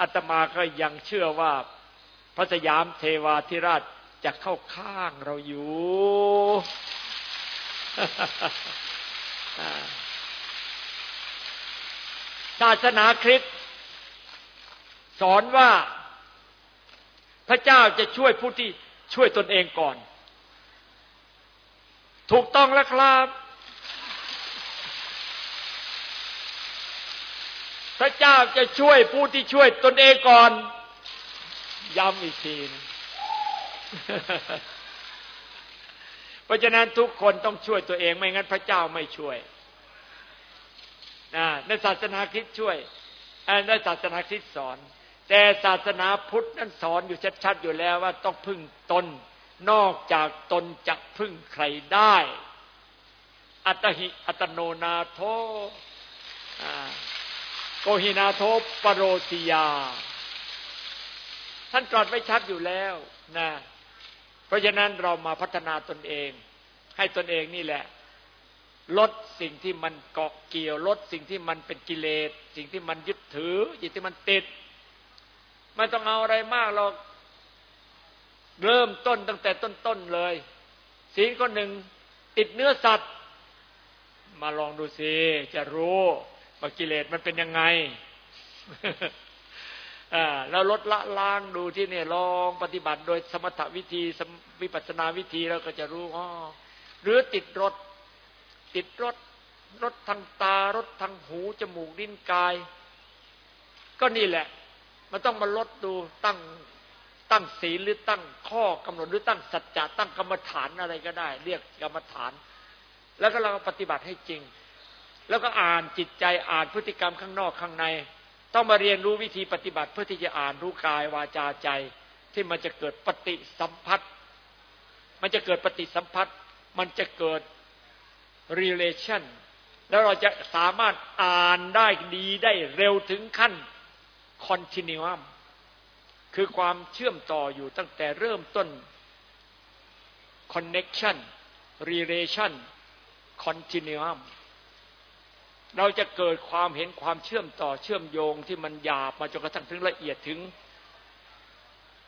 อาตมาก็ยังเชื่อว่าพระสยามเทวาธิราชจะเข้าข้างเราอยู่ศาสนาคริสต์สอนว่าพระเจ้าจะช่วยผู้ที่ช่วยตนเองก่อน ถูกต้องแล้วครับ พระเจ้าจะช่วยผู้ที่ช่วยตนเองก่อน ย้ำอีกทีนะเพราะฉะนั้นทุกคนต้องช่วยตัวเองไม่งั้นพระเจ้าไม่ช่วยในศาสนาคริสต์ช่วยในศาสนาคริสต์สอน แต่ศาสนาพุทธนั้นสอนอยู่ชัดๆอยู่แล้วว่าต้องพึ่งตน นอกจากตนจะพึ่งใครได้ อัตหิอัตโนนาโทโกหินาโทปโรติยา ท่านตรัสไว้ชัดอยู่แล้วนะเพราะฉะนั้นเรามาพัฒนาตนเอง ให้ตนเองนี่แหละ ลดสิ่งที่มันเกาะเกี่ยว ลดสิ่งที่มันเป็นกิเลส สิ่งที่มันยึดถือสิ่งที่มันติด ไม่ต้องเอาอะไรมากเราเริ่มต้นตั้งแต่ต้นๆเลยสิ่งก็หนึ่งติดเนื้อสัตว์ มาลองดูสิจะรู้ ว่ากิเลสมันเป็นยังไงเราลดละล้างดูที่เนี่ยลองปฏิบัติโดยสมถวิธีวิปัสนาวิธีเราก็จะรู้อ๋อหรือติดรถ ติดรถรถทางตารถทางหูจมูกลิ้นกาย ก็นี่แหละ มันต้องมาลดดูตั้งตั้งศีลหรือตั้งข้อกำหนดหรือตั้งสัจจะตั้งกรรมฐานอะไรก็ได้ เรียกกรรมฐาน แล้วก็เราปฏิบัติให้จริง แล้วก็อ่านจิตใจอ่านพฤติกรรมข้างนอกข้างใน ต้องมาเรียนรู้วิธีปฏิบัติเพื่อที่จะอ่านรู้กายวาจาใจ ที่มันจะเกิดปฏิสัมพัทธ์มันจะเกิดปฏิสัมพัทธ์มันจะเกิด relation แล้วเราจะสามารถอ่านได้ดีได้เร็วถึงขั้น continuum คือความเชื่อมต่ออยู่ตั้งแต่เริ่มต้น connection relation continuum เราจะเกิดความเห็นความเชื่อมต่อเชื่อมโยงที่มันหยาบมาจนกระทั่งถึงละเอียดถึง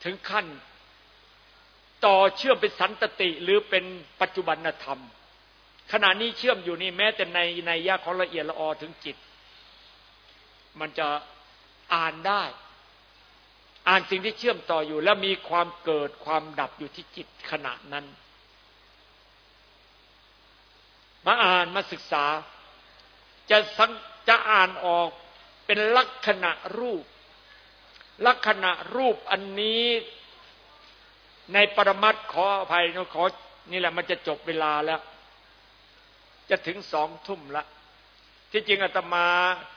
ถึงขั้น ต่อเชื่อมเป็นสันตติหรือเป็นปัจจุบันธรรม ขณะนี้เชื่อมอยู่นี่แม้แต่ในในยาของละเอียดละออถึงจิต มันจะอ่านได้ อ่านสิ่งที่เชื่อมต่ออยู่ แล้วมีความเกิดความดับอยู่ที่จิตขณะนั้น มาอ่านมาศึกษา จะสังจะอ่านออกเป็นลักษณะรูป ลักษณะรูปอันนี้ในปรมัตขออภัยขอนี่แหละมันจะจบเวลาแล้ว จะถึงสองทุ่มละที่จริงอาตมา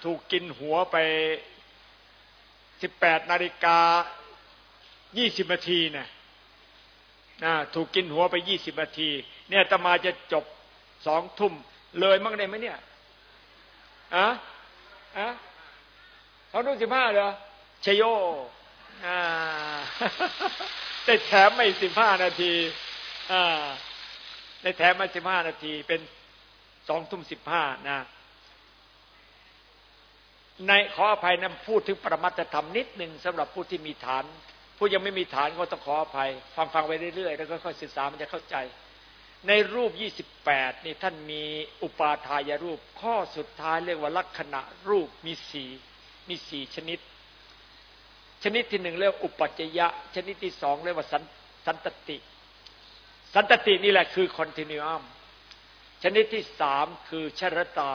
ถูกกินหัวไปสิบแปดนาฬิกายี่สิบนาทีนะนะถูกกินหัวไปยี่สิบนาที เนี่ยอาตมาจะจบสองทุ่มเลยมั้งได้ไหมเนี่ย อะอะเขานุ่งสิบห้าเหรอชโยอ่าได้แถมไม่สิบห้านาทีอ่าได้แถมมาสิบห้านาที เป็นสองทุ่มสิบห้านะในขออภัยนะพูดถึงปรมัตธรรมนิดหนึ่งสำหรับผู้ที่มีฐาน ผู้ยังไม่มีฐานก็ต้องขออภัย ฟังฟังไปเรื่อยๆ แล้วก็ค่อยศึกษามันจะเข้าใจ ในรูป 28 นี่ท่านมีอุปาทายรูป ข้อสุดท้ายเรียกว่าลักษณะรูปมีสีมีสี่ชนิด ชนิดที่หนึ่งเรียกอุปัจยะ ชนิดที่สองเรียกว่าสันตติ สันตตินี่แหละคือคอนติเนียมชนิดที่สามคือชรตา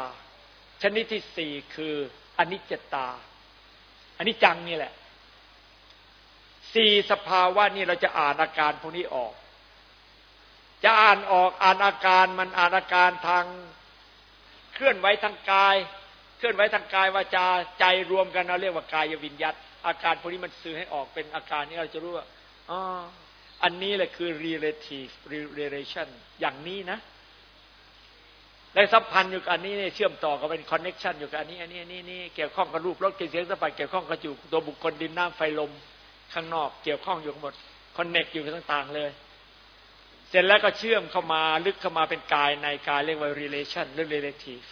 ชนิดที่สี่คืออนิจจตาอันนี้จังนี่แหละสี่สภาวะนี่เราจะอ่านอาการพวกนี้ออก จะอ่านออกอ่านอาการมันอ่านอาการทาง เคลื่อนไหวทางกาย เคลื่อนไหวทางกายวาจาใจรวมกันเราเรียกว่ากายวิญญัตอาการพวกนี้มันสื่อให้ออกเป็นอาการนี้เราจะรู้ว่าอ๋ออันนี้แหละคือ relative relation อย่างนี้นะและสัมพันธ์อยู่กับอันนี้เนี่ยเชื่อมต่อกับเป็น connection อยู่กับอันนี้อันนี้อันนี้นี่เกี่ยวข้องกับรูปรสกลิ่นเสียงสัมผัสเกี่ยวข้องกับอยู่ตัวบุคคลดินน้ำไฟลมข้างนอก เกี่ยวข้องอยู่หมด connect อยู่ต่างๆเลย เสร็จแล้วก็เชื่อมเข้ามาลึกเข้ามาเป็นกายในกายเรียกว่า relation หรือ relative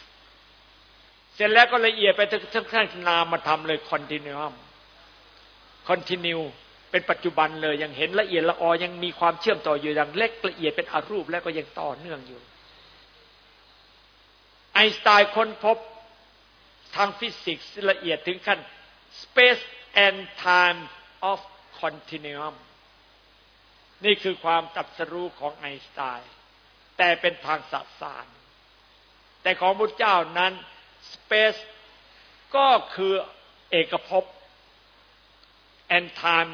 เสร็จแล้วก็ละเอียดไปทั้งขั้นนามมาทำเลย continuum continue เป็นปัจจุบันเลยยังเห็นละเอียดละออยังมีความเชื่อมต่ออยู่อย่างเล็กละเอียดเป็นอรูปแล้วก็ยังต่อเนื่องอยู่ ไอน์สไตน์ค้นพบทางฟิสิกส์ละเอียดถึงขั้น space and time of continuum นี่คือความตัดสรู้ของไอน์สไตน์แต่เป็นทางสสารแต่ของพระเจ้านั้นสเปซก็คือเอกภพแอนทาม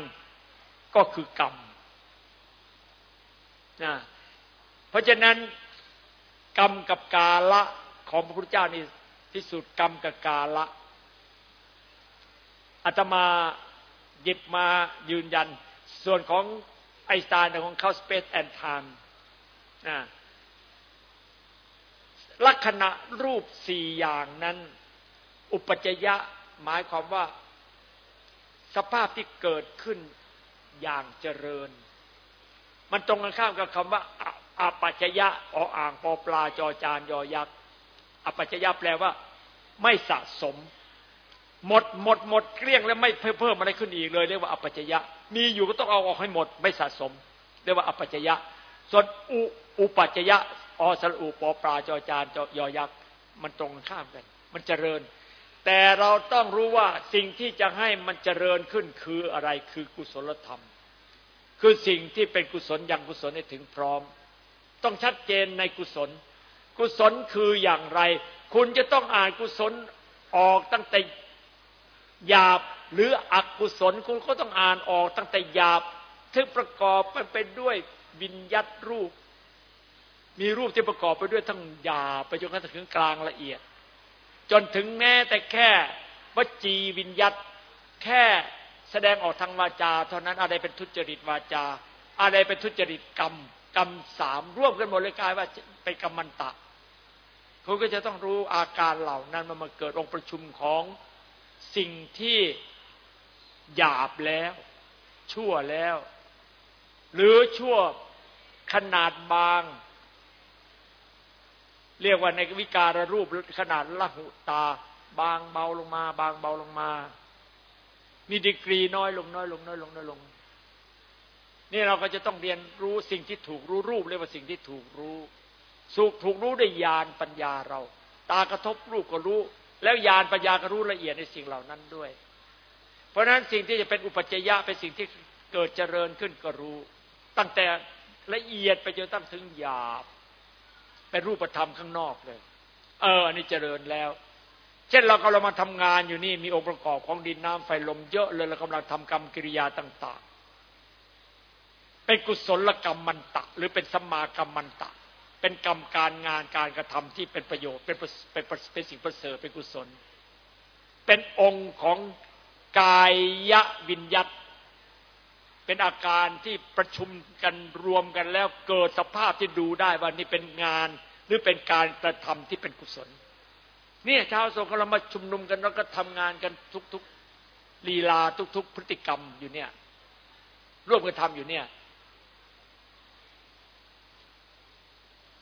ก็คือกรรมนะเพราะฉะนั้นกรรมกับกาละของพระพุทธเจ้านี่พิสูจน์กรรมกับกาละอาตมาหยิบมายืนยัน ส่วนของ อสไตน์ของเขา Space and Time ลักษณะรูปสี่อย่างนั้น อุปจยะหมายความว่า สภาพที่เกิดขึ้นอย่างเจริญ มันตรงกันข้ามกับคำว่าอปัจจยะออ่างปอปลาจอจานยอยักษ์อปัจจยะแปลว่า ไม่สะสม หมดหมดหมดเกลี้ยงแล้วไม่เพิ่มอะไรขึ้นอีกเลยเรียกว่าอปัจจยะ มีอยู่ก็ต้องเอาออกให้หมดไม่สะสม เรียกว่าอปัจจยะ ส่วนอุอุปัจจยะอสระอุปปลาจอจานจอยอยักษ์มันตรงข้ามกัน มันเจริญ แต่เราต้องรู้ว่าสิ่งที่จะให้มันเจริญขึ้นคืออะไรคือกุศลธรรม คือสิ่งที่เป็นกุศลอย่างกุศลให้ถึงพร้อม ต้องชัดเจนในกุศล กุศลคืออย่างไร คุณจะต้องอ่านกุศลออกตั้งแต่ หยาบหรืออกุศลคุณก็ต้องอ่านออกตั้งแต่หยาบถึงประกอบมันเป็นด้วยวิญญัตรูป มีรูปที่ประกอบไปด้วยทั้งหยาไปจนกระทั่งถึงกลางละเอียด จนถึงแม้แต่แค่วจีวิญญัตแค่แสดงออกทางวาจา เท่านั้นอะไรเป็นทุจริตวาจา อะไรเป็นทุจริตกรรมกรรมสามร่วมกันหมดเลยกลายว่าเป็นกรรมันตะคุณก็จะต้องรู้อาการเหล่านั้นมันมาเกิดองค์ประชุมของ สิ่งที่หยาบแล้ว ชั่วแล้ว หรือชั่วขนาดบาง เรียกว่าในวิการรูปขนาดละหุตา บางเบาลงมา บางเบาลงมา มีดีกรีน้อยลงน้อยลงน้อยลงน้อยลงนี่เราก็จะต้องเรียนรู้สิ่งที่ถูกรู้รูปเรียกว่าสิ่งที่ถูกรู้สุขถูกรู้ด้วยญาณปัญญาเรา ตากระทบรูปก็รู้ แล้วญาณปัญญาก็รู้ละเอียดในสิ่งเหล่านั้นด้วย เพราะฉะนั้นสิ่งที่จะเป็นอุปจยะเป็นสิ่งที่เกิดเจริญขึ้นก็รู้ ตั้งแต่ละเอียดไปจนตั้งถึงหยาบเป็นรูปธรรมข้างนอกเลย เอออันนี้เจริญแล้ว เช่นเรากำลังมาทำงานอยู่นี่มีองค์ประกอบของดินน้ำไฟลมเยอะเลยเรากำลังทำกรรมกิริยาต่าง ๆ เป็นกุศลกรรมมันตะ หรือเป็นสมากรรมมันตะ เป็นกรรมการงานการกระทำที่เป็นประโยชน์เป็นเป็นเป็นสิ่งประเสริฐเป็นกุศล เป็นองค์ของกายยวิญญัตเป็นอาการที่ประชุมกันรวมกันแล้วเกิดสภาพที่ดูได้ว่านี่เป็นงานหรือเป็นการกระทำที่เป็นกุศลเนี่ยชาวโซกเรามาชุมนุมกันแล้วก็ทำงานกันทุกๆลีลาทุก ๆ พฤติกรรมอยู่เนี่ยร่วมกันทำอยู่เนี่ย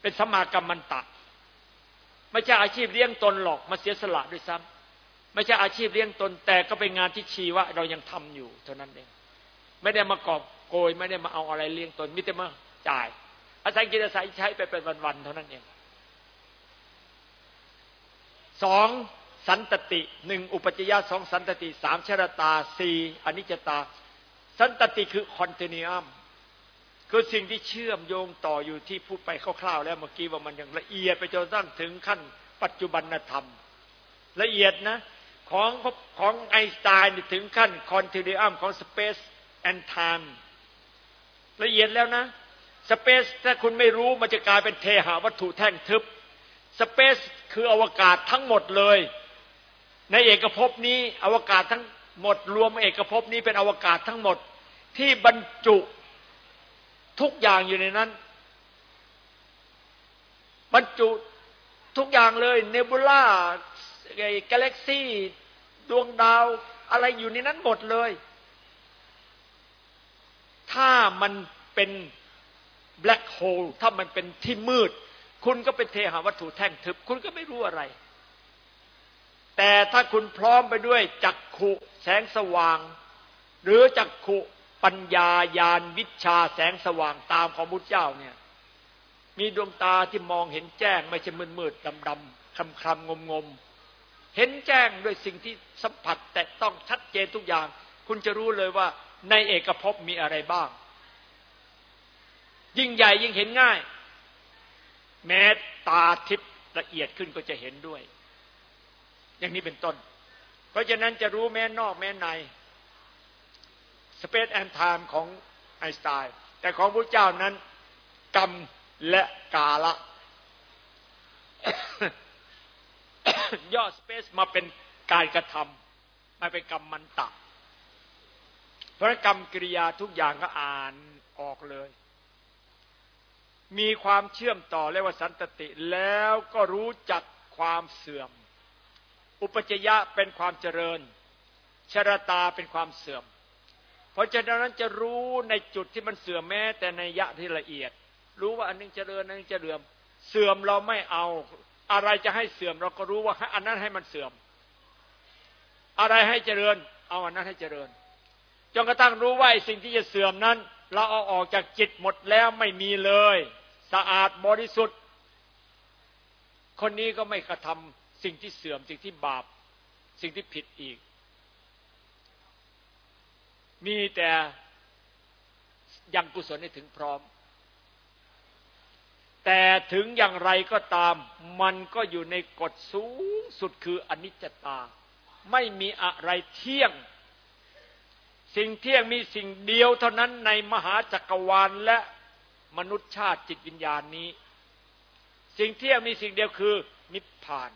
เป็นสมากรรมมันตะ ไม่ใช่อาชีพเลี้ยงตนหรอกมาเสียสละด้วยซ้ำไม่ใช่อาชีพเลี้ยงตน แต่ก็เป็นงานที่ชีวะเรายังทำอยู่เท่านั้นเอง ไม่ได้มากอบโกย ไม่ได้มาเอาอะไรเลี้ยงตนมิแต่มาจ่าย อาศัยกินอาศัยใช้ไปเป็นวันๆเท่านั้นเองสองสันตติหนึ่งอุปจยะสองสันตติสามชรตาสี่อนิจจตา สันตติคือคอนเทนิอัม คือสิ่งที่เชื่อมโยงต่ออยู่ที่พูดไปคร่าวๆแล้วเมื่อกี้ว่ามันยังละเอียดไปจนตั้งถึงขั้นปัจจุบันธรรม ละเอียดนะ ของของไอน์สไตน์ถึงขั้นคอนเทนิอัมของสเปซ and time ละเอียดแล้วนะสเปซถ้าคุณไม่รู้มันจะกลายเป็นเทหาวัตถุแท่งทึบสเปซคืออวกาศทั้งหมดเลย ในเอกภพนี้อวกาศทั้งหมดรวมเอกภพนี้เป็นอวกาศทั้งหมด ที่บรรจุ ทุกอย่างอยู่ในนั้น บรรจุทุกอย่างเลย เนบูล่าไอ้กาแล็กซี่ ดวงดาว อะไรอยู่ในนั้นหมดเลย ถ้ามันเป็นแบล็คโฮลถ้ามันเป็นที่มืด คุณก็เป็นเทหาวัตถุแท่งทึบ คุณก็ไม่รู้อะไร แต่ถ้าคุณพร้อมไปด้วยจักขุแสงสว่าง หรือจักขุ ปัญญายานวิชาแสงสว่างตามของพุทธเจ้าเนี่ย มีดวงตาที่มองเห็นแจ้งไม่ใช่มืดมืดดำดำคลำคลำงมงมเห็นแจ้งด้วยสิ่งที่สัมผัสแต่ต้องชัดเจนทุกอย่าง คุณจะรู้เลยว่าในเอกภพมีอะไรบ้าง ยิ่งใหญ่ยิ่งเห็นง่าย แม้ตาทิพย์ละเอียดขึ้นก็จะเห็นด้วย อย่างนี้เป็นต้น เพราะฉะนั้นจะรู้แม้นอกแม้ใน space and time ของไอน์สไตน์แต่ของพระเจ้านั้น กรรมและกาละ ย่อสเปซมาเป็นการกระทำมาเป็นกรรมมันตะพระกรรมกิริยาทุกอย่างก็อ่านออกเลย มีความเชื่อมต่อเรียกว่าสันตติ แล้วก็รู้จักความเสื่อม อุปจยะเป็นความเจริญชรตาเป็นความเสื่อม เพราะฉะนั้นจะรู้ในจุดที่มันเสื่อมแม้ แต่ในยะที่ละเอียด รู้ว่าอันนึงเจริญอันนึงเจริญเสื่อมเราไม่เอา อะไรจะให้เสื่อมเราก็รู้ว่าอันนั้นให้มันเสื่อม อะไรให้เจริญ เอาอันนั้นให้เจริญจนกระทั่งรู้ว่าสิ่งที่จะเสื่อมนั้น เราเอาออกจากจิตหมดแล้วไม่มีเลย สะอาดบริสุทธิ์ คนนี้ก็ไม่กระทำสิ่งที่เสื่อมสิ่งที่บาป สิ่งที่ผิดอีก มีแต่ยังกุศลให้ถึงพร้อม แต่ถึงอย่างไรก็ตาม มันก็อยู่ในกฎสูงสุดคืออนิจจตา ไม่มีอะไรเที่ยง สิ่งเที่ยงมีสิ่งเดียวเท่านั้นในมหาจักรวาลและมนุษยชาติจิตวิญญาณนี้ สิ่งเที่ยงมีสิ่งเดียวคือนิพพาน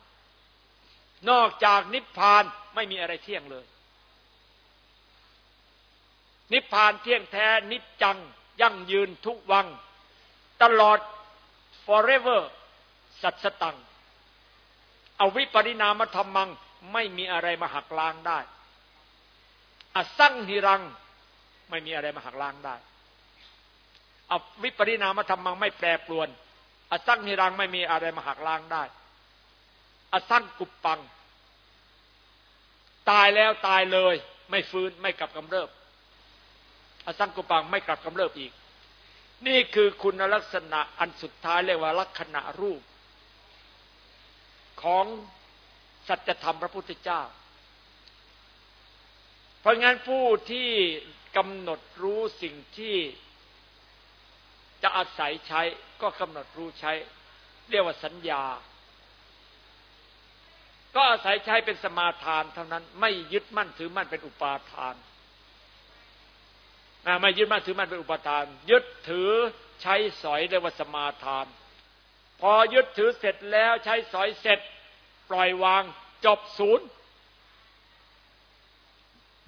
นอกจากนิพพานไม่มีอะไรเที่ยงเลย นิพพานเที่ยงแท้ นิจจัง ยั่งยืนทุกวัง ตลอด forever สัตสตังอวิปริณามธรรมัง ไม่มีอะไรมาหักล้างได้อสั่งหิรัง ไม่มีอะไรมาหักล้างได้อวิปริณามธรรมังไม่แปรปรวนอสั่งหิรังไม่มีอะไรมาหักล้างได้อสั่งกุปปัง ตายแล้วตายเลย ไม่ฟื้นไม่กลับกำเริบ อสังกุปปังไม่กลับกำเริบอีก นี่คือคุณลักษณะอันสุดท้ายเรียกว่าลักษณะรูป ของสัจธรรมพระพุทธเจ้า เพราะงั้นผู้ที่กำหนดรู้สิ่งที่จะอาศัยใช้ก็กำหนดรู้ใช้ เรียกว่าสัญญา ก็อาศัยใช้เป็นสมาทานเท่านั้นไม่ยึดมั่นถือมั่นเป็นอุปาทาน ไม่ยึดมั่นถือมั่นเป็นอุปทาน ยึดถือใช้สอยเรียกว่าสมาทาน พอยึดถือเสร็จแล้วใช้สอยเสร็จ ปล่อยวางจบศูนย์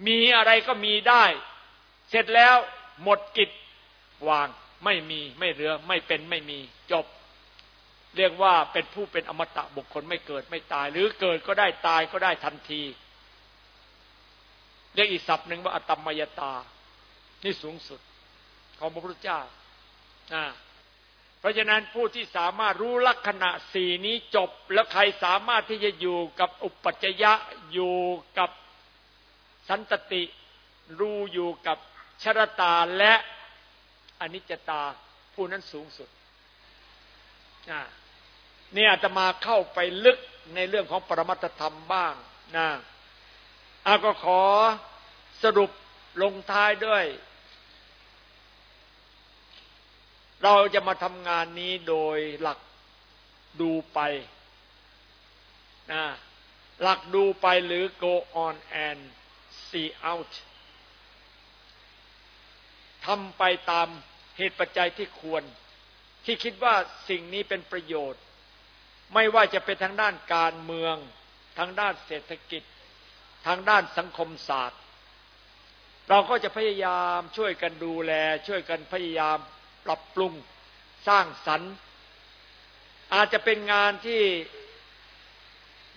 มีอะไรก็มีได้ เสร็จแล้วหมดกิจวางไม่มีไม่เหลือไม่เป็นไม่มีจบ เรียกว่าเป็นผู้เป็นอมตะบุคคลไม่เกิดไม่ตาย หรือเกิดก็ได้ตายก็ได้ทันที เรียกอีกศัพท์หนึ่งว่า อตมยตา นี่สูงสุดของพระพุทธเจ้าเพราะฉะนั้นผู้ที่สามารถรู้ลักษณะสี่นี้จบ แล้วใครสามารถที่จะอยู่กับอุปัจจยะอยู่กับสันตติ รู้อยู่กับชรตาและอนิจจตาผู้นั้นสูงสุดนี่อาตมาเข้าไปลึกในเรื่องของปรมัตธรรมบ้างนะอาก็ขอสรุป ลงท้ายด้วย เราจะมาทำงานนี้โดยหลักดูไปนะหลักดูไปหรือ go on and see out ทำไปตามเหตุปัจจัยที่ควร ที่คิดว่าสิ่งนี้เป็นประโยชน์ ไม่ว่าจะเป็นทางด้านการเมือง ทางด้านเศรษฐกิจ ทางด้านสังคมศาสตร์ เราก็จะพยายามช่วยกันดูแล ช่วยกันพยายามปรับปรุงสร้างสรรค์ อาจจะเป็นงานที่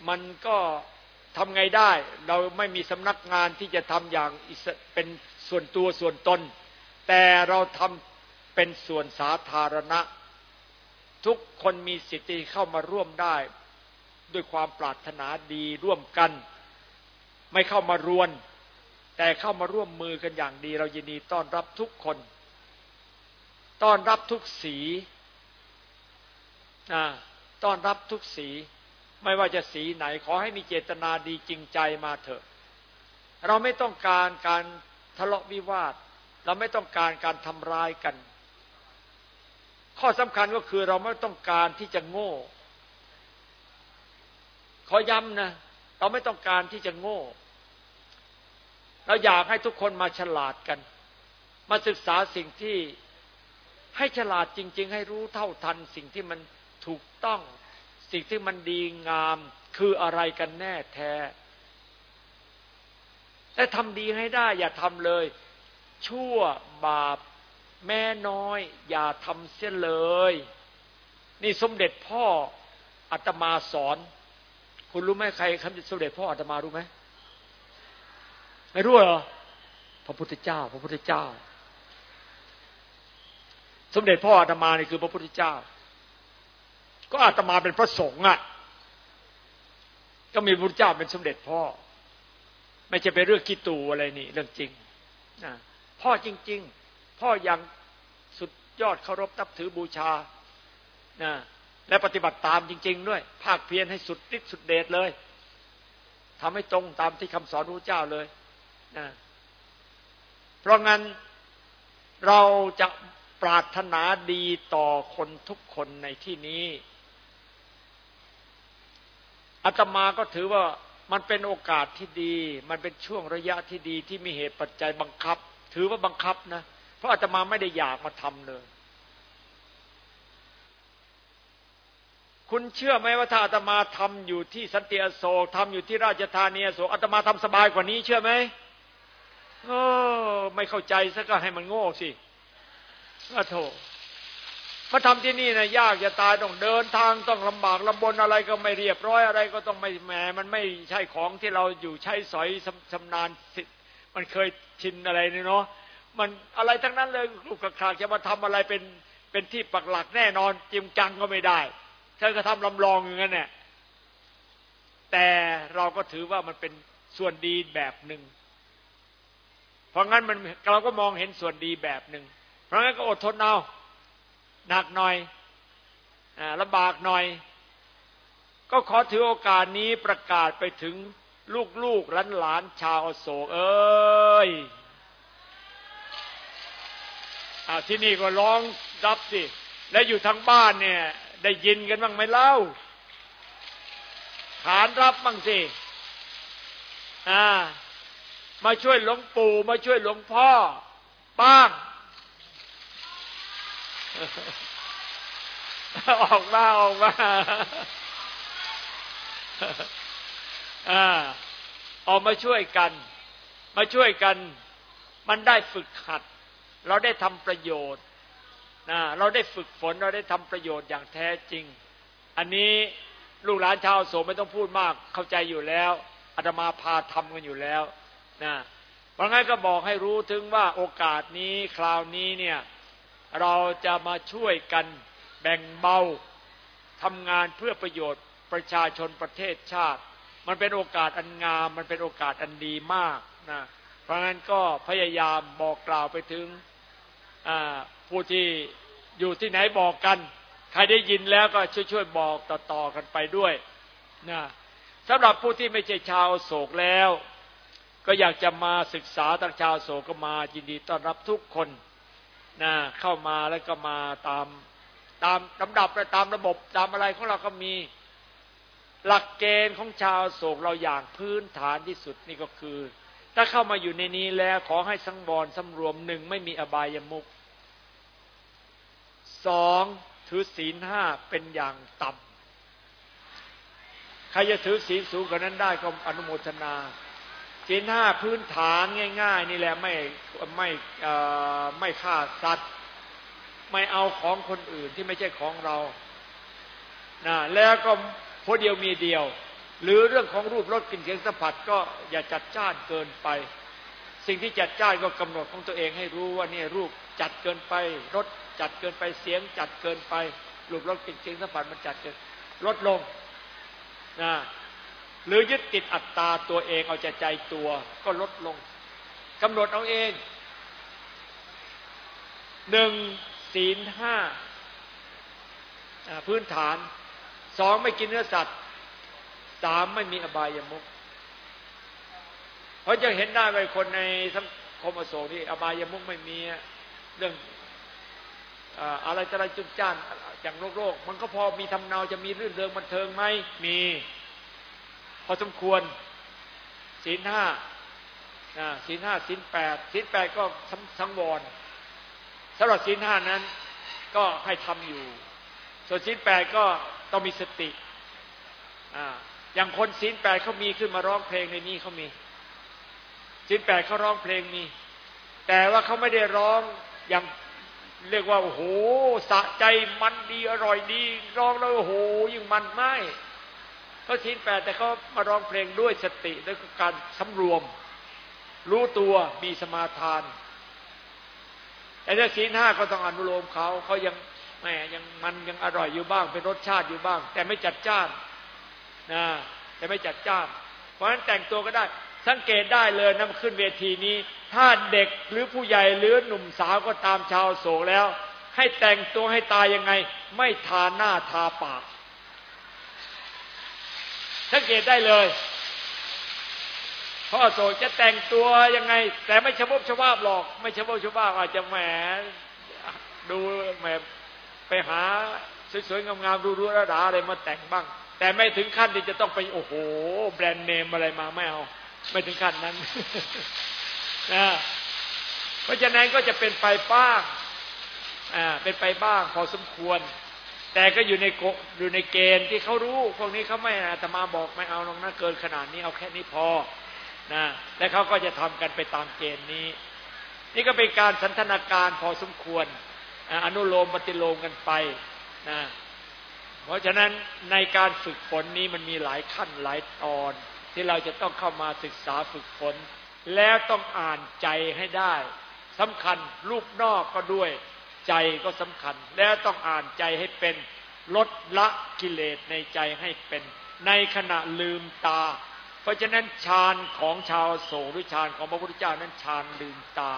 มันก็ทำไงได้ เราไม่มีสำนักงานที่จะทำอย่างเป็นส่วนตัวส่วนตน แต่เราทำเป็นส่วนสาธารณะ ทุกคนมีสิทธิเข้ามาร่วมได้ ด้วยความปรารถนาดีร่วมกัน ไม่เข้ามารวน แต่เข้ามาร่วมมือกันอย่างดี เรายินดีต้อนรับทุกคน ต้อนรับทุกสีต้อนรับทุกสี ไม่ว่าจะสีไหน ขอให้มีเจตนาดีจริงใจมาเถอะ เราไม่ต้องการการทะเลาะวิวาท เราไม่ต้องการการทำร้ายกัน ข้อสำคัญก็คือเราไม่ต้องการที่จะโง่ ขอย้ำนะ เราไม่ต้องการที่จะโง่ เราอยากให้ทุกคนมาฉลาดกัน มาศึกษาสิ่งที่ให้ฉลาดจริง ๆ ให้รู้เท่าทัน สิ่งที่มันถูกต้อง สิ่งที่มันดีงามคืออะไรกันแน่แท้ แต่ทำดีให้ได้ อย่าทำเลย ชั่วบาปแม่น้อย อย่าทำเสียเลย นี่สมเด็จพ่ออาตมาสอน คุณรู้ไหมใครคำสมเด็จพ่ออาตมารู้ไหม ไม่รู้เหรอพระพุทธเจ้า พระพุทธเจ้า สมเด็จพ่ออาตมานี่คือพระพุทธเจ้า ก็อาตมาเป็นพระสงฆ์อะ ก็มีพระพุทธเจ้าเป็นสมเด็จพ่อ ไม่ใช่เป็นเรื่องกิตูอะไรนี่ เรื่องจริงนะพ่อจริง ๆ พ่ออย่างสุดยอดเคารพนับถือบูชานะและปฏิบัติตามจริง ๆ ด้วย ภาคเพียรให้สุดฤทธิ์สุดเดชเลยทำให้ตรงตามที่คำสอนพระเจ้าเลย นะเพราะงั้นเราจะปรารถนาดีต่อคนทุกคนในที่นี้อาตมาก็ถือว่ามันเป็นโอกาสที่ดี มันเป็นช่วงระยะที่ดีที่มีเหตุปัจจัยบังคับ ถือว่าบังคับนะ เพราะอาตมาไม่ได้อยากมาทำเลย คุณเชื่อไหมว่าถ้าอาตมาทำอยู่ที่สันติอโศกทำอยู่ที่ราชธานีอโศกอาตมาทำสบายกว่านี้เชื่อไหม เออ ไม่เข้าใจซะก็ให้มันโง่สิก็โถมาทำที่นี่นะยากจะตายต้องเดินทางต้องลำบากลำบนอะไรก็ไม่เรียบร้อยอะไรก็ต้องไม่แหมมันไม่ใช่ของที่เราอยู่ใช้สอยชำนาญมันเคยชินอะไรนี่เนาะมันอะไรทั้งนั้นเลยลูกขากจะมาทำอะไรเป็นเป็นที่ปักหลักแน่นอนจริงจังก็ไม่ได้ท่านก็ทำลำลองอย่างนั้นเนี่ยแต่เราก็ถือว่ามันเป็นส่วนดีแบบหนึ่ง เพราะงั้นมันเราก็มองเห็นส่วนดีแบบหนึ่งเพราะงั้นก็อดทนเอาหนักหน่อยอลำบากหน่อย ก็ขอถือโอกาสนี้ประกาศไปถึงลูกๆหลานๆชาวโศกเอ้ยอาที่นี่ก็ร้องรับสิ และอยู่ทางบ้านเนี่ย ได้ยินกันบ้างไหมเล่า ขานรับบ้างสิ อ่า มาช่วยหลวงปู่ มาช่วยหลวงพ่อ ป้าง ออกมาออกมาอ่าออกมาช่วยกัน มาช่วยกัน มันได้ฝึกขัด เราได้ทำประโยชน์นะเราได้ฝึกฝนเราได้ทำประโยชน์อย่างแท้จริง อันนี้ลูกหลานชาวโสไม่ต้องพูดมากเข้าใจอยู่แล้วอาตมาพาทำกันอยู่แล้ว นะเพราะงั้นก็บอกให้รู้ถึงว่าโอกาสนี้คราวนี้เนี่ยเราจะมาช่วยกันแบ่งเบาทำงานเพื่อประโยชน์ประชาชนประเทศชาติ มันเป็นโอกาสอันงาม มันเป็นโอกาสอันดีมากนะเพราะงั้นก็พยายามบอกกล่าวไปถึงผู้ที่อยู่ที่ไหนบอกกัน ใครได้ยินแล้วก็ช่วยๆบอกต่อๆกันไปด้วยนะสำหรับผู้ที่ไม่ใช่ชาวโศกแล้ว ก็อยากจะมาศึกษาทางชาวโศกก็มายินดีต้อนรับทุกคนนะเข้ามาแล้วก็มาตามตามลำดับและตามระบบตามอะไรของเราก็มีหลักเกณฑ์ของชาวโศกเราอย่างพื้นฐานที่สุดนี่ก็คือ ถ้าเข้ามาอยู่ในนี้แล้วขอให้สังวรสำรวมหนึ่งไม่มีอบายมุกสองถือศีลห้าเป็นอย่างต่ำใครจะถือศีลสูงกว่านั้นได้ก็อนุโมทนา ศีลห้าพื้นฐานง่าย ๆ นี่แหละไม่ไม่ไม่ฆ่าสัตว์ ไม่เอาของคนอื่นที่ไม่ใช่ของเรานะแล้วก็พอเดียวมีเดียว หรือเรื่องของรูปรสกลิ่นเสียงสัมผัสก็อย่าจัดจ้านเกินไป สิ่งที่จัดจ้านก็กำหนดของตัวเองให้รู้ว่านี่รูปจัดเกินไปรสจัดเกินไปเสียงจัดเกินไป รูปรสกลิ่นเสียงสัมผัสมันจัดเกินลดลงนะ หรือยึดติดอัตตาตัวเองเอาใจใจตัวก็ลดลงกำหนดเอาเองหนึ่งศีลห้าพื้นฐานสองไม่กินเนื้อสัตว์สามไม่มีอบายามุกเพราะจะเห็นได้ไปคนในสังคมอโศกที่อบายามุกไม่มีเรื่องอะไรจะอะไรจุดจ้านอย่างโลกโลกมันก็พอมีทำเนาจะมีรื่นเริงบันเทิงไหมมี อสมควรศีลห้าศีลห้าศีลแปดศีลแปดก็สังวรสำหรับศีลห้านั้นก็ให้ทำอยู่ ส่วนศีลแปดก็ต้องมีสติอย่างคนศีลแปดเขามีขึ้นมาร้องเพลงในนี้เขามีศีลแปดเขาร้องเพลงมี แต่ว่าเขาไม่ได้ร้องอย่างเรียกว่าโอ้โหสะใจมันดีอร่อยดี ร้องแล้วโอ้โหยิ่งมันไม่ เขาศีลแปดแต่เขามาร้องเพลงด้วยสติด้วยการสำรวม รู้ตัวมีสมาทานแต่ถ้าศีลห้าก็ต้องอนุโลมเขาเขายังแหมยังมันยังอร่อยอยู่บ้าง เป็นรสชาติอยู่บ้าง แต่ไม่จัดจ้านนะแต่ไม่จัดจ้าน เพราะฉะนั้นแต่งตัวก็ได้ สังเกตได้เลยนะขึ้นเวทีนี้ ถ้าเด็กหรือผู้ใหญ่หรือหนุ่มสาวก็ตามชาวโศกแล้ว ให้แต่งตัวให้ตายยังไง ไม่ทาหน้าทาปาก สังเกตได้เลยพ่อโศกจะแต่งตัวยังไง แต่ไม่ชบชวาบหรอก ไม่ชบชวาบอาจจะแหมดูแหมไปหาสวยๆงามๆดูๆระดาอะไรมาแต่งบ้าง แต่ไม่ถึงขั้นที่จะต้องไปโอ้โห แบรนด์เนมอะไรมาไม่เอาไม่ถึงขั้นนั้นนะเพราะฉะนั้นก็จะเป็นไปบ้างอ่าเป็นไปบ้างพอสมควร แต่ก็อยู่ในอยู่ในเกณฑ์ที่เขารู้ พวกนี้เขาไม่อาตมาบอกไม่เอาลงนะเกินขนาดนี้เอาแค่นี้พอนะและเขาก็จะทำกันไปตามเกณฑ์นี้ นี่ก็เป็นการสันทนาการพอสมควรอนุโลมปฏิโลมกันไปนะเพราะฉะนั้นในการฝึกฝนนี้มันมีหลายขั้นหลายตอน ที่เราจะต้องเข้ามาศึกษาฝึกฝน แล้วต้องอ่านใจให้ได้สำคัญรูปนอกก็ด้วย ใจก็สำคัญ แล้วต้องอ่านใจให้เป็นลดละกิเลสในใจให้เป็น ในขณะลืมตา เพราะฉะนั้นฌานของชาวโสหรือฌานของพระพุทธเจ้านั้นฌานลืมตา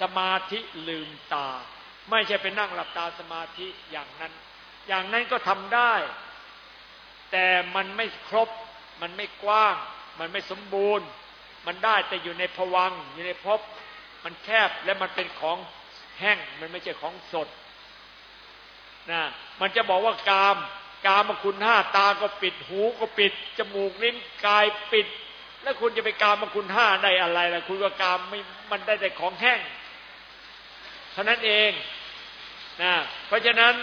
สมาธิลืมตา ไม่ใช่ไปนั่งหลับตาสมาธิอย่างนั้น อย่างนั้นก็ทำได้ แต่มันไม่ครบ มันไม่กว้าง มันไม่สมบูรณ์ มันได้แต่อยู่ในผวังอยู่ในภพมันแคบและมันเป็นของ แห้งมันไม่ใช่ของสดนะมันจะบอกว่ากาม กามคุณห้าตาก็ปิดหูก็ปิด จมูกลิ้นกายปิด แล้วคุณจะไปกามคุณห้าได้อะไรล่ะคุณก็กามไม่มันได้แต่ของแห้งเท่านั้นเองนะเพราะฉะนั้น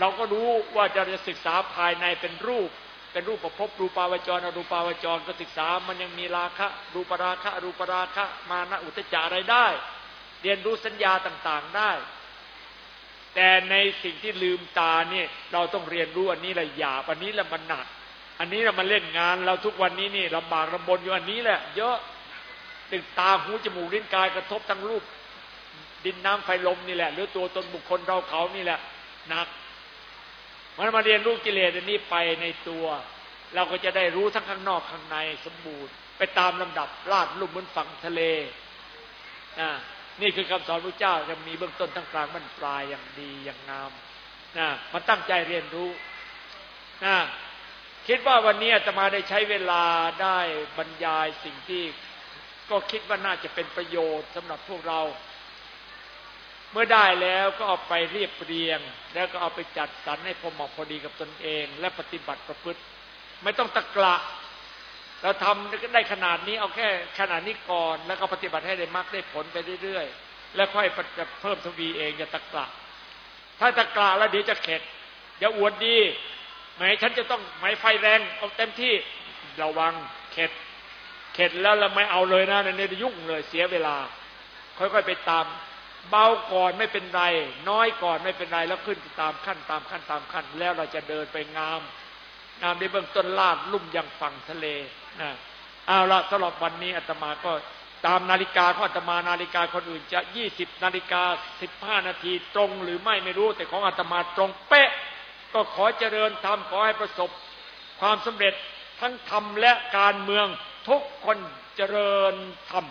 เราก็รู้ว่าจะศึกษาภายในเป็นรูป เป็นรูปประพบรูปาวจรอรูปาวจรก็ศึกษามันยังมีราคะรูปราคะรูปราคะ มานะอุตจาอะไรได้ เรียนรู้สัญญาต่างๆได้ แต่ในสิ่งที่ลืมตาเนี่ยเราต้องเรียนรู้อันนี้แหละหยาบอันนี้แหละมันหนัก อันนี้เรามาเล่นงาน เราทุกวันนี้นี่ลำบากลำบนอยู่อันนี้แหละ เยอะตึงตาหูจมูกลิ้นกายกระทบทั้งรูป ดินน้ำไฟลมนี่แหละ หรือตัวตนบุคคลเราเขานี่แหละหนักมันมาเรียนรู้กิเลสอันนี้ไปในตัว เราก็จะได้รู้ทั้งข้างนอกข้างในสมบูรณ์ ไปตามลำดับลาดลุ่มบนฝั่งทะเลนะ นี่คือคำสอนพระเจ้าจะมีเบื้องต้นทั้งกลางมันปลายอย่างดีอย่างงามนะมันตั้งใจเรียนรู้นะคิดว่าวันนี้จะมาได้ใช้เวลาได้บรรยายสิ่งที่ก็คิดว่าน่าจะเป็นประโยชน์สำหรับพวกเรา เมื่อได้แล้วก็เอาไปเรียบเรียง แล้วก็เอาไปจัดสรรให้พอเหมาะพอดีกับตนเอง และปฏิบัติประพฤติ ไม่ต้องตะกละ เราทำได้ขนาดนี้เอาแค่ขนาดนี้ก่อน แล้วก็ปฏิบัติให้ได้มากได้ผลไปเรื่อยๆ แล้วค่อยจะเพิ่มทวีเองอย่าตะกละถ้าตะกละแล้วเดี๋ยวจะเข็ดอย่าอวดดีหมายฉันจะต้องหมายไฟแรงเอาเต็มที่ระวังเข็ดเข็ดแล้วเราไม่เอาเลยนะในนี้ยุ่งเลยเสียเวลา ค่อยๆไปตาม เบาก่อนไม่เป็นไร น้อยก่อนไม่เป็นไรแล้วขึ้นตามขั้นตามขั้นตามขั้น แล้วเราจะเดินไปงามงามในเบื้องต้นลาดลุ่มยังฝั่งทะเล เอาละสำหรับวันนี้อาตมาก็ตามนาฬิกาของอาตมานาฬิกาคนอื่นจะยี่สิบนาฬิกาสิบห้านาทีตรงหรือไม่ไม่รู้แต่ของอาตมาตรงเป๊ะ ก็ขอเจริญธรรมขอให้ประสบ ความสำเร็จทั้งธรรมและการเมืองทุกคนเจริญธรรม